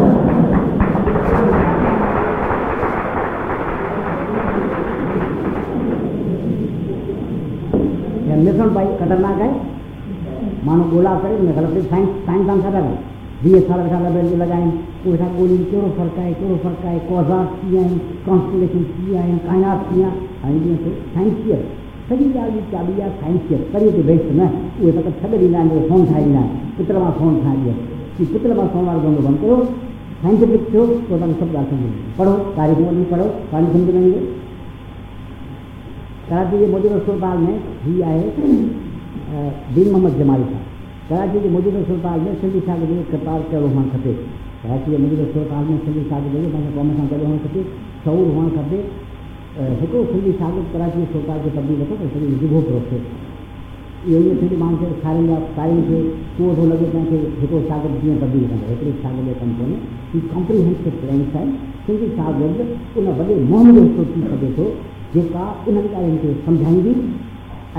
मिसण भाई ख़तरनाक है। माण्हू ॻोल्हा करे उन ग़लति साइंस साइंसदान छा था कनि वीह साल वेठा लॻाइनि लॻाइनि उहे वेठा ॻोल्हिनि कहिड़ो फ़र्क़ु आहे कहिड़ो फ़र्क़ु आहे कोज़ात कीअं आहिनि कॉन्स्टलेशन कीअं आहिनि काइनात कीअं हाणे ॾींहं साइंसियर सॼी ॻाल्हि जी चाबी आहे साइंसियर परे ते बेस्ट न। उहे त छॾे ॾींदा आहिनि फ़ोन ठाहे ॾींदा आहिनि माँ फ़ोन ठाहे ॾियो की पितल माँ फ़ोन वारो धंधो बंदि कयो साइंटिफिक थियो त तव्हांखे सभु ॻाल्हि सम्झ पढ़ो तारीख़ वञी पढ़ो तव्हांखे सम्झ में ईंदो कराची के मौजूदु अस्पताल में हीअ आहे दीन मोहम्मद जमाली साहब। कराची के मौजूदु अस्पताल में सिंधी साहिब जो किरदारु कहिड़ो हुअणु खपे कराची जे मौजूदु अस्पताल में सिंधी साहिब जो पंहिंजे क़ौम सां गॾु हुअणु खपे शौर हुअणु खपे हिकिड़ो सिंधी साहिब कराची अस्पताल खे तब्दील रखो त सॼी ॾिघो पियो थिए इहो इहो सिंधी माण्हू खे खाराईंदा तारीख़ खे उहो थो लॻे कंहिंखे हिकिड़ो शागिर्द कीअं तब्दील कंदो हिकिड़े शागिर्द जो कमु कोन्हे ही? कॉम्प्रीहेंसिव प्लेन्स आहिनि सिंधी शागिर्द उन वॾे मुहिम जो सघे थो जेका उन्हनि ॻाल्हियुनि खे सम्झाईंदी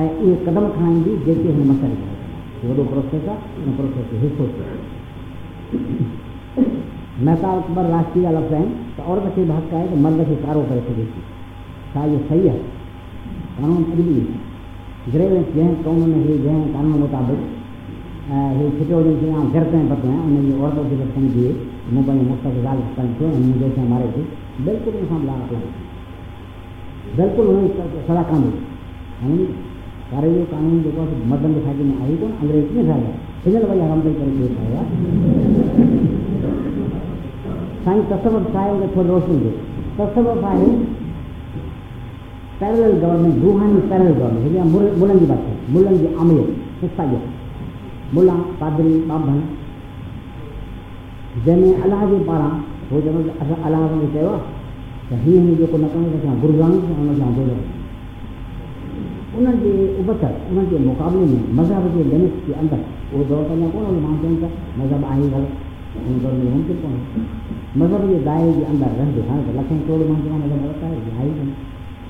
ऐं उहे क़दम खणाईंदी जेके हिन मसइले खे वॾो प्रोसेस आहे उन प्रोसेस जो हिसो थियो महता अकबर राष्ट्रीय लफ़्ज़ आहिनि त औरत खे बि हक़ आहे त मर्द खे कारो करे सघे थी छा इहो सही आहे कानून अॼु बि जंहिं क़ौम में हे जंहिं कानून मुताबिक़ he chito jin yang gerta yang patna उन्हें ये और भी बच्चों दिए मोबाइल मुफ़्त गाल कर तो उन्हें जैसे हमारे थे, बिल्कुल इंसान ला रहा बिल्कुल उन्हें सदा कानून हम सारे ये कानून जो को मदन दिखा के आई कौन अंग्रेज़ में था फिजल भाई हम तो करके खाया साईं तस्वर साहिब के थोड़ा रोशन दे तस्वर साहिब पैरेलल गवर्नमेंट रूहानी पैरेलल गवर्नमेंट, या मुलन की बात मुलन की अमीर हिस्सा मुला पादरी बाबा जंहिंमें अलाह जे पारां हो चवंदो असां अलाह खे चयो त हीअं जेको न त असां गुरुगान हुन सां उन्हनि जे मुक़ाबले में मज़हब जे लिमिट जे अंदरि उहो दौर कयां कोन माँ चवनि त मज़हब आहे ग़लति हुन दौर में मज़हब जे दायरे जे अंदरि रहंदे हाणे त लखनि करोड़ माण्हू चवनि मज़हब ग़लति आहे आहे कोन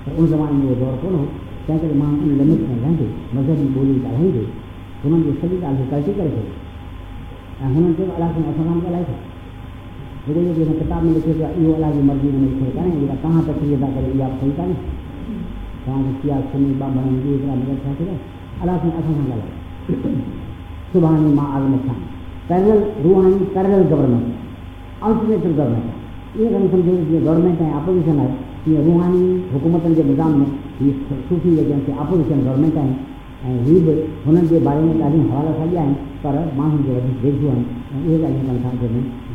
त उन ज़माने में उहो दौर कोन हो तंहिं माँ लिमिट में रहंदे मज़हबी ॿोली ॻाल्हाईंदे हुननि जी सॼी ॻाल्हि खे कल्टी करे छॾियो ऐं हुननि चयो अलाह सां सां जेको जेको हिन किताब में आहे इहो अलाह जी मर्ज़ी हुन खे करे जेका तव्हां तकलीफ़ था करे इहा सही कान्हे तव्हांखे सिया सुनी बाबा जी हिकिड़ा मदद थियो अलाह सां असां सां ॻाल्हाए सुभाणे माँ आज़म सां पैरल रूहानी पैरल गवर्नमेंट अल्टरनेटिव गवर्नमेंट ये खणी सम्झो जीअं गवर्नमेंट है अपोज़िशन है तीअं रूहानी हुकूमतनि जे निज़ाम में ये सूफ़ी आहिनि अपोज़िशन गवर्नमेंट आहिनि ऐं हीअ बि हुननि जे बारे में ॾाढियूं हवाला साॻिया आहिनि पर माण्हुनि जो वधीक वेझो आहिनि ऐं उहे ॻाल्हियूं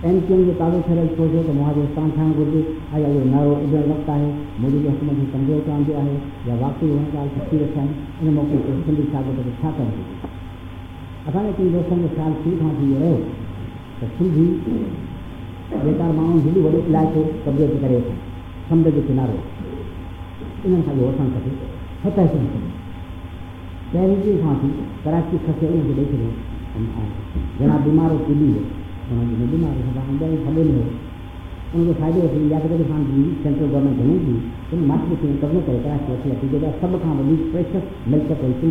जे सोचियो त मुंहिंजो स्थान थियणु घुरिजे ऐं इहो नओं उजड़ वक़्तु आहे मोदी जे हुकूमत खे कमज़ोर करणु आहे या वाक़ई हुन ॻाल्हि खे थी रखनि इन मौक़े ते सिंधी शागिर्द खे छा करणु घुरिजे असांजे कई दोस्तनि जो ख़्यालु शुरू खां थी वियो रहियो त सिंधी बेकार माण्हू हेॾो वॾो इलाइक़ो कब्ज़े ते करे वठनि समुंड जो किनारो। इन्हनि खां इहो वठणु खपे फतह खपे पहिरीं खां वठी कराची खसे उनखे ॾेई छॾियो घणा बीमार पीली हमारी हिंदी मारे भगवान बैंक खड़े नहीं उनको फ़ायदे होते या तो हाँ जी सेंट्रल गवर्नमेंट नहीं थी लेकिन मात्र के कभी करता है। सोच रखी सब खां वॾी प्रेशर मिल्क पई थी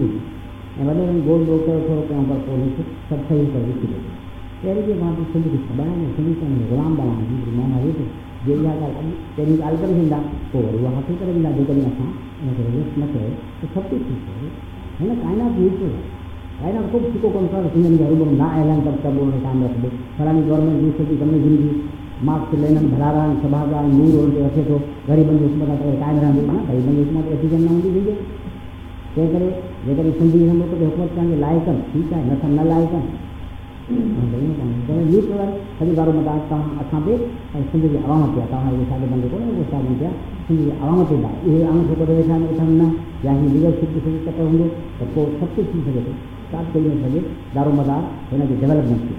ऐं वॾे में गोल गोल कयो थोरो कयूं पर पोइ सभु सही करे विझी ॾिनो पहिरीं जे माँ सिंधी खे सॿाइण सिंधी करण गुलाम बणाइण जी महिमान हले थो जे इहा ॻाल्हि पहिरीं ॻाल्हि करे ईंदा पोइ वरी उहा हासिलु करे ईंदा जेकॾहिं असां हिन खे रिजेक्ट न कयो त सभु कुझु थी सघे हिन काइनात यूज़फुल आहे खूब सिको कौन सा सिंगन के रूबरू ना कर तब उन्होंने काम दो फलानी गवर्नमेंट दूसरे की कमी ज़िंदगी मार्क्स लेनन भलारा सभागार नूर और रखे तो गरीबन जी हुकूमत करे कायम रहंदी ना गरीबन जी हुकूमत अची न हूंदी ज़िंदगी तंहिं करे जेकॾहिं सिंधी हिन मुल्क ते हुकूमत जे लाइक़ आहिनि ठीकु आहे न त न लाइक़ आहिनि न्यूट्रल सॼी दारो मदार तव्हां असां ते ऐं सिंध जे आवाम ते आहे तव्हां इहे साॻे बंदि कोन्हे उहो साॻियूं पिया सिंध जे आवाम ते आहे इहे आम छोकिरो वेठा आहिनि वेठा न या हीअ लीडरशिप जो सॼो चकर हूंदो त सभु कुझु थी न सघे दारोमदार हिन जी डेवलपमेंट थी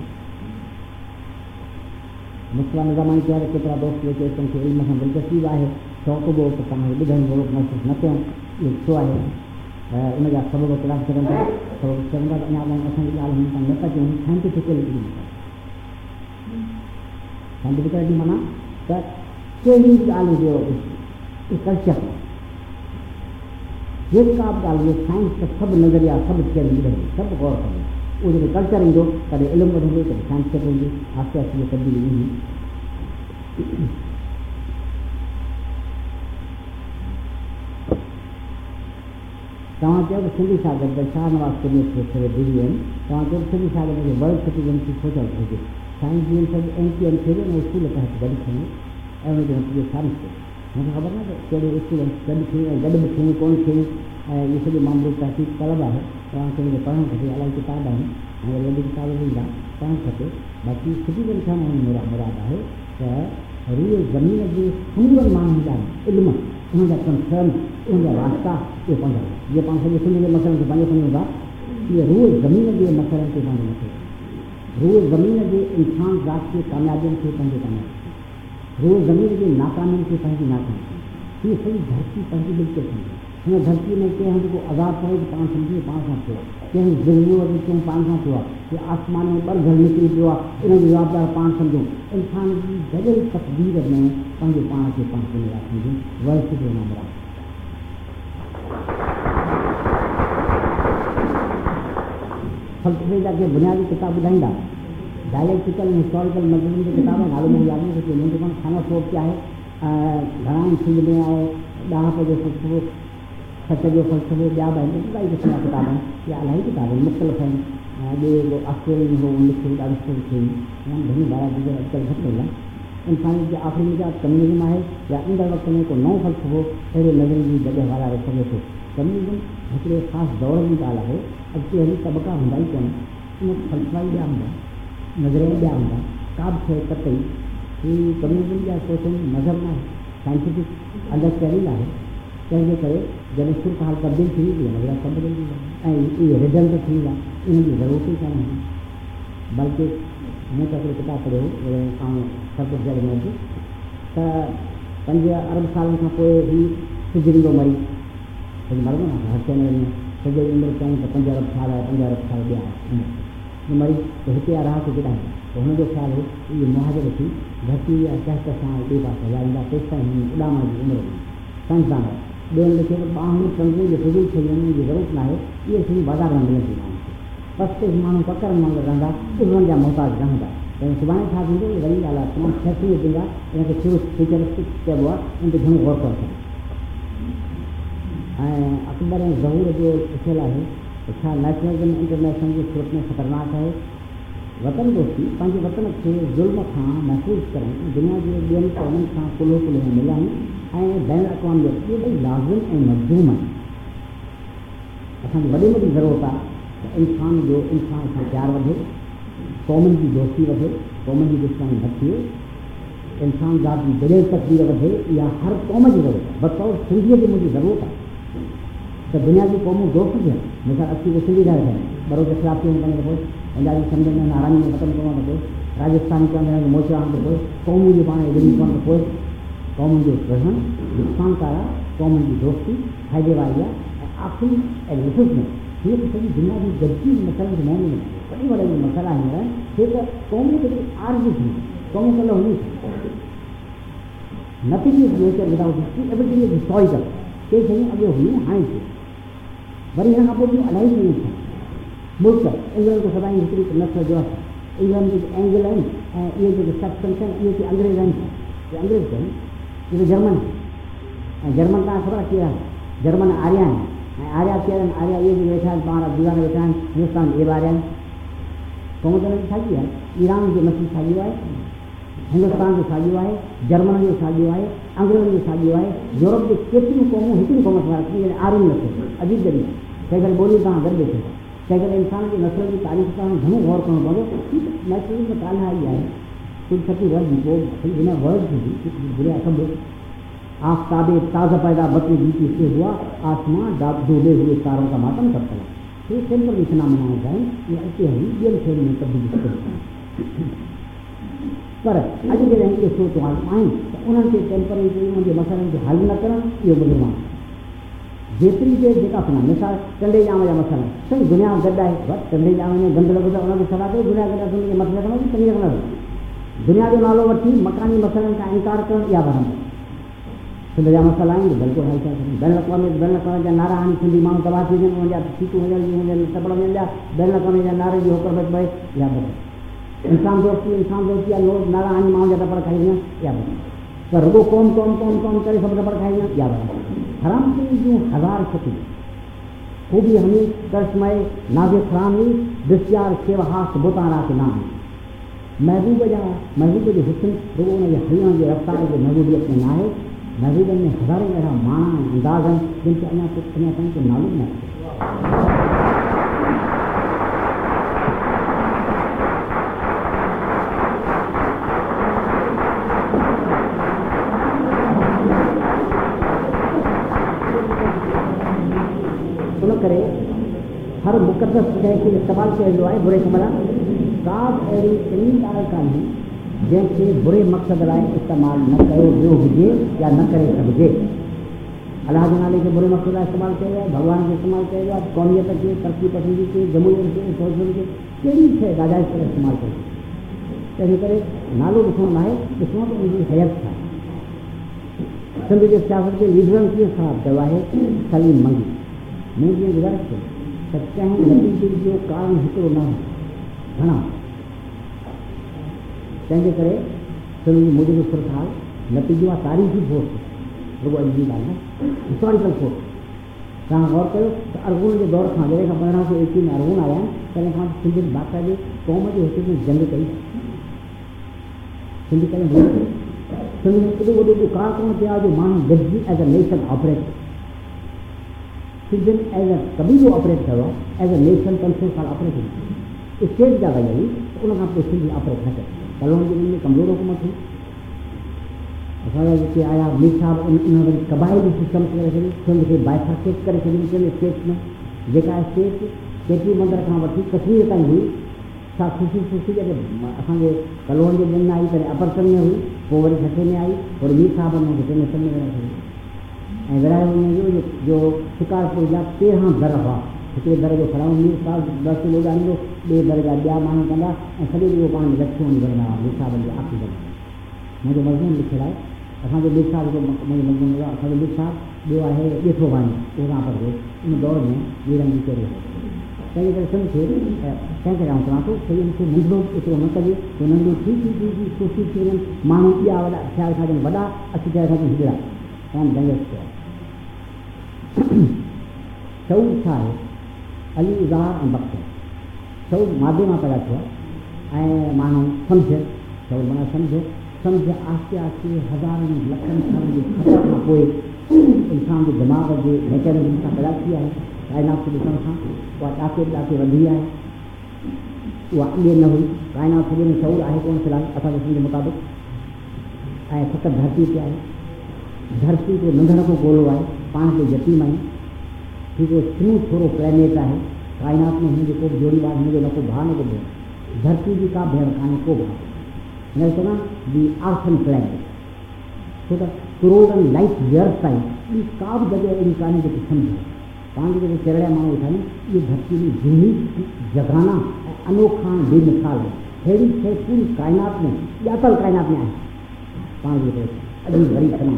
मुस्लिम ज़माने केतिरा दोस्त जेके तव्हांखे इल्म सां दिलचस्पी आहे शौक़ु बि त तव्हांखे ॿुधण जो महसूसु न कयूं इहो छो आहे उन जा सबब क्लास था सबब चवंदा त अञा ताईं असांजी ॻाल्हि हुन सां न था कयूं साइंटिफिकली साइंटिफिकली माना त कहिड़ी ॻाल्हि जो कल्चर जेका बि ॻाल्हि हुजे साइंस त सभु नज़रिया सभु थियणी रहे सभु गौर उहो जॾहिं कल्चर ईंदो कॾहिं इल्मु वधंदो कॾहिं साइंस खे पवंदी आस्ते आस्ते तब्दीली ईंदी तव्हां चयो त सिंधी शागिर्द शाहनवाज़ यूनिवर्सिटी खे दिल्ली आहिनि तव्हां चयो सिंधी शागिर्द खे वर्ल्ड सिटीजन थी सोचणु घुरिजे साइंस जी सभु एम पी एम बि स्कूल तहत गॾु खयूं ऐं हुनखे साबित कयो मूंखे ख़बर न स्कूल गॾु थियूं ऐं गॾु बि थियूं कोन ऐं इहो सॼो मामिलो तहक़ीक़ तलब आहे तव्हांखे हुनखे पढ़णु खपे इलाही किताब आहिनि ऐं वॾी किताब ईंदा पढ़णु खपे बाक़ी सुठी तरह सां मुराद मुराद आहे त रूए ज़मीन जे समूरनि माण्हुनि जा इल्मु उनजा कंसर्न उनजा वास्ता इहो पंहिंजा जीअं पाण सॼे सिंध जे मसइलनि खे पंहिंजो खणी था इहे रोज़ ज़मीन जे मसइलनि खे पंहिंजो मथे रोज़ ज़मीन जे इंसान ज़ात खे कामयाबियुनि खे पंहिंजो कामयाबी रोज़ ज़मीन की जे नाकामियुनि खे पंहिंजी नाकामी ये सॼी धरती पंहिंजी बिल्कुलु सम्झो हिन धरती में कंहिं हंधि को अज़ाब पए त पाण सम्झी पाण सां थियो आहे कंहिं ज़िंदगीअ वटि चऊं पाण सां थियो आहे कि आसमान में ॿर घर निकिरी पियो आहे इन जो जवाबदार पाण सम्झूं इंसान की जॾहिं तकदीर में पंहिंजे पाण खे पाण ज़िम्मेदार सम्झूं वर्ष जो आहे फलसफे जा के बुनियादी किताब ॿुधाईंदा डायलेक्टिकल हिस्टोरिकल मजलूम जो किताब नालो में यादि न रखियो मुंहिंजो पाण खाना सोप क्या है घणा फ़ील्ड में आहे ॾह जो फलसफो सच जो फलसफो ॿिया बि आहिनि क़िस्म जा किताब आहिनि या इलाही किताब आहिनि मुख़्तलिफ़ आहिनि ॿियो ऑस्ट्रेलियन हो लिखियो ॾाढी सुठी थी घणी ॿारहं जी घटि मिलंदा इंसान जे आख़िरी में जा कम्यूनिज़म आहे या ईंदड़ वक़्त में को नओं फलसफो अहिड़े नज़र जी जॻह वाराए सघे थो। कम्यूनिज़म हिकिड़े ख़ासि दौर जी ॻाल्हि आहे अॻिते हली तबका हूंदा ई कोन उन फलसफा ई ॿिया नज़रिया ॿिया हूंदा का बि शइ कतई ही कम्यूनिज़म जा सोचनि मज़हब न आहे साइंटिफिक अंडरस्टैंडिंग आहे तंहिंजे करे जॾहिं हाल तब्दील थी आहे नज़र सभु बदिलजी रिज़ल्ट थी इन ज़रूरत ई कान बल्कि मूं त हिकिड़ो किताबु पढ़ियो ऐं सर्कस जल में त पंज अरब सालनि खां पोइ मरी मरंदो हर चैनल में सॼो उमिरि त पंज अरब साल आहे पंज अरब साल ॿिया आहे मरी त हिते राह हो या कहत सां ॿिए पासे हलाईंदा तेसि ताईं उॾामण जी उमिरि साइंसदान ॿियनि लिखे ॿाहूं टंगू जे फिज़ूल शयूं जी ज़रूरत ना आहे इहे शयूं बाज़ारि में मिलंदियूं माण्हू बसि ते माण्हू पकड़ माँ रहंदा उन्हनि जा मोहताज रहंदा ऐं सुभाणे छा थींदो वॾी ॻाल्हि आहे तमामु फैसिलिटी थींदा हिनखे फ्यूस फ्यूचरिस्टिक चइबो आहे इन ते गौर करणु ऐं अकबर ज़हूर जो पुछियलु आहे त छा नेशनलिज़म इंटरनेशनल जे सूरत में ख़तरनाक आहे वतन दोस्ती पंहिंजे वतन खे ज़ुल्म खां महफ़ूज़ करणु दुनिया जे ॿियनि क़ौमुनि खां कुलो कुलो मिलाइणु ऐं बैन अक़वामी इहे ॿई लाज़िम ऐं मज़ूम आहिनि असांखे वॾे वॾी ज़रूरत त इंसान जो, इंसान सां प्यारु वधे क़ौमुनि जी दोस्ती वधे क़ौमुनि जी दुश्मनी न थिए इंसान ज़ात दिलि तस्वीर वधे इहा हर क़ौम जी ज़रूरत आहे बतौर सिंधीअ जी मुंहिंजी ज़रूरत आहे त क़ौमूं मिसाल अची को सिंधी रहे थियनि बरोबर ख़िलाफ़ थियणु कान खपे पंजाबी सम्झ में नाराज़गी में ख़तमु करणु खपे राजस्थान चवंदा आहिनि मोचो आणणु खपे क़ौमूं जी पाण एॾी करणु खपे क़ौमुनि जो रहणु नुक़सानकार आहे क़ौमुनि जी दोस्ती वारी आहे आख़िरी लिफ़्ज़ में। हीअ त सॼी दुनिया जी गॾिजी मसइलनि में वॾा मसइला हींअर हे त क़ौमी हिकिड़ी आरज़ी थी। क़ौमी कल्ह हुई nothing is nature without history everything is historical के शयूं अॻे हुयूं हाणे थियूं पोइ ॿियूं अलाई शयूं थियूं मुल्क इंग्लैंड को सदाईं हिकिड़ी नस्ल जो आहे इंग्लैंड जेके एंगल आहिनि ऐं इहे जेके सब्सटेंस आहिनि इहे अंग्रेज़ आहिनि इहे अंग्रेज़ आहिनि इहो जर्मन ऐं जर्मन तव्हां ख़बर आहे आहे जर्मन आर्या आहिनि ऐं आर्या आहिनि आर्या जेके वेठा आहिनि पाण दीवान आहिनि हिंदुस्तान आहिनि क़ौम जो साॻी आहे ईरान जो आहे हिंदुस्तान जो साॻियो आहे जर्मन जो साॻियो आहे अंग्रेज़नि जो साॻियो आहे यूरोप जे केतिरियूं क़ौमूं हिकिड़ी क़ौम सां आरियूं नस्ल अजीब जॾहिं कंहिं करे ॿोलियूं तव्हां गॾु वेठो कंहिं करे इंसान जे नस्ल जी तारीफ़ करणु घणो गौर करणो पवंदो नेचुरल में कान आई आहे कुझु सची वर्ड पोइ हिन वर्ड थींदी बुरिया सभु आफ़ताब ताज़ा पैदा बकरी जीती से हुआ, आसमां डूबे हुए तारों का मातम करता है ये सिंपल लिखना मनाया जाए, ये अचे हली ॿियनि शयुनि में तब्दीली पर अॼु जे इहे सोच आहिनि त उन्हनि खे टेम्परेचर उन्हनि जे खे हल न करणु इहो ॿुधो आहे जेतिरी देरि जेका सुञा मिसाल टंडे जाम जा मसइला साईं दुनिया गॾु आहे बसि टंडे जाम में गंद लॻो त उनखे सलाह कयो दुनिया गॾु आहे मसइला कंदो चङी रखंदासीं दुनिया जो नालो वठी मकानी मसइलनि खां इनकार करणु इहा बराबरि सिंध जा मसइला आहिनि बिल्कुलु हल करे बैन अक़वामी बैन अक़वामी जा नारा हाणे सिंधी माण्हू तबाह थी वञनि उनजा सीटूं वञनि हुजनि टबड़ वञनि जा बैन अक़वामी जा नारे जी हुकरबत पए इहा इंसान दोस्ती इंसान दोस्ती आहे लोग नारा हाणे माण्हू जा टबड़ खाई वञनि इहा बसि पर रुगो क़ौम क़ौम क़ौम क़ौम करे टबड़ खाई वञनि इहा बसि हराम जूं हज़ार शक्ति खूबी हमी करशमय नाज़ खरामी दस्यार शेवहास बुतारा के नाम महबूब जा, महबूब जो हुस्न हुन जे हलण जे रफ़्तार जे महबूबियत में न आहे महबूबनि में हज़ारे अहिड़ा माण्हू ऐं अंदाज़ आहिनि जिन खे अञा कुझु को नालो न आहे हर मुक़दस शइ इस्तेमाल कयो आहे बुरे कम लाइ का बि अहिड़ी कहिड़ी ॻाल्हि कान्हे जंहिंखे बुरे मक़सद लाइ इस्तेमालु न कयो वियो हुजे या न करे सघिजे अलाह जे नाले खे बुरे मक़सद लाइ इस्तेमालु कयो आहे भॻवान खे इस्तेमालु कयो आहे क़ौमियत खे तरक़ी पसंदी खे जमूरियत खे फौजनि खे कहिड़ी शइ ॾाढा करे इस्तेमालु कयो तंहिंजे करे? नालो ॾिसणो न आहे ॾिसणो त उनजी हयत छा सिंध जे सियासत जे लीडरनि कीअं ख़राबु कयो आहे सलीम मंगी। मूं जीअं गुज़ारिश त जो कारण हिकिड़ो न घणा तंहिंजे करे सिंध जी जो सुरखाल नतीजो आहे तारीख़ी फोर्स रुगो जी ॻाल्हि न हिस्टोरिकल फोर्स तव्हां गौर कयो त अरगुन जे दौर खां जॾहिं खां पंद्रहं सौ एकवीह में अरगुन आया आहिनि तॾहिं खां सिंध बादशाह क़ौम जे हिक में जंग कई सिंध करे सिंध एॾो वॾो कार कोन थियो आहे जो माण्हू गॾिजी एज़ अ नेशन ऑपरेट सिंधियुनि एज़ अ कबीलो ऑपरेट करो एज़ अ नेशन पंज सौ साल ऑपरेट कई स्टेट जा वई हली त उन खां पोइ सिंधी ऑपरेट न कयो कलोन जे में कमज़ोर हुकूमत हुई असांजा आया मीर साहब उन उन वरी कबाइली सिस्टम करे छॾी सिंध खे बाइफर्केट करे छॾी टिनि स्टेट में जेका स्टेट केतिरी मंदर खां वठी कश्मीर ताईं हुई। छा ख़ुशी ख़ुशी जॾहिं असांजे कलोन जे ॾिन आई तॾहिं अपरचन में हुई पोइ वरी छठे में आई वरी मीर साहब में टिनि में छॾी ऐं विरायो वञे जो जो शिकारपुर जा तेरहं दर हुआ हिकिड़े दर जो खणाऊं मीर साहिबु दर किलो ॼाणींदो ॿिए दर जा ॿिया माण्हू कंदा ऐं सॼो ॾींहुं पाण लक्ष्य वञी वञंदा हुआ साहिबनि जे आख़िरी दर मुंहिंजो मज़मून लिखियलु आहे असांजो साहिब जो मुंहिंजो मज़मून हुयो असांजो साहिबु ॿियो आहे ॾिठो वाणी तेरहं जो उन दौर में वीरनि जी कहिड़ो तंहिंजे करे सम्झ कंहिं करे आउं चवां थो भई मूंखे नंढो एतिरो न कजे त नंढो थी थी थी थी ख़ुशी थी वञनि माण्हू ॿिया ख़्यालु खां वॾा अची करे हिकिड़ा कान दंगस कयो छा आहे अली ऐं बख़्श। सऊ मादे माँ पैदा ऐं माण्हू सम्झ सऊ माना सम्झ। सम्झ जी खपत खां पोइ इंसान जे दिमाग़ जे मैकेनिज़म सां पैदा थी आहे काइनात खे ॾिसण सां उहा ॾाके ॾाके वधी आहे उहा अॻे न हुई। काइनात सॼे में शौर आहे कोन फ़िलहाल असांजे सम्झ मुताबिक़? ऐं फ़क़ति धरती ते आहे धरती ते नंढण खां गोलो आहे पाण खे यतीम आहियूं हिकिड़ो स्नू थोरो प्लेनेट आहे काइनात में हिनजो को जोड़ी हिनजो न को भाउ न को भेण धरती जी का भेण कान्हे को भाउ हिन चवंदा दी आर्थन प्लेनेट छो त करोड़नि लाइट इयर्स ताईं ॿी का बि जॻह अहिड़ी कान्हे जेकी सम्झे। पाण जेके चरड़िया माण्हू वेठा आहिनि धरती में यूनिक जगाना अनोखा बेमिसाल है अहिड़ी शइ पूरी काइनात में ॼातल काइनात में आहे पाण जेके अॼु वरी खणा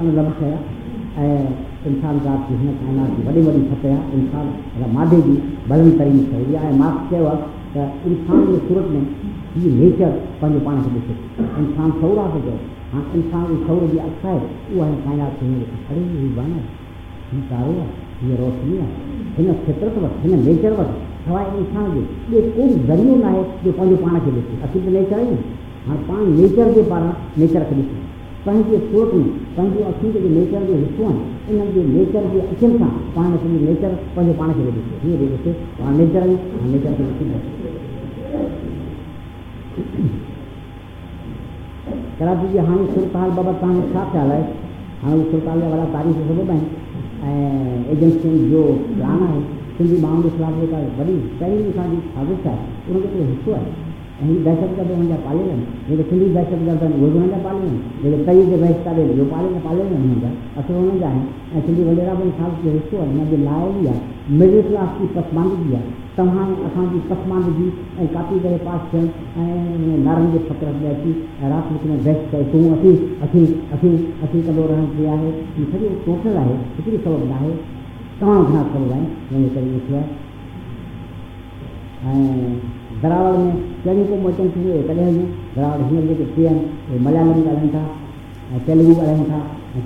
अनलभ शइ आहे ऐं, इंसान ज़ात जी हिन काइनात जी वॾी वॾी खपे आहे इंसान मादे जी भलनि तरीन शइ आहे ऐं मार्क्स चयो आहे त इंसान जे सूरत में हीअ नेचर पंहिंजो पाण खे ॾिसे इंसानु सौर आहे चयो हाणे इंसान जी सौर जी अख आहे उहा हिन काइनात खे अरे हीअ बान आहे तारो आहे रोशनी आहे हिन फितरत वटि हिन नेचर वटि सवाइ इंसान जे ॿियो को ज़रियो न आहे जो पंहिंजो पाण नेचर आहियूं पाण नेचर जे पारां नेचर खे ॾिसूं पंहिंजे सोच में पंहिंजूं अखियूं जेके नेचर जो हिसो आहिनि इन्हनि जे नेचर जे अखियुनि सां पाण पंहिंजो नेचर पंहिंजे पाण खे ॾिसे हीअं बि पाण नेचर आहियूं नेचर खे ॾिसी कराची जी हाणे सुरताल बाबति तव्हांजो छा ख़्यालु आहे हाणे सुरताल जा वॾा तारीख़ सबबु आहिनि ऐं एजेंसियुनि जो प्लान आहे सिंधी माण्हुनि जे ख़िलाफ़ु जेका वॾी पहिरीं असांजी साज़िश आहे उनजो हिसो आहे दहशतगर्द पालियल आहिनि जेके सिंधी दहशतगर्द आहिनि उहे बि हुनजा पालियल आहिनि जेके तई ते बहस करे इहो पालियल पालियल आहिनि हुननि जा असुल हुननि जा आहिनि ऐं सिंधी वॾेरा बि जो हिसो आहे हिन जे लाइ बि आहे मिडिल क्लास जी पसमानदगी तव्हां असांजी पसमानदगी ऐं कापी करे पास थियनि ऐं नारनि जे फ़क़्र में अची राति में बहस करे तूं असीं असीं असीं असीं कंदो रहण ते टोटल न दरावड़ में कहिड़ी को मोचन थी कॾहिं बि दरावड़ हींअर जेके उहे मलयालम था ऐं तेलुगु ॻाल्हाइनि था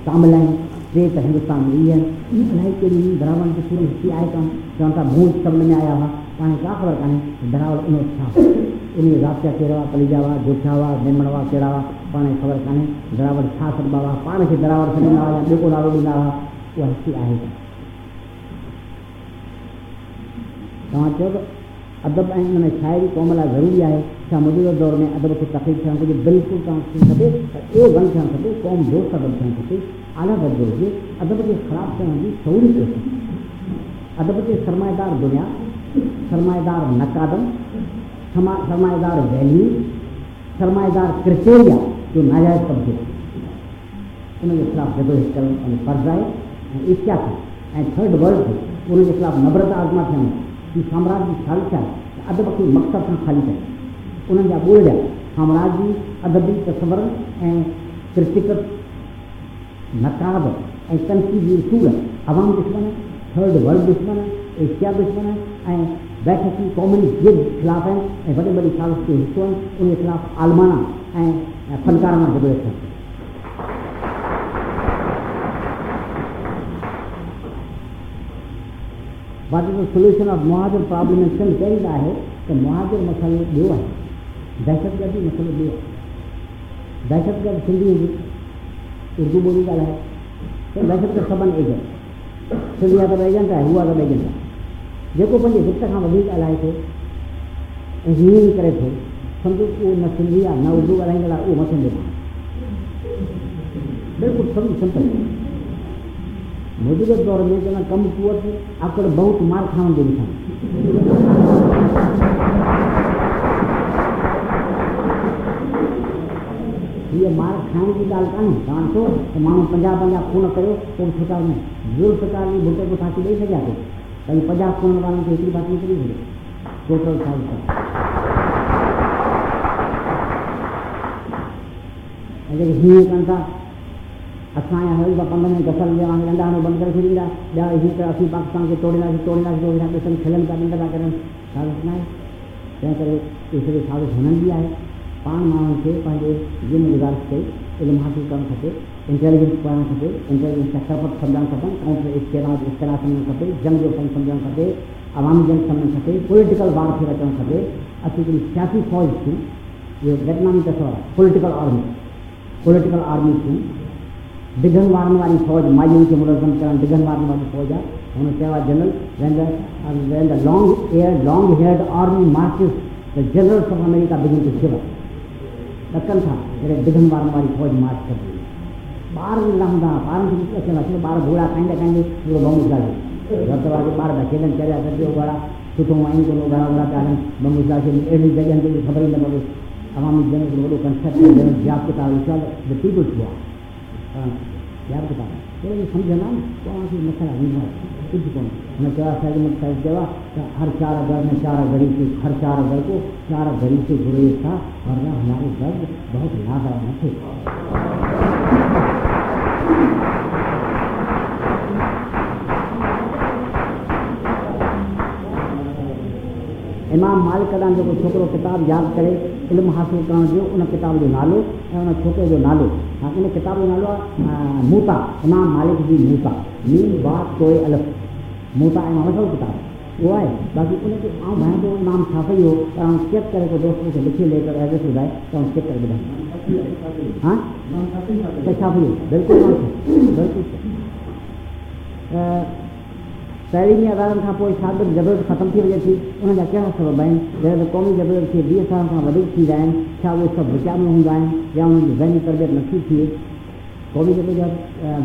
तामिल आहिनि टे त हिंदुस्तान में इहे आहिनि इहे इलाही कहिड़ी दरावड़ जी पूरी हिस्ट्री आहे कान चवनि था भूत सभिनी में आया हुआ पाण का ख़बर कान्हे दरावड़ इन छा उन रात जा कहिड़ा हुआ पलीजा हुआ जोठा हुआ मेमण हुआ कहिड़ा हुआ ख़बर कान्हे दरावड़ छा सॾिबा हुआ पाण खे दरावड़ सॾींदा हुआ या ॿियो को हुआ आहे तव्हां चयो त अदब ऐं हुन शाइरी क़ौम लाइ ज़रूरी आहे छा मौजूदा दौर में अदब खे तकलीफ़ थियणु घुरिजे बिल्कुलु तव्हां थियणु खपे त इहो बंदि थियणु खपे क़ौम दोस्त अदब थियणु खपे आला दर्जो हुजे अदब खे ख़राबु करण जी सहुरी कोशिशि अदब खे सरमाएदार दुनिया, सरमाएदार नकादम सरमाएदार वैल्यू सरमाएदार क्रिटेरिया जो नाजाइज़ कब्ज़ो उनजे ख़िलाफ़ु जदोजहद करणु फर्ज़ु आहे ऐं इच्छा थी ऐं थर्ड वर्ल्ड थे उनजे ख़िलाफ़ु नबरत आज़मा थियनि ही साम्राज्य जी सालिश आहे अदब खे मक़सद सां ख़ाली कनि उन्हनि जा ॿोलिया साम्राज्य, अदबी तस्वर ऐं क्रिटिकल नकाब, ऐं तनक़ीदी उसूल, अवाम दुश्मन, थर्ड वर्ल्ड दुश्मन, एशिया दुश्मन, ऐं बैठकी क़ौमी जे ख़िलाफ़ु आहिनि ऐं वॾे वॾी सालिश जो हिसो आहिनि उन ख़िलाफ़ु आलमाना, ऐं फनकाराना जबोजहद थियनि What is the solution of Muhajir problem still very आहे त मुहाजिर मसइलो ॿियो आहे दहशतगर्दी ॿियो आहे दहशतगर्द सिंधी उर्दू ॿोली ॻाल्हाए त दहशतगर्द सभु एजेंट सिंधी त एजेंट आहे हू एजेंट आहे जेको पंहिंजे हित खां वधीक ॻाल्हाए थो ऐं हीअं ई करे थो, सम्झो उहो न सिंधी आहे न उर्दू ॻाल्हाईंदड़ आहे उहो मथे में बिल्कुलु, सम्झ दौर में चवंदा कमु कुवत आकड़ बहुत मार खाइण जो ॾिसां हीअ मार खाइण जी ॻाल्हि कान्हे तव्हां ॾिसो त माण्हू पंजाह पंजाह खून कयो पोइ सरकार में ज़रूरु सरकार जी बुटे खे फासी ॾेई सघिया थो भई पंजाह खून वारनि खे हिकिड़ी फासी ॾेई सघे टोटल साल जेके हीअं कनि था? असांजा हल त पंध में गसल वियासीं नंढा में बंदि करे छॾींदा ॿिया हीअं करे असीं पाकिस्तान खे तोड़ींदासीं तोड़ींदासीं तोड़ींदासीं ॾिसनि खिलनि था ॾंड था साज़िश न आहे तंहिं करे इहा सॼी साज़िश हुननि जी खे गुज़ारिश कई इल्मु हासिलु करणु खपे इंटेलिजेंस पढ़णु खपे इंटेलिजेंस जा खपत सम्झणु खपनि काउंटर इश्तराज खपे जंग जो कमु सम्झणु खपे अवामी जंग सम्झणु खपे पोलिटिकल वारफेयर अचणु खपे असीं हिकिड़ी सियासी फ़ौज थियूं इहो वियतनामी तस्वर पोलिटिकल आर्मी पोलिटिकल आर्मी थियूं डिघनि वारनि वारी फ़ौज, मायुनि खे मुलज़म करणु डिघनि वारनि वारी फ़ौज आहे हुन चयो आहे general when the long, air long haired army marches the generals of America, begin to shiver ॾकनि था जॾहिं डिघनि वारनि वारी फ़ौज मार्च कंदी ॿार बि न हूंदा ॿारनि खे ॾिसी अचनि ॿार घोड़ा खाईंदे पूरो बम्बू ॻाल्हि घटि वारे ॿार था खेॾनि चरिया सॼो घोड़ा सुठो आहिनि कोन घणा था हलनि बम्बू ॻाल्हि अहिड़ी जॻहियुनि ते ख़बर ई न पवे अवामी जन वॾो कंसेप्ट जाप किताब द पीपुल्स हुआ आहे कुझु कोन्हे हुन चयो आहे सैगमत साहिब चयो आहे त हर चार घर में चार घड़ी से हर चार घर को चार घड़ी से जुड़े था वरना हमारे दर्द बहुत लादा थे इमाम मालिक ॾांहुं जेको छोकिरो किताबु यादि करे, इल्मु हासिलु करण जो उन किताब जो नालो ऐं उन छोकिरे जो नालो। इन किताब जो नालो आहे मूता, इमाम मालिक जी मूता। मीन बात कोई अलॻि मूता ऐं वॾो किताबु। उहो आहे। बाक़ी उनखे आउं भाई जो इमाम छापई हो, त आउं चेक करे को दोस्त खे लिखी ले करे एड्रेस ॿुधाए, त आउं चेक करे ॿुधायां। हा? त छापी बिल्कुलु बिल्कुलु। तइलीमी अदालतनि खां पोइ शागिर्द ज़रूरत ख़तमु थी वञे थी, उन जा कहिड़ा सबब आहिनि? जॾहिं क़ौमी ज़रूरत खे वीह साल खां वधीक थींदा आहिनि, छा उहे सभु में हूंदा आहिनि या उन्हनि जी ज़हनी तरबियत नथी थिए? क़ौमी ज़रूरत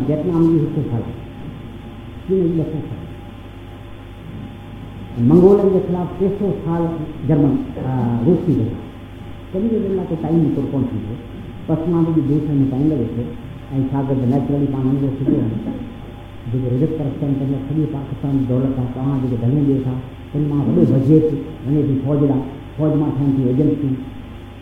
वियतनाम जी हिकु साल। मंगोलनि जे ख़िलाफ़ु टे सौ साल जर्मन रूस थी वई कॾहिं कॾहिं लाइ टाइम निकिरो कोन थींदो पश्चिमा बि देश में टाइम लॻे थो। ऐं नेचुरली पाण जेके रिजत कनि पंहिंजा सॼी पाकिस्तान दौलत आहे तव्हां जेके धने ॾिए था उन माँ वॾो बजेट वञे थी फ़ौज लाइ फ़ौज माँ ठहनि थी एजेंसियूं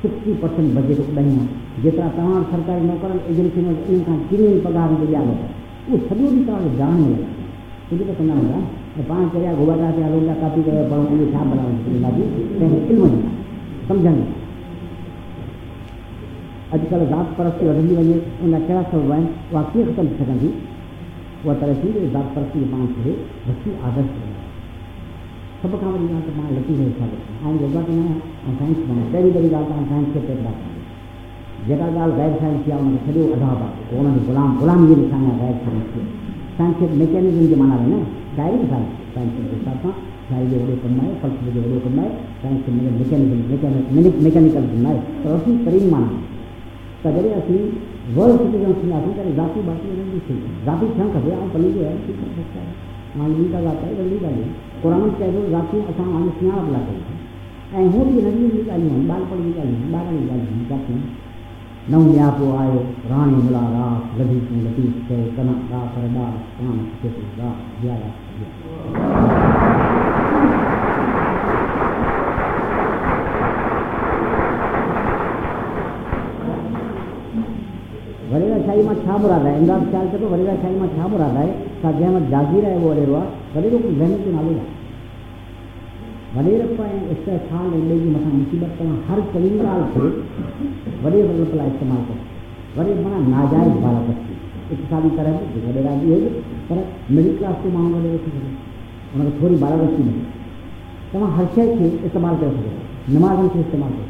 सिक्सटी परसेंट बजेट उॾाईंदा जेतिरा तव्हां सरकारी नौकरनि एजेंसी में उन्हनि खां किनी पघार ते ॾिया वेठा उहो सॼो ॾींहुं तव्हांखे जान में कुझु त कंदा हूंदा ऐं पाण चरिया घुबरदा थिया रोज़ा कापी करे पढ़ूं इहे छा बनाऊँ दादी कंहिंखे इल्म सम्झनि अॼुकल्ह ज़ात परस्ती वधंदी वञे, उन कहिड़ा सबब आहिनि? उहा कीअं ख़तमु थी सघंदी पाण खे वसी आदर्श खां वॾी ॻाल्हि त माँ लकी रही छा ऐं योगा आहियाँ ऐं साइंस कंदो आहियाँ पहिरीं पहिरीं ॻाल्हि त साइंस खे पेट जेका ॻाल्हि गैर साइंस आहे हुनखे सॼो अदाब आहे पोइ हुनखे गुलाम गुलामी ॾिसां गैर साइंस खे साइंस खे मैकेनिज़म जे माना में न डायरेक्ट साइंस साइंस जे हिसाब सां शायद जो वॾो कमु आहे फल्सफे जो वॾो कमु आहे साइंस मैकेनिकल मैकेनिकल कमु आहे त असीं तरीन माना जॾहिं असीं वर्ल्ड सिटीज़न थींदासीं त ज़ाती बाती जी थी। ज़ाती थियणु खपे ऐं पली जो आहे ठीकु आहे माँ ॿी ॻाल्हि आहे वॾी ॻाल्हि आहे क़ुर चइबो ज़ातियूं असां हाणे सुञाणप लाइ कयूं ऐं हू बि नंढियूं ॻाल्हियूं आहिनि जी ॻाल्हियूं आहिनि जी ॻाल्हियूं आहिनि ज़ातियूं। नव न्यापो आयो राणी मुला रास लधी तूं लतीफ़ ॾा कान केतिरो रा जिया वॾेरा शाही माँ छा मुराद आहे इमरान ख़्यालु चए थो वॾेरा शाही माँ छा मुराद आहे का जंहिं वटि जागीर आहे उहो वॾेरो आहे वॾेरो कोई वहम जो नालो आहे वॾेरप ऐं इस्तेहाल ऐं ॿिए जी मथां मुसीबत तव्हां हर कहिड़ी ॻाल्हि खे वॾे वॾप लाइ इस्तेमालु कयो वॾे माना नाजाइज़ बालकस्ती इक़्तिसादी तरह बि वॾेरा इहे बि पर मिडिल क्लास जो माण्हू वॾे वठी सघे हुनखे थोरी बालकस्ती मिले तव्हां हर शइ खे इस्तेमालु करे सघो नमाज़नि खे इस्तेमालु कयो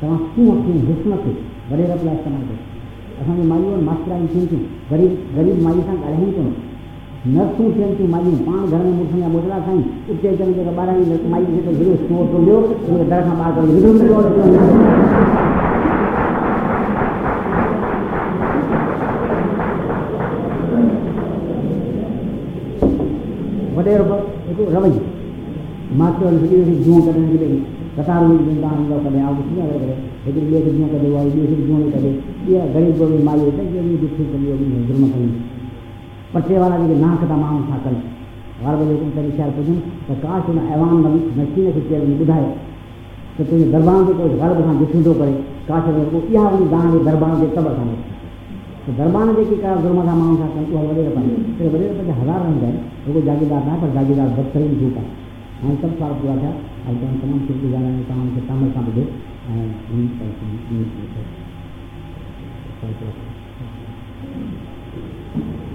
तव्हां सूंहं खे हुस्न खे वॾेरप लाइ इस्तेमालु कयो असांजी मायूं आहिनि मास्तरायूं थियनि थियूं, ग़रीब ग़रीब माई सां ॻाल्हाइनि कोन नर्सूं थियनि थियूं मायूं पाण घर में मुड़ुसनि जा मोटला साईं, उते अचनि ॿारनि जी माई दर खां ॿाहिरि वॾे हिकु मास्टर सॼी जूं कढण कतार में वेंदा आहिनि कॾहिं आउं कीअं करे करे हिकिड़ी ॿिए खे जीअं कढे उहा ॿिए खे जीअं कढे इहा ग़रीब बि माई त इहा ॾुखी कंदी जुर्म कयूं पटे वारा जेके नाक था शहर पुॼनि त काश हुन ऐवान ॿुधाए त दरबार ते कोई थो करे काश जे दरबार ते तब त का उहा वॾे रखनि वॾे रख हज़ार रुगो साल पूरा थिया हाणे तव्हां तमामु सुठी ॻाल्हि आहे तव्हां मूंखे तामल सां ॿुधो ऐं